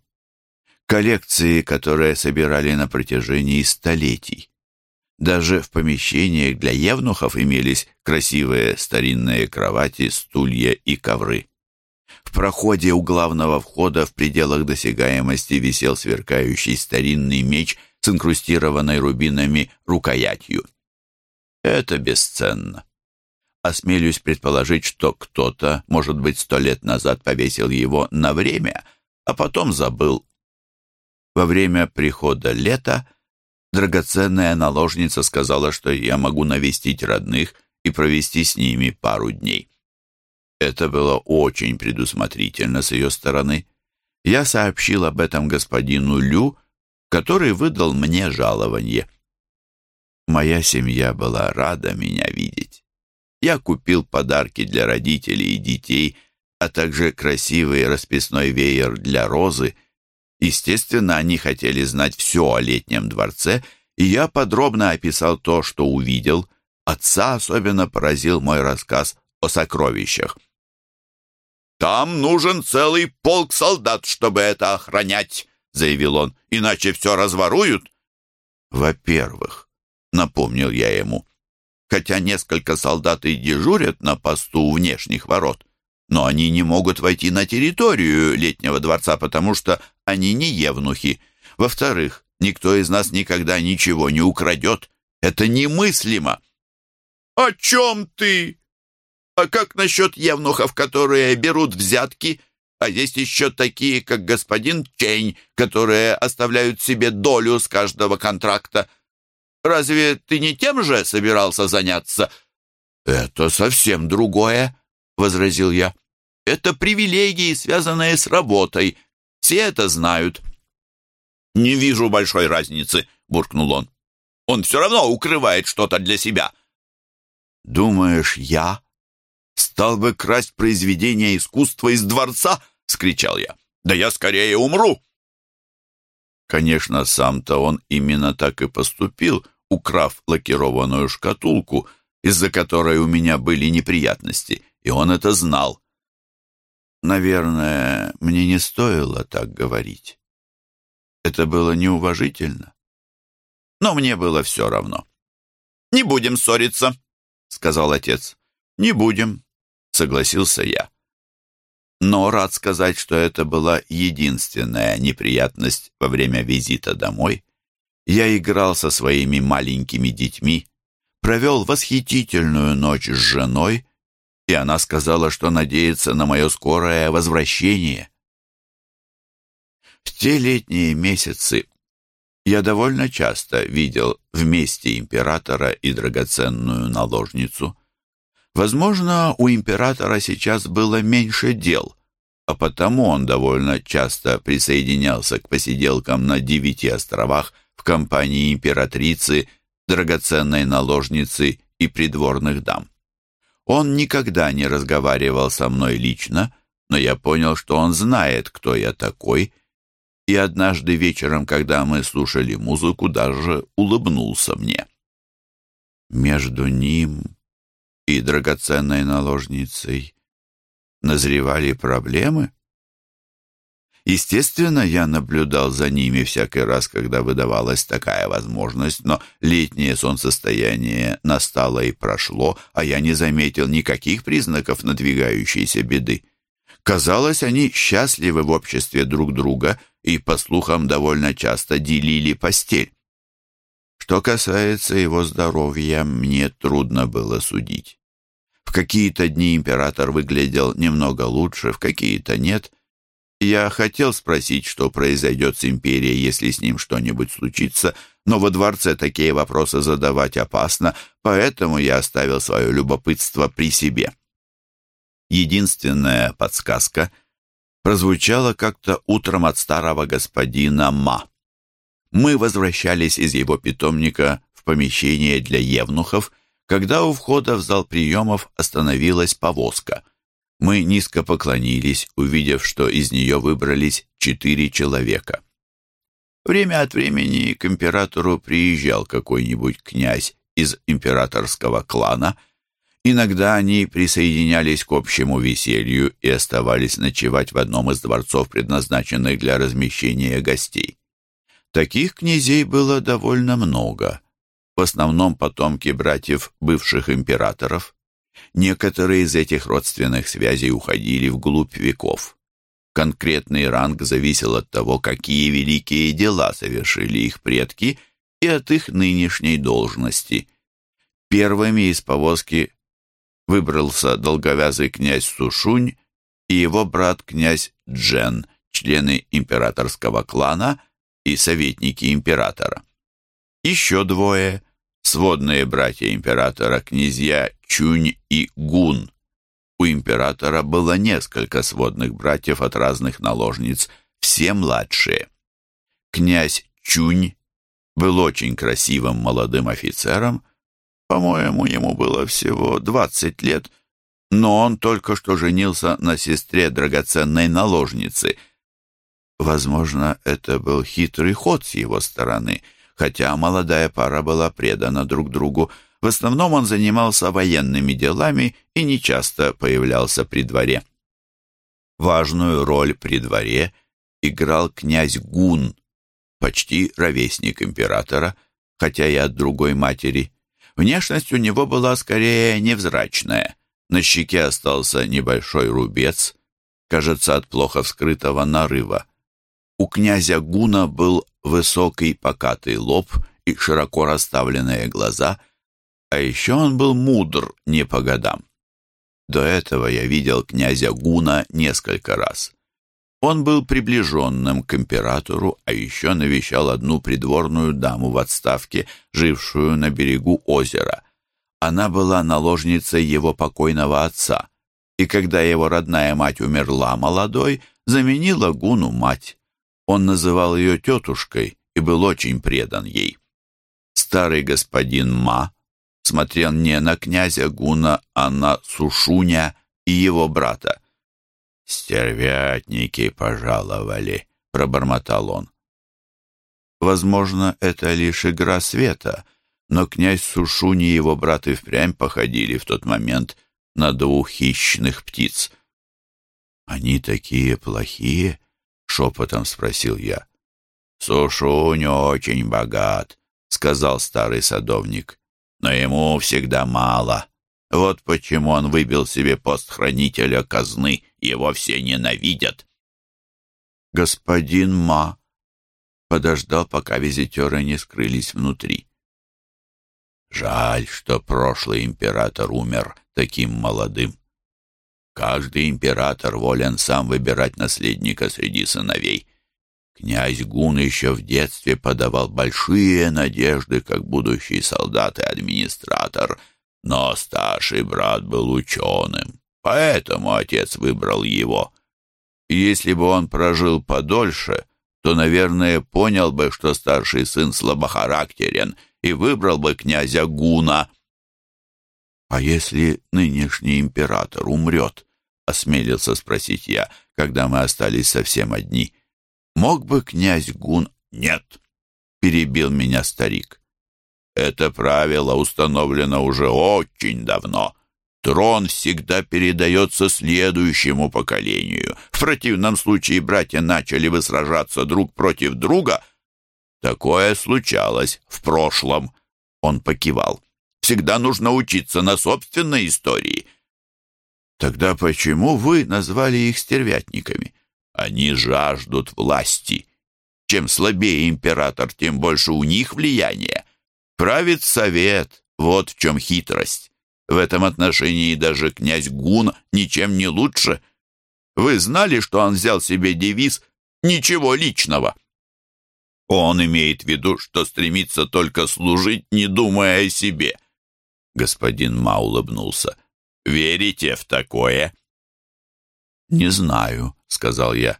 Коллекции, которые собирали на протяжении столетий. Даже в помещениях для евнухов имелись красивые старинные кровати, стулья и ковры. В проходе у главного входа в пределах досягаемости висел сверкающий старинный меч с инкрустированной рубинами рукоятью. Это бесценно. Осмелюсь предположить, что кто-то, может быть, сто лет назад повесил его на время, а потом забыл. Во время прихода лета Драгоценная наложница сказала, что я могу навестить родных и провести с ними пару дней. Это было очень предусмотрительно с ее стороны. Я сообщил об этом господину Лю, который выдал мне жалование. Моя семья была рада меня видеть. Я купил подарки для родителей и детей, а также красивый расписной веер для Розы — Естественно, они хотели знать все о летнем дворце, и я подробно описал то, что увидел. Отца особенно поразил мой рассказ о сокровищах. «Там нужен целый полк солдат, чтобы это охранять», — заявил он, — «иначе все разворуют». «Во-первых», — напомнил я ему, — «хотя несколько солдат и дежурят на посту у внешних ворот, но они не могут войти на территорию летнего дворца, потому что они не евнухи. Во-вторых, никто из нас никогда ничего не украдет. Это немыслимо. «О чем ты? А как насчет евнухов, которые берут взятки? А есть еще такие, как господин Чень, которые оставляют себе долю с каждого контракта. Разве ты не тем же собирался заняться?» «Это совсем другое», — возразил я. Это привилегии, связанные с работой. Все это знают». «Не вижу большой разницы», — буркнул он. «Он все равно укрывает что-то для себя». «Думаешь, я стал бы красть произведения искусства из дворца?» — скричал я. «Да я скорее умру!» Конечно, сам-то он именно так и поступил, украв лакированную шкатулку, из-за которой у меня были неприятности, и он это знал. Наверное, мне не стоило так говорить. Это было неуважительно. Но мне было все равно. «Не будем ссориться», — сказал отец. «Не будем», — согласился я. Но рад сказать, что это была единственная неприятность во время визита домой. Я играл со своими маленькими детьми, провел восхитительную ночь с женой, и она сказала, что надеется на мое скорое возвращение. В те летние месяцы я довольно часто видел вместе императора и драгоценную наложницу. Возможно, у императора сейчас было меньше дел, а потому он довольно часто присоединялся к посиделкам на девяти островах в компании императрицы, драгоценной наложницы и придворных дам. Он никогда не разговаривал со мной лично, но я понял, что он знает, кто я такой, и однажды вечером, когда мы слушали музыку, даже улыбнулся мне. Между ним и драгоценной наложницей назревали проблемы? Естественно, я наблюдал за ними всякий раз, когда выдавалась такая возможность, но летнее солнцестояние настало и прошло, а я не заметил никаких признаков надвигающейся беды. Казалось, они счастливы в обществе друг друга и, по слухам, довольно часто делили постель. Что касается его здоровья, мне трудно было судить. В какие-то дни император выглядел немного лучше, в какие-то нет. Я хотел спросить, что произойдет с империей, если с ним что-нибудь случится, но во дворце такие вопросы задавать опасно, поэтому я оставил свое любопытство при себе. Единственная подсказка прозвучала как-то утром от старого господина Ма. Мы возвращались из его питомника в помещение для евнухов, когда у входа в зал приемов остановилась повозка. Мы низко поклонились, увидев, что из нее выбрались четыре человека. Время от времени к императору приезжал какой-нибудь князь из императорского клана. Иногда они присоединялись к общему веселью и оставались ночевать в одном из дворцов, предназначенных для размещения гостей. Таких князей было довольно много, в основном потомки братьев бывших императоров. Некоторые из этих родственных связей уходили вглубь веков. Конкретный ранг зависел от того, какие великие дела совершили их предки и от их нынешней должности. Первыми из повозки выбрался долговязый князь Сушунь и его брат князь Джен, члены императорского клана – и советники императора. Еще двое — сводные братья императора, князья Чунь и Гун. У императора было несколько сводных братьев от разных наложниц, все младшие. Князь Чунь был очень красивым молодым офицером, по-моему, ему было всего двадцать лет, но он только что женился на сестре драгоценной наложницы — Возможно, это был хитрый ход с его стороны, хотя молодая пара была предана друг другу. В основном он занимался военными делами и нечасто появлялся при дворе. Важную роль при дворе играл князь Гун, почти ровесник императора, хотя и от другой матери. Внешность у него была скорее невзрачная. На щеке остался небольшой рубец, кажется, от плохо вскрытого нарыва. У князя Гуна был высокий покатый лоб и широко расставленные глаза, а еще он был мудр не по годам. До этого я видел князя Гуна несколько раз. Он был приближенным к императору, а еще навещал одну придворную даму в отставке, жившую на берегу озера. Она была наложницей его покойного отца, и когда его родная мать умерла молодой, заменила Гуну мать. Он называл ее тетушкой и был очень предан ей. Старый господин Ма смотрел не на князя Гуна, а на Сушуня и его брата. «Стервятники пожаловали», — пробормотал он. Возможно, это лишь игра света, но князь Сушунь и его брат и впрямь походили в тот момент на двух хищных птиц. «Они такие плохие?» Шепотом спросил я. «Сушунь очень богат», — сказал старый садовник. «Но ему всегда мало. Вот почему он выбил себе пост хранителя казны. Его все ненавидят». Господин Ма подождал, пока визитеры не скрылись внутри. Жаль, что прошлый император умер таким молодым. Каждый император волен сам выбирать наследника среди сыновей. Князь Гун еще в детстве подавал большие надежды, как будущий солдат и администратор, Но старший брат был ученым, поэтому отец выбрал его. Если бы он прожил подольше, то, наверное, понял бы, что старший сын слабохарактерен и выбрал бы князя Гуна. «А если нынешний император умрет?» — осмелился спросить я, когда мы остались совсем одни. «Мог бы князь Гун...» «Нет», — перебил меня старик. «Это правило установлено уже очень давно. Трон всегда передается следующему поколению. В противном случае братья начали бы сражаться друг против друга. Такое случалось в прошлом. Он покивал. Всегда нужно учиться на собственной истории. Тогда почему вы назвали их стервятниками? Они жаждут власти. Чем слабее император, тем больше у них влияния. Правит совет, вот в чем хитрость. В этом отношении даже князь Гун ничем не лучше. Вы знали, что он взял себе девиз «Ничего личного»? Он имеет в виду, что стремится только служить, не думая о себе. Господин Ма улыбнулся. «Верите в такое?» «Не знаю», — сказал я.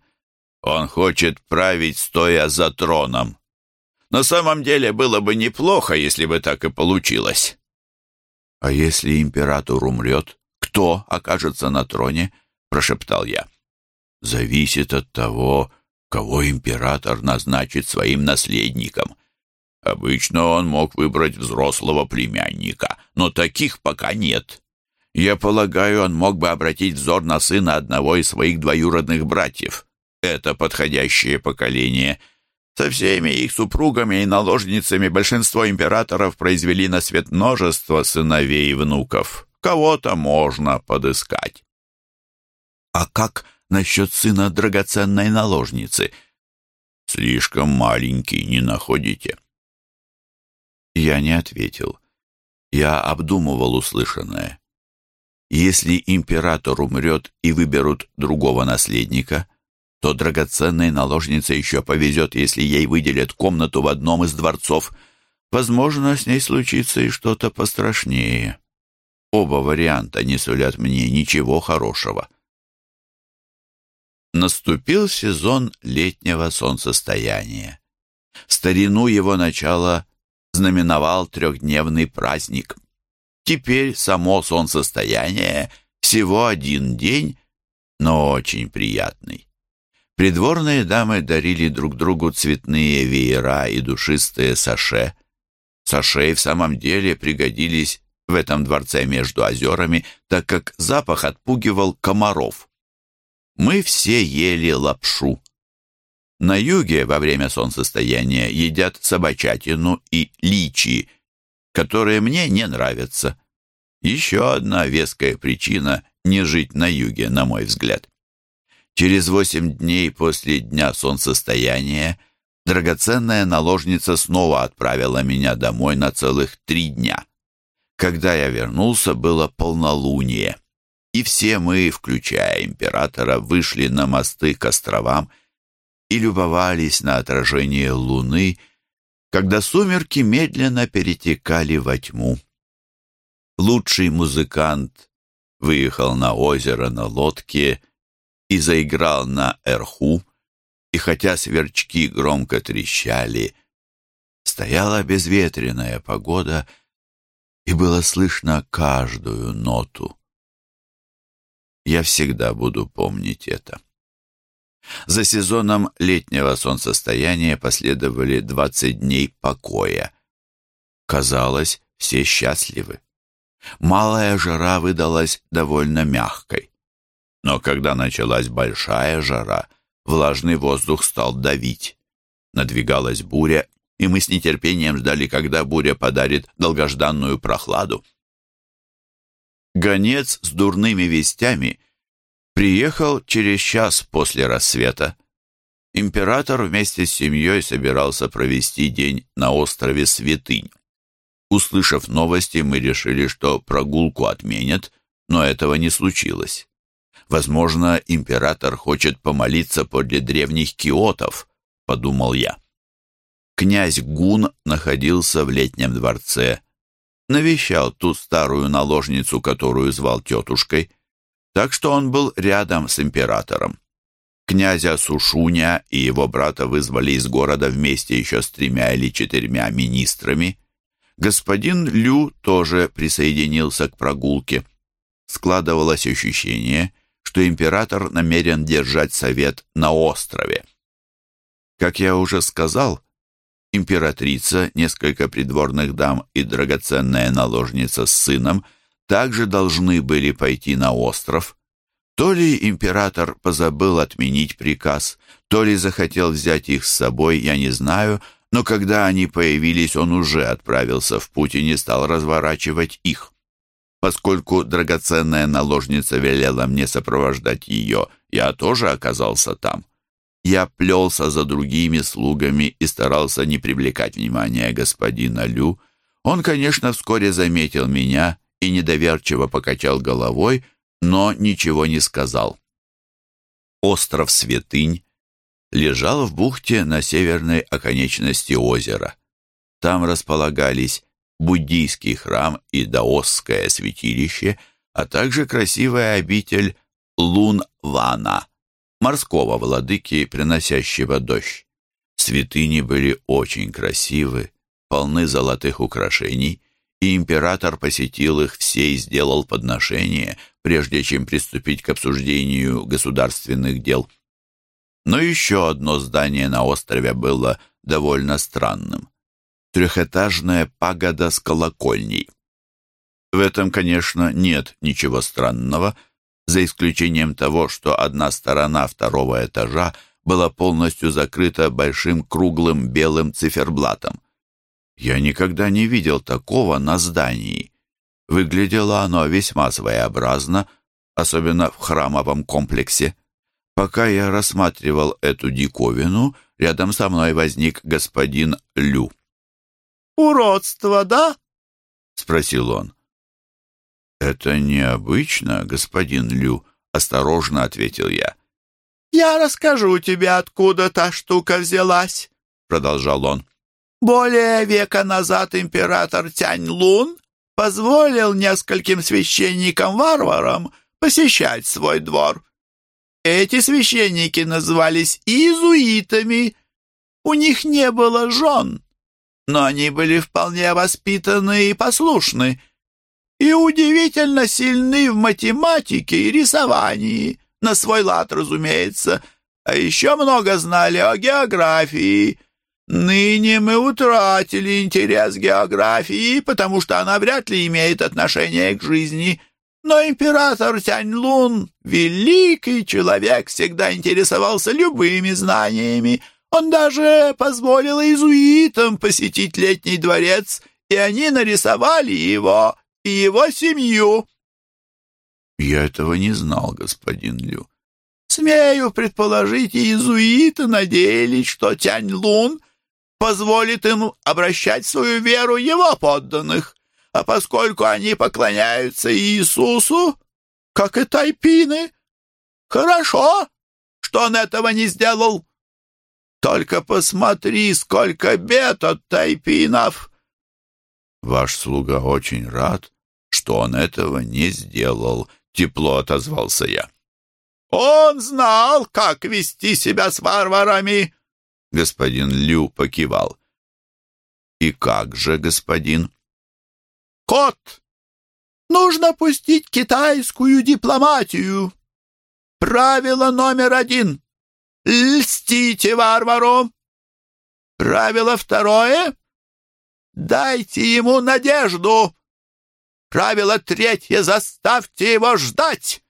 «Он хочет править, стоя за троном. На самом деле было бы неплохо, если бы так и получилось. «А если император умрет, кто окажется на троне?» — прошептал я. «Зависит от того, кого император назначит своим наследником. Обычно он мог выбрать взрослого племянника, но таких пока нет. Я полагаю, он мог бы обратить взор на сына одного из своих двоюродных братьев. Это подходящее поколение — со всеми их супругами и наложницами большинство императоров произвели на свет множество сыновей и внуков. Кого-то можно подыскать. А как насчет сына драгоценной наложницы? Слишком маленький, не находите? Я не ответил. Я обдумывал услышанное. Если император умрет и выберут другого наследника, то драгоценной наложнице еще повезет, если ей выделят комнату в одном из дворцов. Возможно, с ней случится и что-то пострашнее. Оба варианта не сулят мне ничего хорошего. Наступил сезон летнего солнцестояния. В старину его начало знаменовал трехдневный праздник. Теперь само солнцестояние всего один день, но очень приятный. Придворные дамы дарили друг другу цветные веера и душистые саше. Саше в самом деле пригодились в этом дворце между озерами, так как запах отпугивал комаров. Мы все ели лапшу. На юге во время солнцестояния едят собачатину и личи, которые мне не нравятся. Еще одна веская причина не жить на юге, на мой взгляд. Через восемь дней после дня солнцестояния драгоценная наложница снова отправила меня домой на целых три дня. Когда я вернулся, было полнолуние, и все мы, включая императора, вышли на мосты к островам и любовались на отражение луны, когда сумерки медленно перетекали во тьму. Лучший музыкант выехал на озеро на лодке и заиграл на эрху, и хотя сверчки громко трещали, стояла безветренная погода, и было слышно каждую ноту. Я всегда буду помнить это. За сезоном летнего солнцестояния последовали двадцать дней покоя. Казалось, все счастливы. Малая жара выдалась довольно мягкой. Но когда началась большая жара, влажный воздух стал давить. Надвигалась буря, и мы с нетерпением ждали, когда буря подарит долгожданную прохладу. Гонец с дурными вестями приехал через час после рассвета. Император вместе с семьей собирался провести день на острове Святынь. Услышав новости, мы решили, что прогулку отменят, но этого не случилось. Возможно, император хочет помолиться подле древних киотов, подумал я. Князь Гун находился в летнем дворце, навещал ту старую наложницу, которую звал тетушкой, так что он был рядом с императором. Князя Сушуня и его брата вызвали из города вместе еще с тремя или четырьмя министрами. Господин Лю тоже присоединился к прогулке. Складывалось ощущение, что император намерен держать совет на острове. Как я уже сказал, императрица, несколько придворных дам и драгоценная наложница с сыном также должны были пойти на остров. То ли император позабыл отменить приказ, то ли захотел взять их с собой, я не знаю, но когда они появились, он уже отправился в путь и не стал разворачивать их. Поскольку драгоценная наложница велела мне сопровождать ее, я тоже оказался там. Я плелся за другими слугами и старался не привлекать внимания господина Лю. Он, конечно, вскоре заметил меня и недоверчиво покачал головой, но ничего не сказал. Остров Святынь лежал в бухте на северной оконечности озера. Там располагались буддийский храм и даосское святилище, а также красивая обитель Лун-Вана, морского владыки, приносящего дождь. Святыни были очень красивы, полны золотых украшений, и император посетил их все и сделал подношение, прежде чем приступить к обсуждению государственных дел. Но еще одно здание на острове было довольно странным трехэтажная пагода с колокольней. В этом, конечно, нет ничего странного, за исключением того, что одна сторона второго этажа была полностью закрыта большим круглым белым циферблатом. Я никогда не видел такого на здании. Выглядело оно весьма своеобразно, особенно в храмовом комплексе. Пока я рассматривал эту диковину, рядом со мной возник господин Лю уродство, да?» — спросил он. «Это необычно, господин Лю», — осторожно ответил я. «Я расскажу тебе, откуда та штука взялась», — продолжал он. «Более века назад император Тянь-Лун позволил нескольким священникам-варварам посещать свой двор. Эти священники назывались иезуитами. У них не было жен, но они были вполне воспитаны и послушны, и удивительно сильны в математике и рисовании, на свой лад, разумеется, а еще много знали о географии. Ныне мы утратили интерес к географии, потому что она вряд ли имеет отношение к жизни. Но император Тянь-Лун, великий человек, всегда интересовался любыми знаниями, он даже позволил иезуитам посетить летний дворец, и они нарисовали его и его семью». «Я этого не знал, господин Лю». «Смею предположить, иезуиты надеялись, что Тянь-Лун позволит им обращать свою веру его подданных, а поскольку они поклоняются Иисусу, как и тайпины, хорошо, что он этого не сделал». Только посмотри, сколько бед от тайпинов!» «Ваш слуга очень рад, что он этого не сделал», — тепло отозвался я. «Он знал, как вести себя с варварами!» Господин Лю покивал. «И как же, господин?» «Кот! Нужно пустить китайскую дипломатию. Правило номер один. Льстите варвару! Правило второе — дайте ему надежду. Правило третье — заставьте его ждать.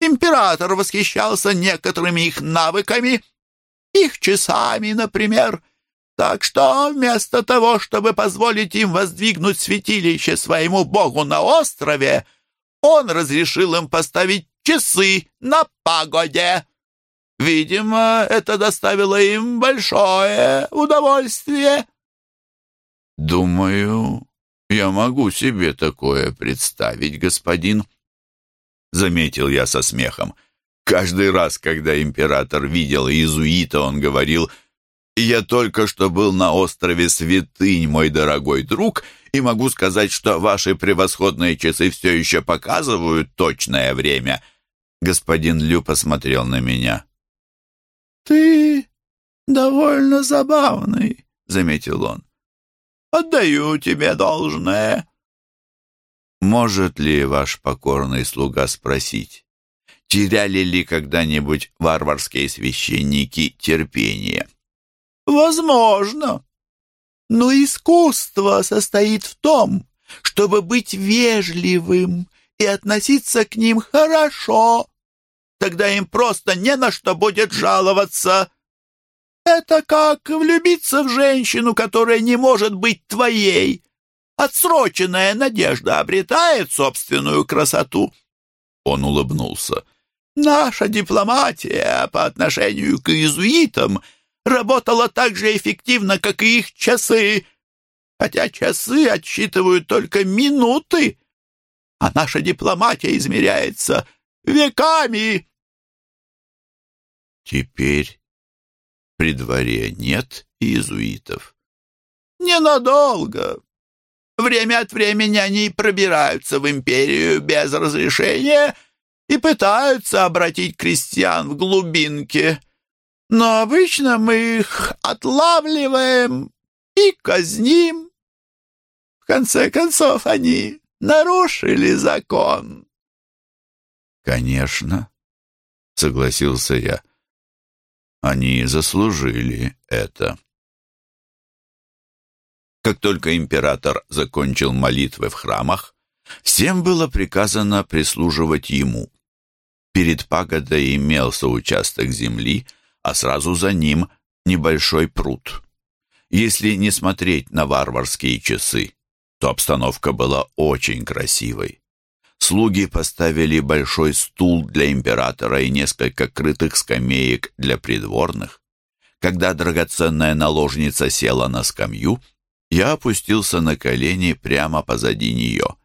Император восхищался некоторыми их навыками, их часами, например. Так что вместо того, чтобы позволить им воздвигнуть святилище своему богу на острове, он разрешил им поставить часы на пагоде. Видимо, это доставило им большое удовольствие. Думаю, я могу себе такое представить, господин, заметил я со смехом. Каждый раз, когда император видел иезуита, он говорил, Я только что был на острове Святынь, мой дорогой друг, и могу сказать, что ваши превосходные часы все еще показывают точное время. Господин Лю посмотрел на меня. «Ты довольно забавный», — заметил он. «Отдаю тебе должное». «Может ли ваш покорный слуга спросить, теряли ли когда-нибудь варварские священники терпение?» Возможно. Но искусство состоит в том, чтобы быть вежливым и относиться к ним хорошо. Тогда им просто не на что будет жаловаться. Это как влюбиться в женщину, которая не может быть твоей. Отсроченная надежда обретает собственную красоту. Он улыбнулся. Наша дипломатия по отношению к иезуитам — работала так же эффективно, как и их часы, хотя часы отсчитывают только минуты, а наша дипломатия измеряется веками. Теперь при дворе нет иезуитов. Ненадолго. Время от времени они пробираются в империю без разрешения и пытаются обратить крестьян в глубинки — но обычно мы их отлавливаем и казним. В конце концов, они нарушили закон. Конечно, согласился я. Они заслужили это. Как только император закончил молитвы в храмах, всем было приказано прислуживать ему. Перед пагодой имелся участок земли — а сразу за ним небольшой пруд. Если не смотреть на варварские часы, то обстановка была очень красивой. Слуги поставили большой стул для императора и несколько крытых скамеек для придворных. Когда драгоценная наложница села на скамью, я опустился на колени прямо позади нее.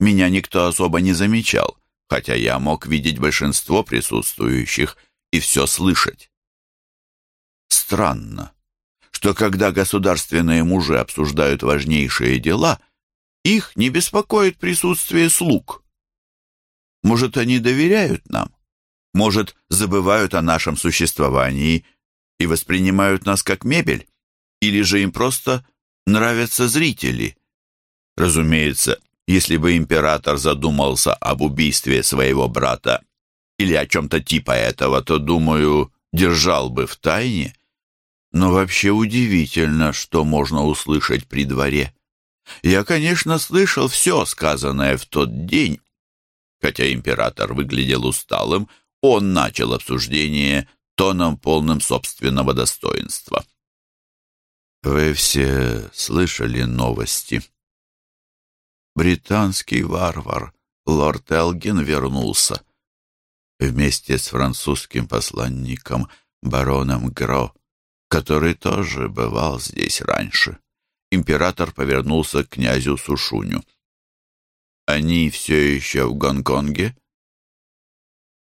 Меня никто особо не замечал, хотя я мог видеть большинство присутствующих и все слышать. Странно, что когда государственные мужи обсуждают важнейшие дела, их не беспокоит присутствие слуг. Может, они доверяют нам? Может, забывают о нашем существовании и воспринимают нас как мебель? Или же им просто нравятся зрители? Разумеется, если бы император задумался об убийстве своего брата или о чем-то типа этого, то, думаю, держал бы в тайне но вообще удивительно, что можно услышать при дворе. Я, конечно, слышал все сказанное в тот день. Хотя император выглядел усталым, он начал обсуждение тоном полным собственного достоинства. Вы все слышали новости? Британский варвар лорд Элгин вернулся вместе с французским посланником бароном Гро который тоже бывал здесь раньше. Император повернулся к князю Сушуню. «Они все еще в Гонконге?»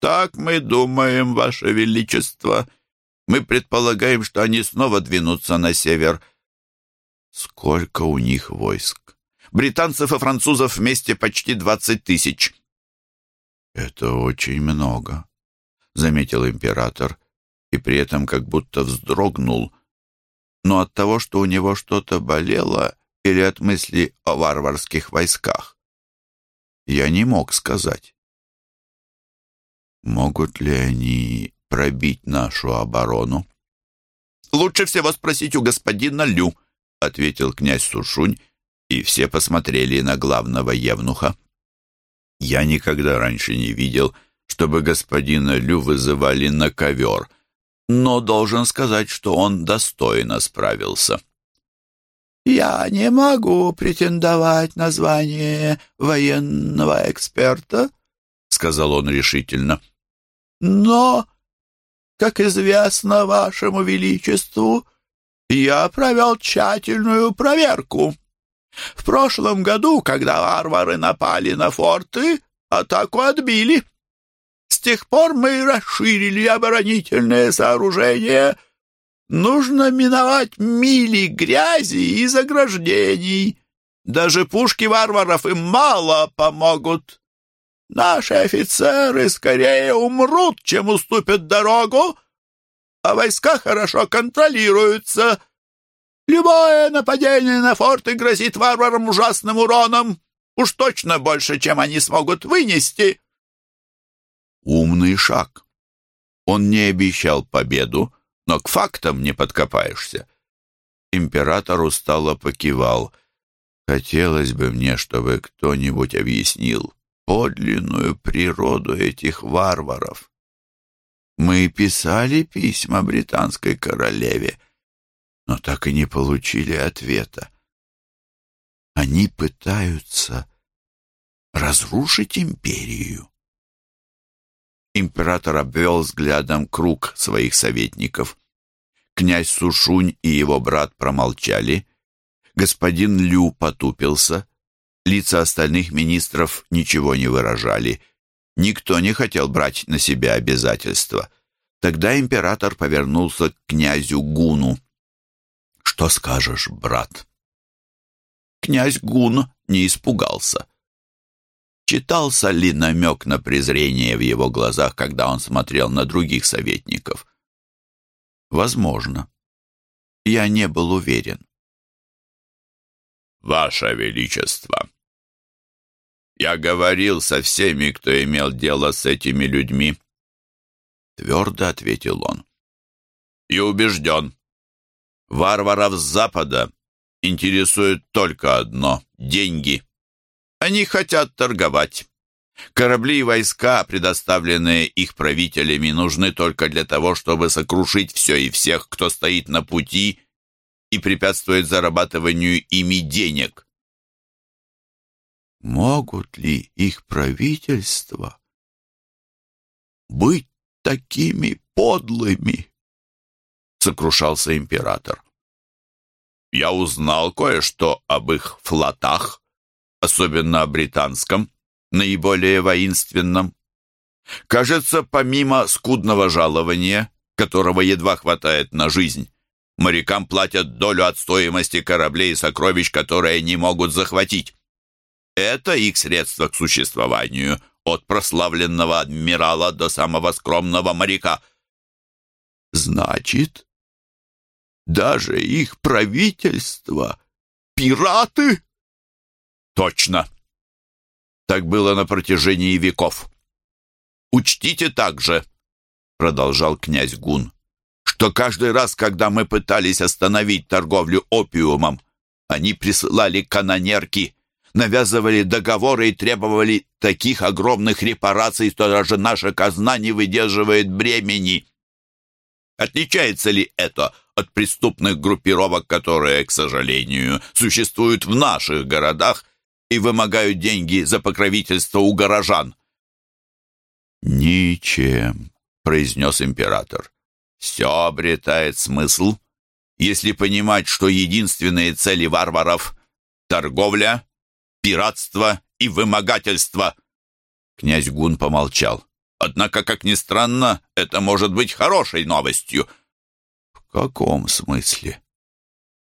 «Так мы думаем, Ваше Величество. Мы предполагаем, что они снова двинутся на север». «Сколько у них войск?» «Британцев и французов вместе почти двадцать тысяч». «Это очень много», — заметил император и при этом как будто вздрогнул, но от того, что у него что-то болело или от мысли о варварских войсках. Я не мог сказать. Могут ли они пробить нашу оборону? «Лучше всего спросить у господина Лю», — ответил князь Сушунь, и все посмотрели на главного евнуха. Я никогда раньше не видел, чтобы господина Лю вызывали на ковер — но должен сказать, что он достойно справился. «Я не могу претендовать на звание военного эксперта», — сказал он решительно. «Но, как известно вашему величеству, я провел тщательную проверку. В прошлом году, когда варвары напали на форты, атаку отбили тех пор мы расширили оборонительные сооружения, нужно миновать мили грязи и заграждений. Даже пушки варваров им мало помогут. Наши офицеры скорее умрут, чем уступят дорогу, а войска хорошо контролируются. Любое нападение на форты грозит варварам ужасным уроном. Уж точно больше, чем они смогут вынести. Умный шаг. Он не обещал победу, но к фактам не подкопаешься. Император устало покивал. Хотелось бы мне, чтобы кто-нибудь объяснил подлинную природу этих варваров. Мы писали письма британской королеве, но так и не получили ответа. Они пытаются разрушить империю. Император обвел взглядом круг своих советников. Князь Сушунь и его брат промолчали. Господин Лю потупился. Лица остальных министров ничего не выражали. Никто не хотел брать на себя обязательства. Тогда император повернулся к князю Гуну. «Что скажешь, брат?» Князь Гун не испугался. Читался ли намек на презрение в его глазах, когда он смотрел на других советников? Возможно. Я не был уверен. «Ваше Величество, я говорил со всеми, кто имел дело с этими людьми», — твердо ответил он. «И убежден, варваров с Запада интересует только одно — деньги. Они хотят торговать. Корабли и войска, предоставленные их правителями, нужны только для того, чтобы сокрушить все и всех, кто стоит на пути и препятствует зарабатыванию ими денег. Могут ли их правительства быть такими подлыми? Сокрушался император. Я узнал кое-что об их флотах, особенно о британском, наиболее воинственном. Кажется, помимо скудного жалования, которого едва хватает на жизнь, Морякам платят долю от стоимости кораблей и сокровищ, которые они могут захватить. Это их средство к существованию, от прославленного адмирала до самого скромного моряка. Значит, даже их правительство — пираты? Точно. Так было на протяжении веков. Учтите также, продолжал князь Гун, что каждый раз, когда мы пытались остановить торговлю опиумом, они присылали канонерки, навязывали договоры и требовали таких огромных репараций, что даже наша казна не выдерживает бремени. Отличается ли это от преступных группировок, которые, к сожалению, существуют в наших городах и вымогают деньги за покровительство у горожан? «Ничем», — произнес император. Все обретает смысл, если понимать, что единственные цели варваров — торговля, пиратство и вымогательство. Князь Гун помолчал. Однако, как ни странно, это может быть хорошей новостью. Каком смысле?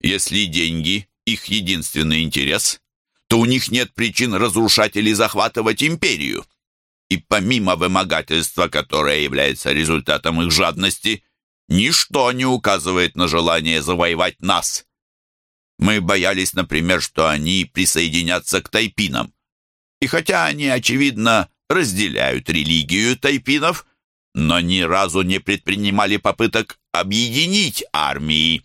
Если деньги — их единственный интерес, то у них нет причин разрушать или захватывать империю. И помимо вымогательства, которое является результатом их жадности, Ничто не указывает на желание завоевать нас. Мы боялись, например, что они присоединятся к тайпинам. И хотя они, очевидно, разделяют религию тайпинов, но ни разу не предпринимали попыток объединить армии.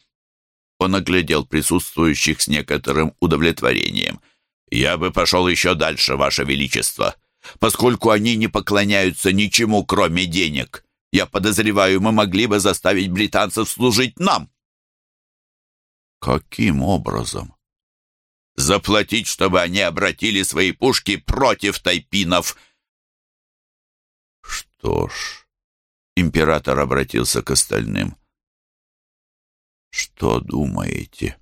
Он оглядел присутствующих с некоторым удовлетворением. «Я бы пошел еще дальше, Ваше Величество, поскольку они не поклоняются ничему, кроме денег. Я подозреваю, мы могли бы заставить британцев служить нам. Каким образом? Заплатить, чтобы они обратили свои пушки против тайпинов. Что ж, император обратился к остальным. Что думаете?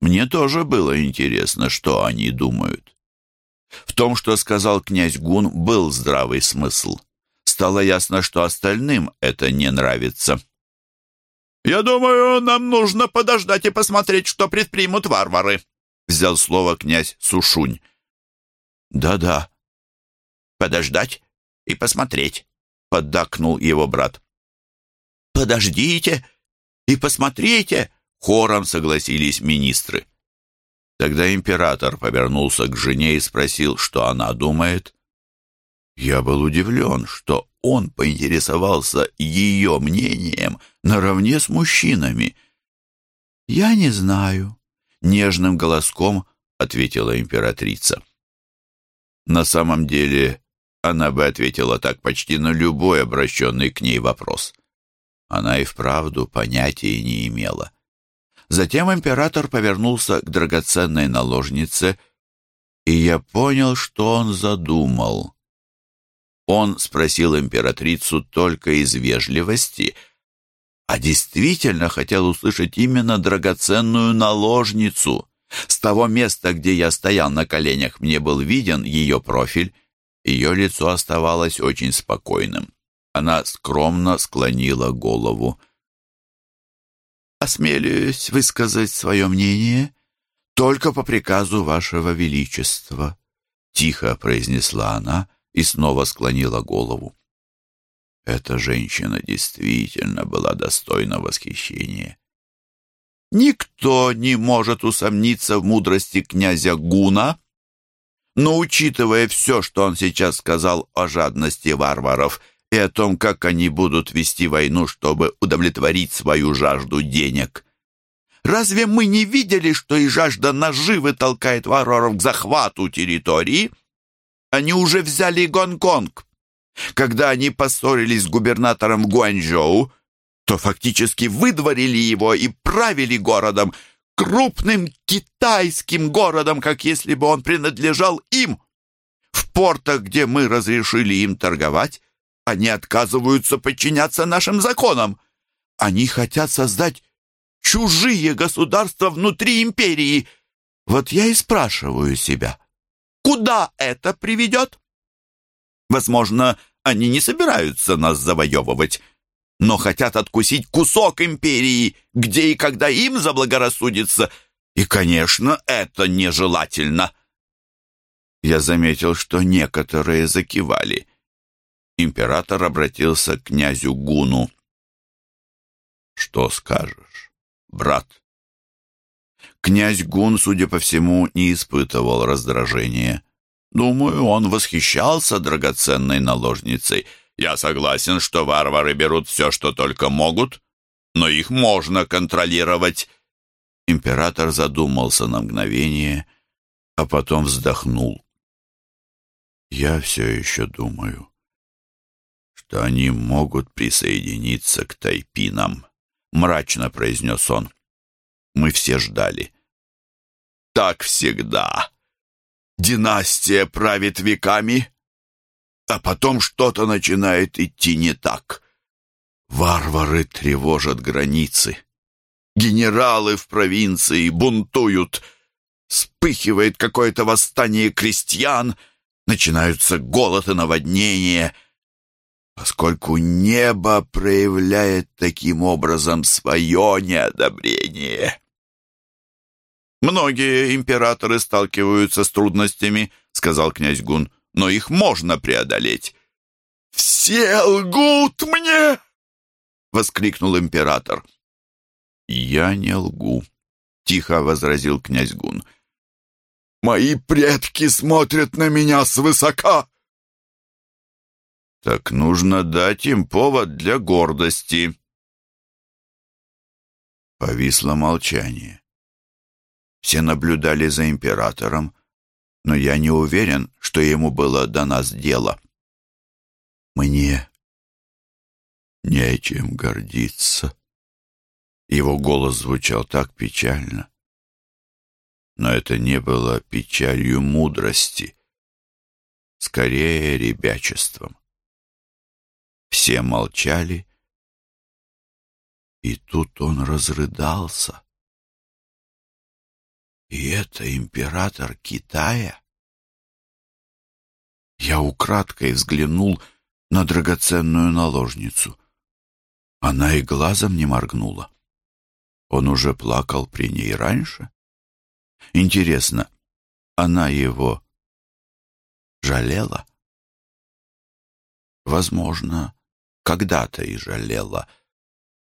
Мне тоже было интересно, что они думают. В том, что сказал князь Гун, был здравый смысл стало ясно, что остальным это не нравится. «Я думаю, нам нужно подождать и посмотреть, что предпримут варвары», — взял слово князь Сушунь. «Да-да, подождать и посмотреть», — поддакнул его брат. «Подождите и посмотрите», — хором согласились министры. Тогда император повернулся к жене и спросил, что она думает. Я был удивлен, что он поинтересовался ее мнением наравне с мужчинами. «Я не знаю», — нежным голоском ответила императрица. На самом деле, она бы ответила так почти на любой обращенный к ней вопрос. Она и вправду понятия не имела. Затем император повернулся к драгоценной наложнице, и я понял, что он задумал. Он спросил императрицу только из вежливости, а действительно хотел услышать именно драгоценную наложницу. С того места, где я стоял на коленях, мне был виден ее профиль. Ее лицо оставалось очень спокойным. Она скромно склонила голову. «Осмелюсь высказать свое мнение только по приказу вашего величества», — тихо произнесла она, — и снова склонила голову. Эта женщина действительно была достойна восхищения. Никто не может усомниться в мудрости князя Гуна, но, учитывая все, что он сейчас сказал о жадности варваров и о том, как они будут вести войну, чтобы удовлетворить свою жажду денег, разве мы не видели, что и жажда наживы толкает варваров к захвату территории? Они уже взяли Гонконг. Когда они поссорились с губернатором Гуанчжоу, то фактически выдворили его и правили городом, крупным китайским городом, как если бы он принадлежал им. В портах, где мы разрешили им торговать, они отказываются подчиняться нашим законам. Они хотят создать чужие государства внутри империи. Вот я и спрашиваю себя, Куда это приведет? Возможно, они не собираются нас завоевывать, но хотят откусить кусок империи, где и когда им заблагорассудится. И, конечно, это нежелательно. Я заметил, что некоторые закивали. Император обратился к князю Гуну. «Что скажешь, брат?» Князь Гун, судя по всему, не испытывал раздражения. Думаю, он восхищался драгоценной наложницей. Я согласен, что варвары берут все, что только могут, но их можно контролировать. Император задумался на мгновение, а потом вздохнул. Я все еще думаю, что они могут присоединиться к тайпинам, мрачно произнес он. Мы все ждали. Так всегда. Династия правит веками, а потом что-то начинает идти не так. Варвары тревожат границы. Генералы в провинции бунтуют. Вспыхивает какое-то восстание крестьян. Начинаются голод и наводнения. Поскольку небо проявляет таким образом свое неодобрение. «Многие императоры сталкиваются с трудностями», — сказал князь Гун, «но их можно преодолеть». «Все лгут мне!» — воскликнул император. «Я не лгу», — тихо возразил князь Гун. «Мои предки смотрят на меня свысока!» «Так нужно дать им повод для гордости». Повисло молчание. Все наблюдали за императором, но я не уверен, что ему было до нас дело. Мне нечем гордиться. Его голос звучал так печально. Но это не было печалью мудрости, скорее ребячеством. Все молчали, и тут он разрыдался. И это император Китая? Я украдкой взглянул на драгоценную наложницу. Она и глазом не моргнула. Он уже плакал при ней раньше? Интересно, она его жалела? Возможно, когда-то и жалела,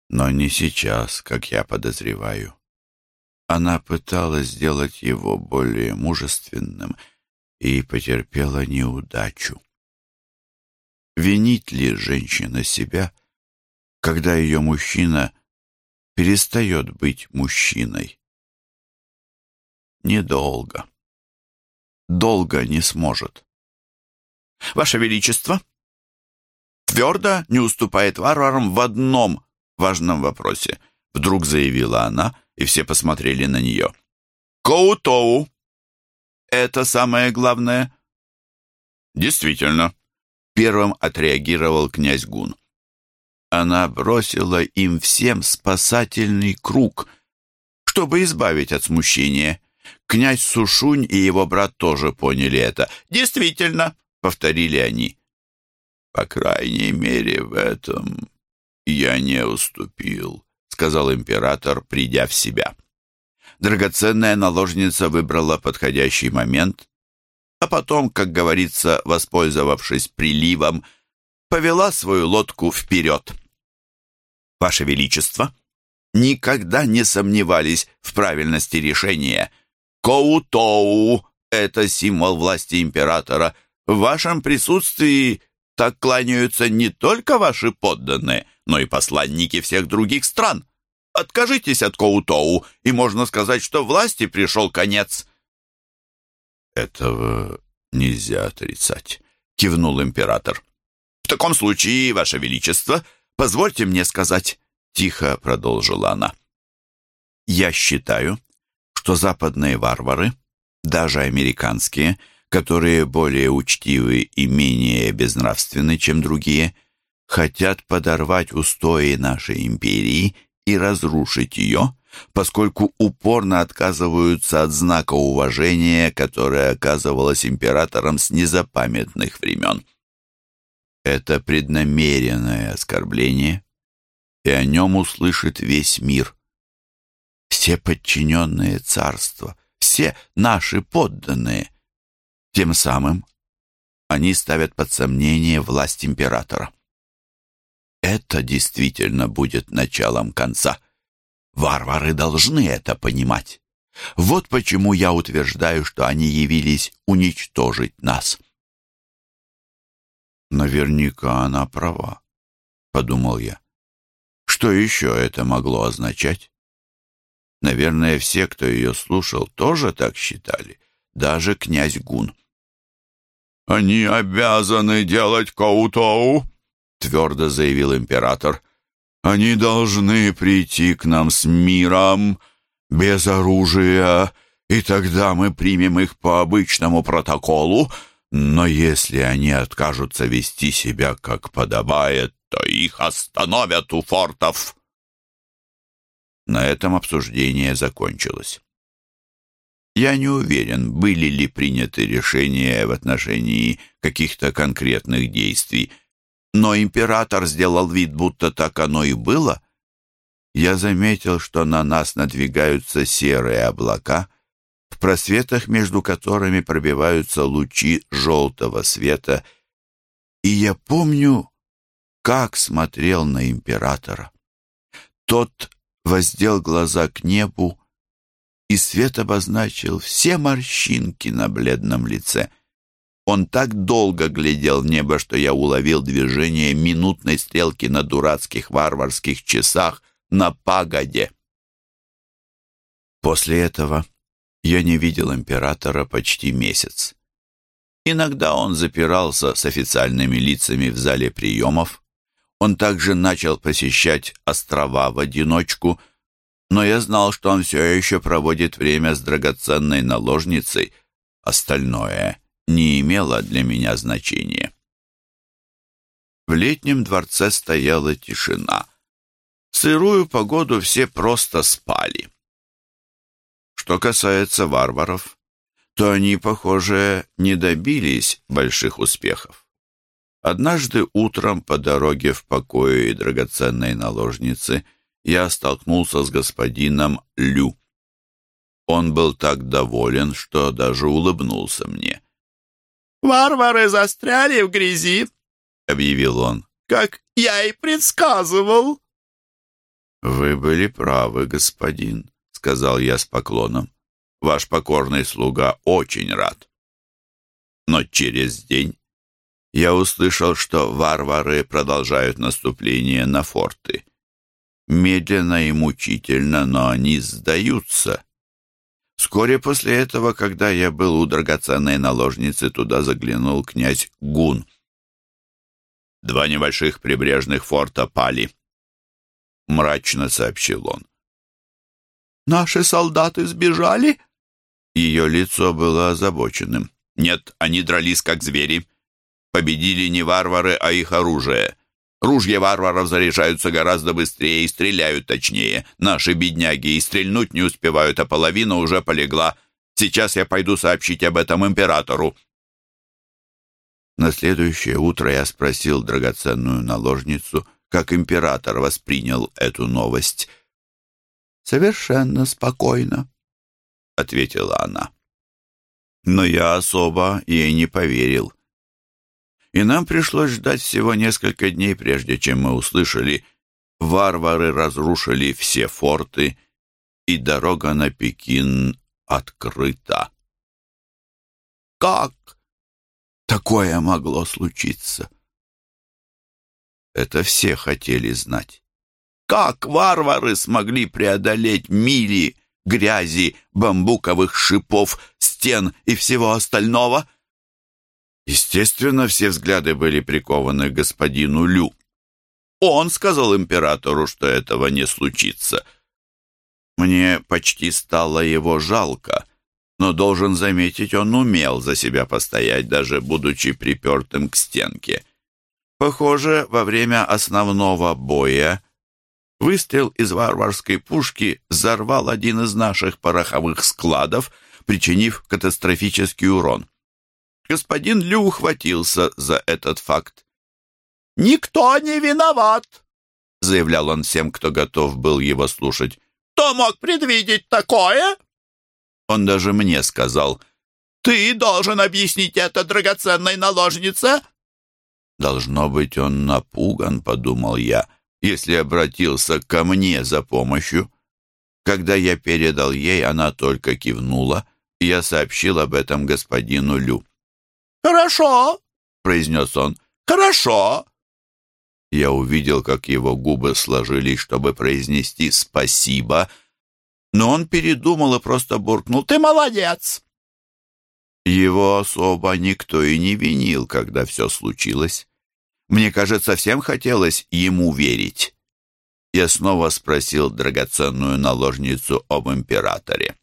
но не сейчас, как я подозреваю. Она пыталась сделать его более мужественным и потерпела неудачу. Винит ли женщина себя, когда ее мужчина перестает быть мужчиной? Недолго. Долго не сможет. «Ваше Величество!» Твердо не уступает варварам в одном важном вопросе, вдруг заявила она, и все посмотрели на нее. Коутоу. Это самое главное. Действительно, первым отреагировал князь Гун. Она бросила им всем спасательный круг, чтобы избавить от смущения. Князь Сушунь и его брат тоже поняли это. «Действительно», — повторили они. «По крайней мере, в этом я не уступил», — сказал император, придя в себя. Драгоценная наложница выбрала подходящий момент, а потом, как говорится, воспользовавшись приливом, повела свою лодку вперед. «Ваше Величество, никогда не сомневались в правильности решения. Коутоу — это символ власти императора. В вашем присутствии так кланяются не только ваши подданные, но и посланники всех других стран. Откажитесь от Коутоу, и можно сказать, что власти пришел конец». «Этого нельзя отрицать», — кивнул император. «В таком случае, Ваше Величество, позвольте мне сказать», — тихо продолжила она. «Я считаю, что западные варвары, даже американские, — которые более учтивы и менее безнравственны, чем другие, хотят подорвать устои нашей империи и разрушить ее, поскольку упорно отказываются от знака уважения, которое оказывалось императором с незапамятных времен. Это преднамеренное оскорбление, и о нем услышит весь мир. Все подчиненные царства, все наши подданные — тем самым они ставят под сомнение власть императора. Это действительно будет началом конца. Варвары должны это понимать. Вот почему я утверждаю, что они явились уничтожить нас. Наверняка она права, подумал я. Что еще это могло означать? Наверное, все, кто ее слушал, тоже так считали, даже князь Гун. «Они обязаны делать Коутоу», — твердо заявил император. «Они должны прийти к нам с миром, без оружия, и тогда мы примем их по обычному протоколу, но если они откажутся вести себя как подобает, то их остановят у фортов». На этом обсуждение закончилось. Я не уверен, были ли приняты решения в отношении каких-то конкретных действий, но император сделал вид, будто так оно и было. Я заметил, что на нас надвигаются серые облака, в просветах между которыми пробиваются лучи желтого света, и я помню, как смотрел на императора. Тот воздел глаза к небу, и свет обозначил все морщинки на бледном лице. Он так долго глядел в небо, что я уловил движение минутной стрелки на дурацких варварских часах на пагоде. После этого я не видел императора почти месяц. Иногда он запирался с официальными лицами в зале приемов. Он также начал посещать острова в одиночку – но я знал, что он все еще проводит время с драгоценной наложницей. Остальное не имело для меня значения. В летнем дворце стояла тишина. В сырую погоду все просто спали. Что касается варваров, то они, похоже, не добились больших успехов. Однажды утром по дороге в покое драгоценной наложницы – я столкнулся с господином Лю. Он был так доволен, что даже улыбнулся мне. «Варвары застряли в грязи», — объявил он, — «как я и предсказывал». «Вы были правы, господин», — сказал я с поклоном. «Ваш покорный слуга очень рад». Но через день я услышал, что варвары продолжают наступление на форты. Медленно и мучительно, но они сдаются. Вскоре после этого, когда я был у драгоценной наложницы, туда заглянул князь Гун. Два небольших прибрежных форта пали. Мрачно сообщил он. «Наши солдаты сбежали?» Ее лицо было озабоченным. «Нет, они дрались, как звери. Победили не варвары, а их оружие. Ружья варваров заряжаются гораздо быстрее и стреляют точнее. Наши бедняги и стрельнуть не успевают, а половина уже полегла. Сейчас я пойду сообщить об этом императору». На следующее утро я спросил драгоценную наложницу, как император воспринял эту новость. «Совершенно спокойно», — ответила она. Но я особо ей не поверил и нам пришлось ждать всего несколько дней, прежде чем мы услышали, варвары разрушили все форты, и дорога на Пекин открыта. Как такое могло случиться? Это все хотели знать. Как варвары смогли преодолеть мили грязи, бамбуковых шипов, стен и всего остального — Естественно, все взгляды были прикованы к господину Лю. Он сказал императору, что этого не случится. Мне почти стало его жалко, но, должен заметить, он умел за себя постоять, даже будучи припертым к стенке. Похоже, во время основного боя выстрел из варварской пушки взорвал один из наших пороховых складов, причинив катастрофический урон господин Лю ухватился за этот факт. «Никто не виноват!» — заявлял он всем, кто готов был его слушать. «Кто мог предвидеть такое?» Он даже мне сказал. «Ты должен объяснить это драгоценной наложнице!» «Должно быть, он напуган», — подумал я, если обратился ко мне за помощью. Когда я передал ей, она только кивнула, и я сообщил об этом господину Лю. «Хорошо», — произнес он. «Хорошо». Я увидел, как его губы сложились, чтобы произнести «спасибо», но он передумал и просто буркнул «Ты молодец!» Его особо никто и не винил, когда все случилось. Мне кажется, всем хотелось ему верить. Я снова спросил драгоценную наложницу об императоре.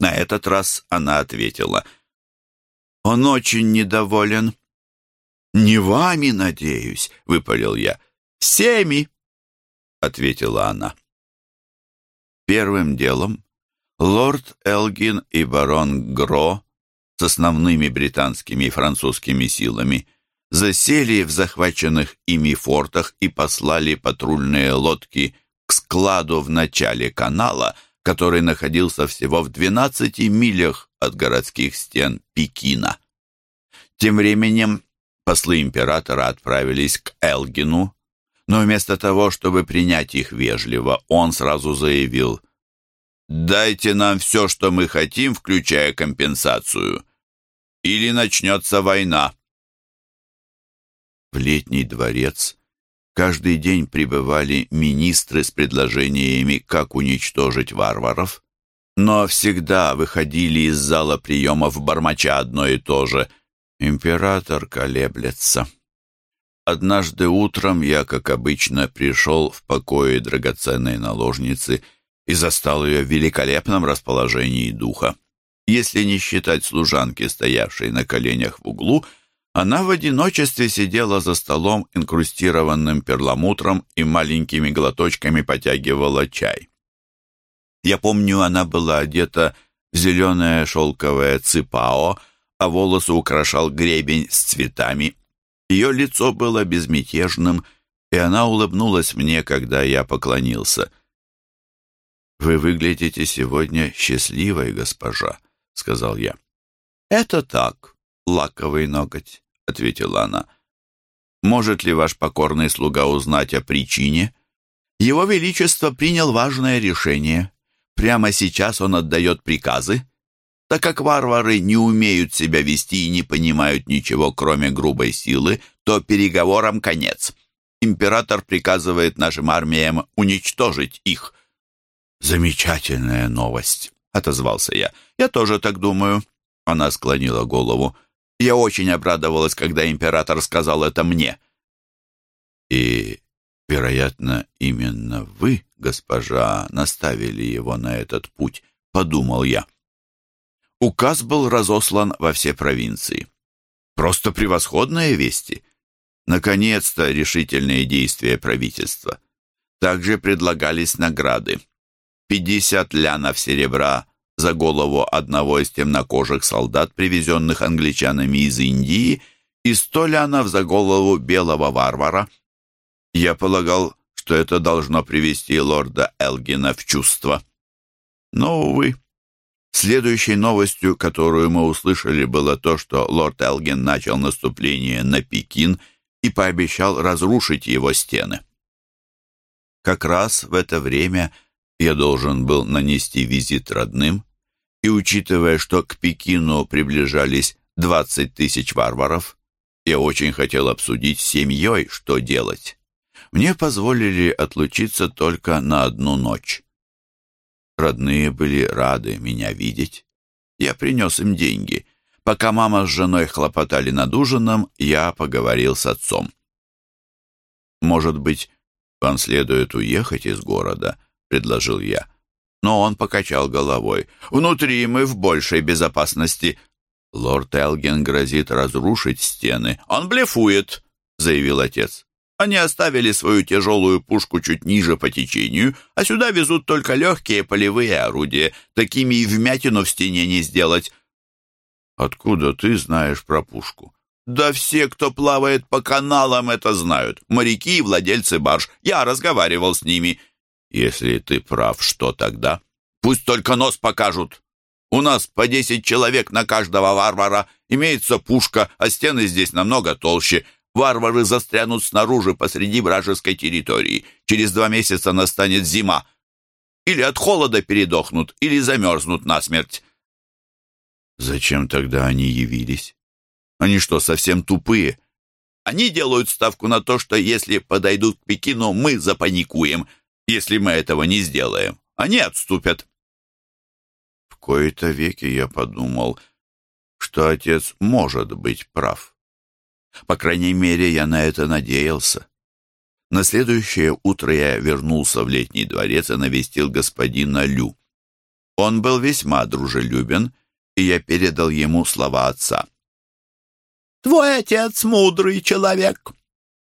На этот раз она ответила — он очень недоволен. «Не вами, надеюсь», — выпалил я. «Всеми», — ответила она. Первым делом лорд Элгин и барон Гро с основными британскими и французскими силами засели в захваченных ими фортах и послали патрульные лодки к складу в начале канала, который находился всего в 12 милях от городских стен Пекина. Тем временем послы императора отправились к Элгину, но вместо того, чтобы принять их вежливо, он сразу заявил «Дайте нам все, что мы хотим, включая компенсацию, или начнется война». В летний дворец каждый день прибывали министры с предложениями, как уничтожить варваров, но всегда выходили из зала приемов бормоча одно и то же. Император колеблется. Однажды утром я, как обычно, пришел в покое драгоценной наложницы и застал ее в великолепном расположении духа. Если не считать служанки, стоявшей на коленях в углу, она в одиночестве сидела за столом, инкрустированным перламутром, и маленькими глоточками потягивала чай. Я помню, она была одета в зеленое шелковое ципао, а волосы украшал гребень с цветами. Ее лицо было безмятежным, и она улыбнулась мне, когда я поклонился. «Вы выглядите сегодня счастливой, госпожа», — сказал я. «Это так, лаковый ноготь», — ответила она. «Может ли ваш покорный слуга узнать о причине?» «Его Величество принял важное решение. Прямо сейчас он отдает приказы, так как варвары не умеют себя вести и не понимают ничего, кроме грубой силы, то переговорам конец. Император приказывает нашим армиям уничтожить их. «Замечательная новость», — отозвался я. «Я тоже так думаю». Она склонила голову. «Я очень обрадовалась, когда император сказал это мне». «И, вероятно, именно вы, госпожа, наставили его на этот путь», — подумал я. Указ был разослан во все провинции. Просто превосходные вести. Наконец-то решительные действия правительства. Также предлагались награды. 50 лянов серебра за голову одного из темнокожих солдат, привезенных англичанами из Индии, и 100 лянов за голову белого варвара. Я полагал, что это должно привести лорда Элгина в чувство. Но, увы. Следующей новостью, которую мы услышали, было то, что лорд Элгин начал наступление на Пекин и пообещал разрушить его стены. Как раз в это время я должен был нанести визит родным, и, учитывая, что к Пекину приближались 20 тысяч варваров, я очень хотел обсудить с семьей, что делать. Мне позволили отлучиться только на одну ночь. Родные были рады меня видеть. Я принес им деньги. Пока мама с женой хлопотали над ужином, я поговорил с отцом. «Может быть, вам следует уехать из города?» — предложил я. Но он покачал головой. «Внутри мы в большей безопасности». «Лорд Элген грозит разрушить стены». «Он блефует», — заявил отец. Они оставили свою тяжелую пушку чуть ниже по течению, а сюда везут только легкие полевые орудия. Такими и вмятину в стене не сделать. Откуда ты знаешь про пушку? Да все, кто плавает по каналам, это знают. Моряки и владельцы барж. Я разговаривал с ними. Если ты прав, что тогда? Пусть только нос покажут. У нас по десять человек на каждого варвара. Имеется пушка, а стены здесь намного толще. Варвары застрянут снаружи посреди вражеской территории. Через два месяца настанет зима. Или от холода передохнут, или замерзнут насмерть. Зачем тогда они явились? Они что, совсем тупые? Они делают ставку на то, что если подойдут к Пекину, мы запаникуем. Если мы этого не сделаем, они отступят. В кои-то веки я подумал, что отец может быть прав. По крайней мере, я на это надеялся. На следующее утро я вернулся в летний дворец и навестил господина Лю. Он был весьма дружелюбен, и я передал ему слова отца. «Твой отец мудрый человек.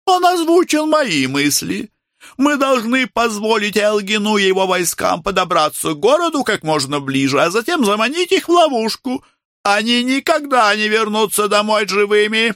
Он озвучил мои мысли. Мы должны позволить Элгину и его войскам подобраться к городу как можно ближе, а затем заманить их в ловушку. Они никогда не вернутся домой живыми».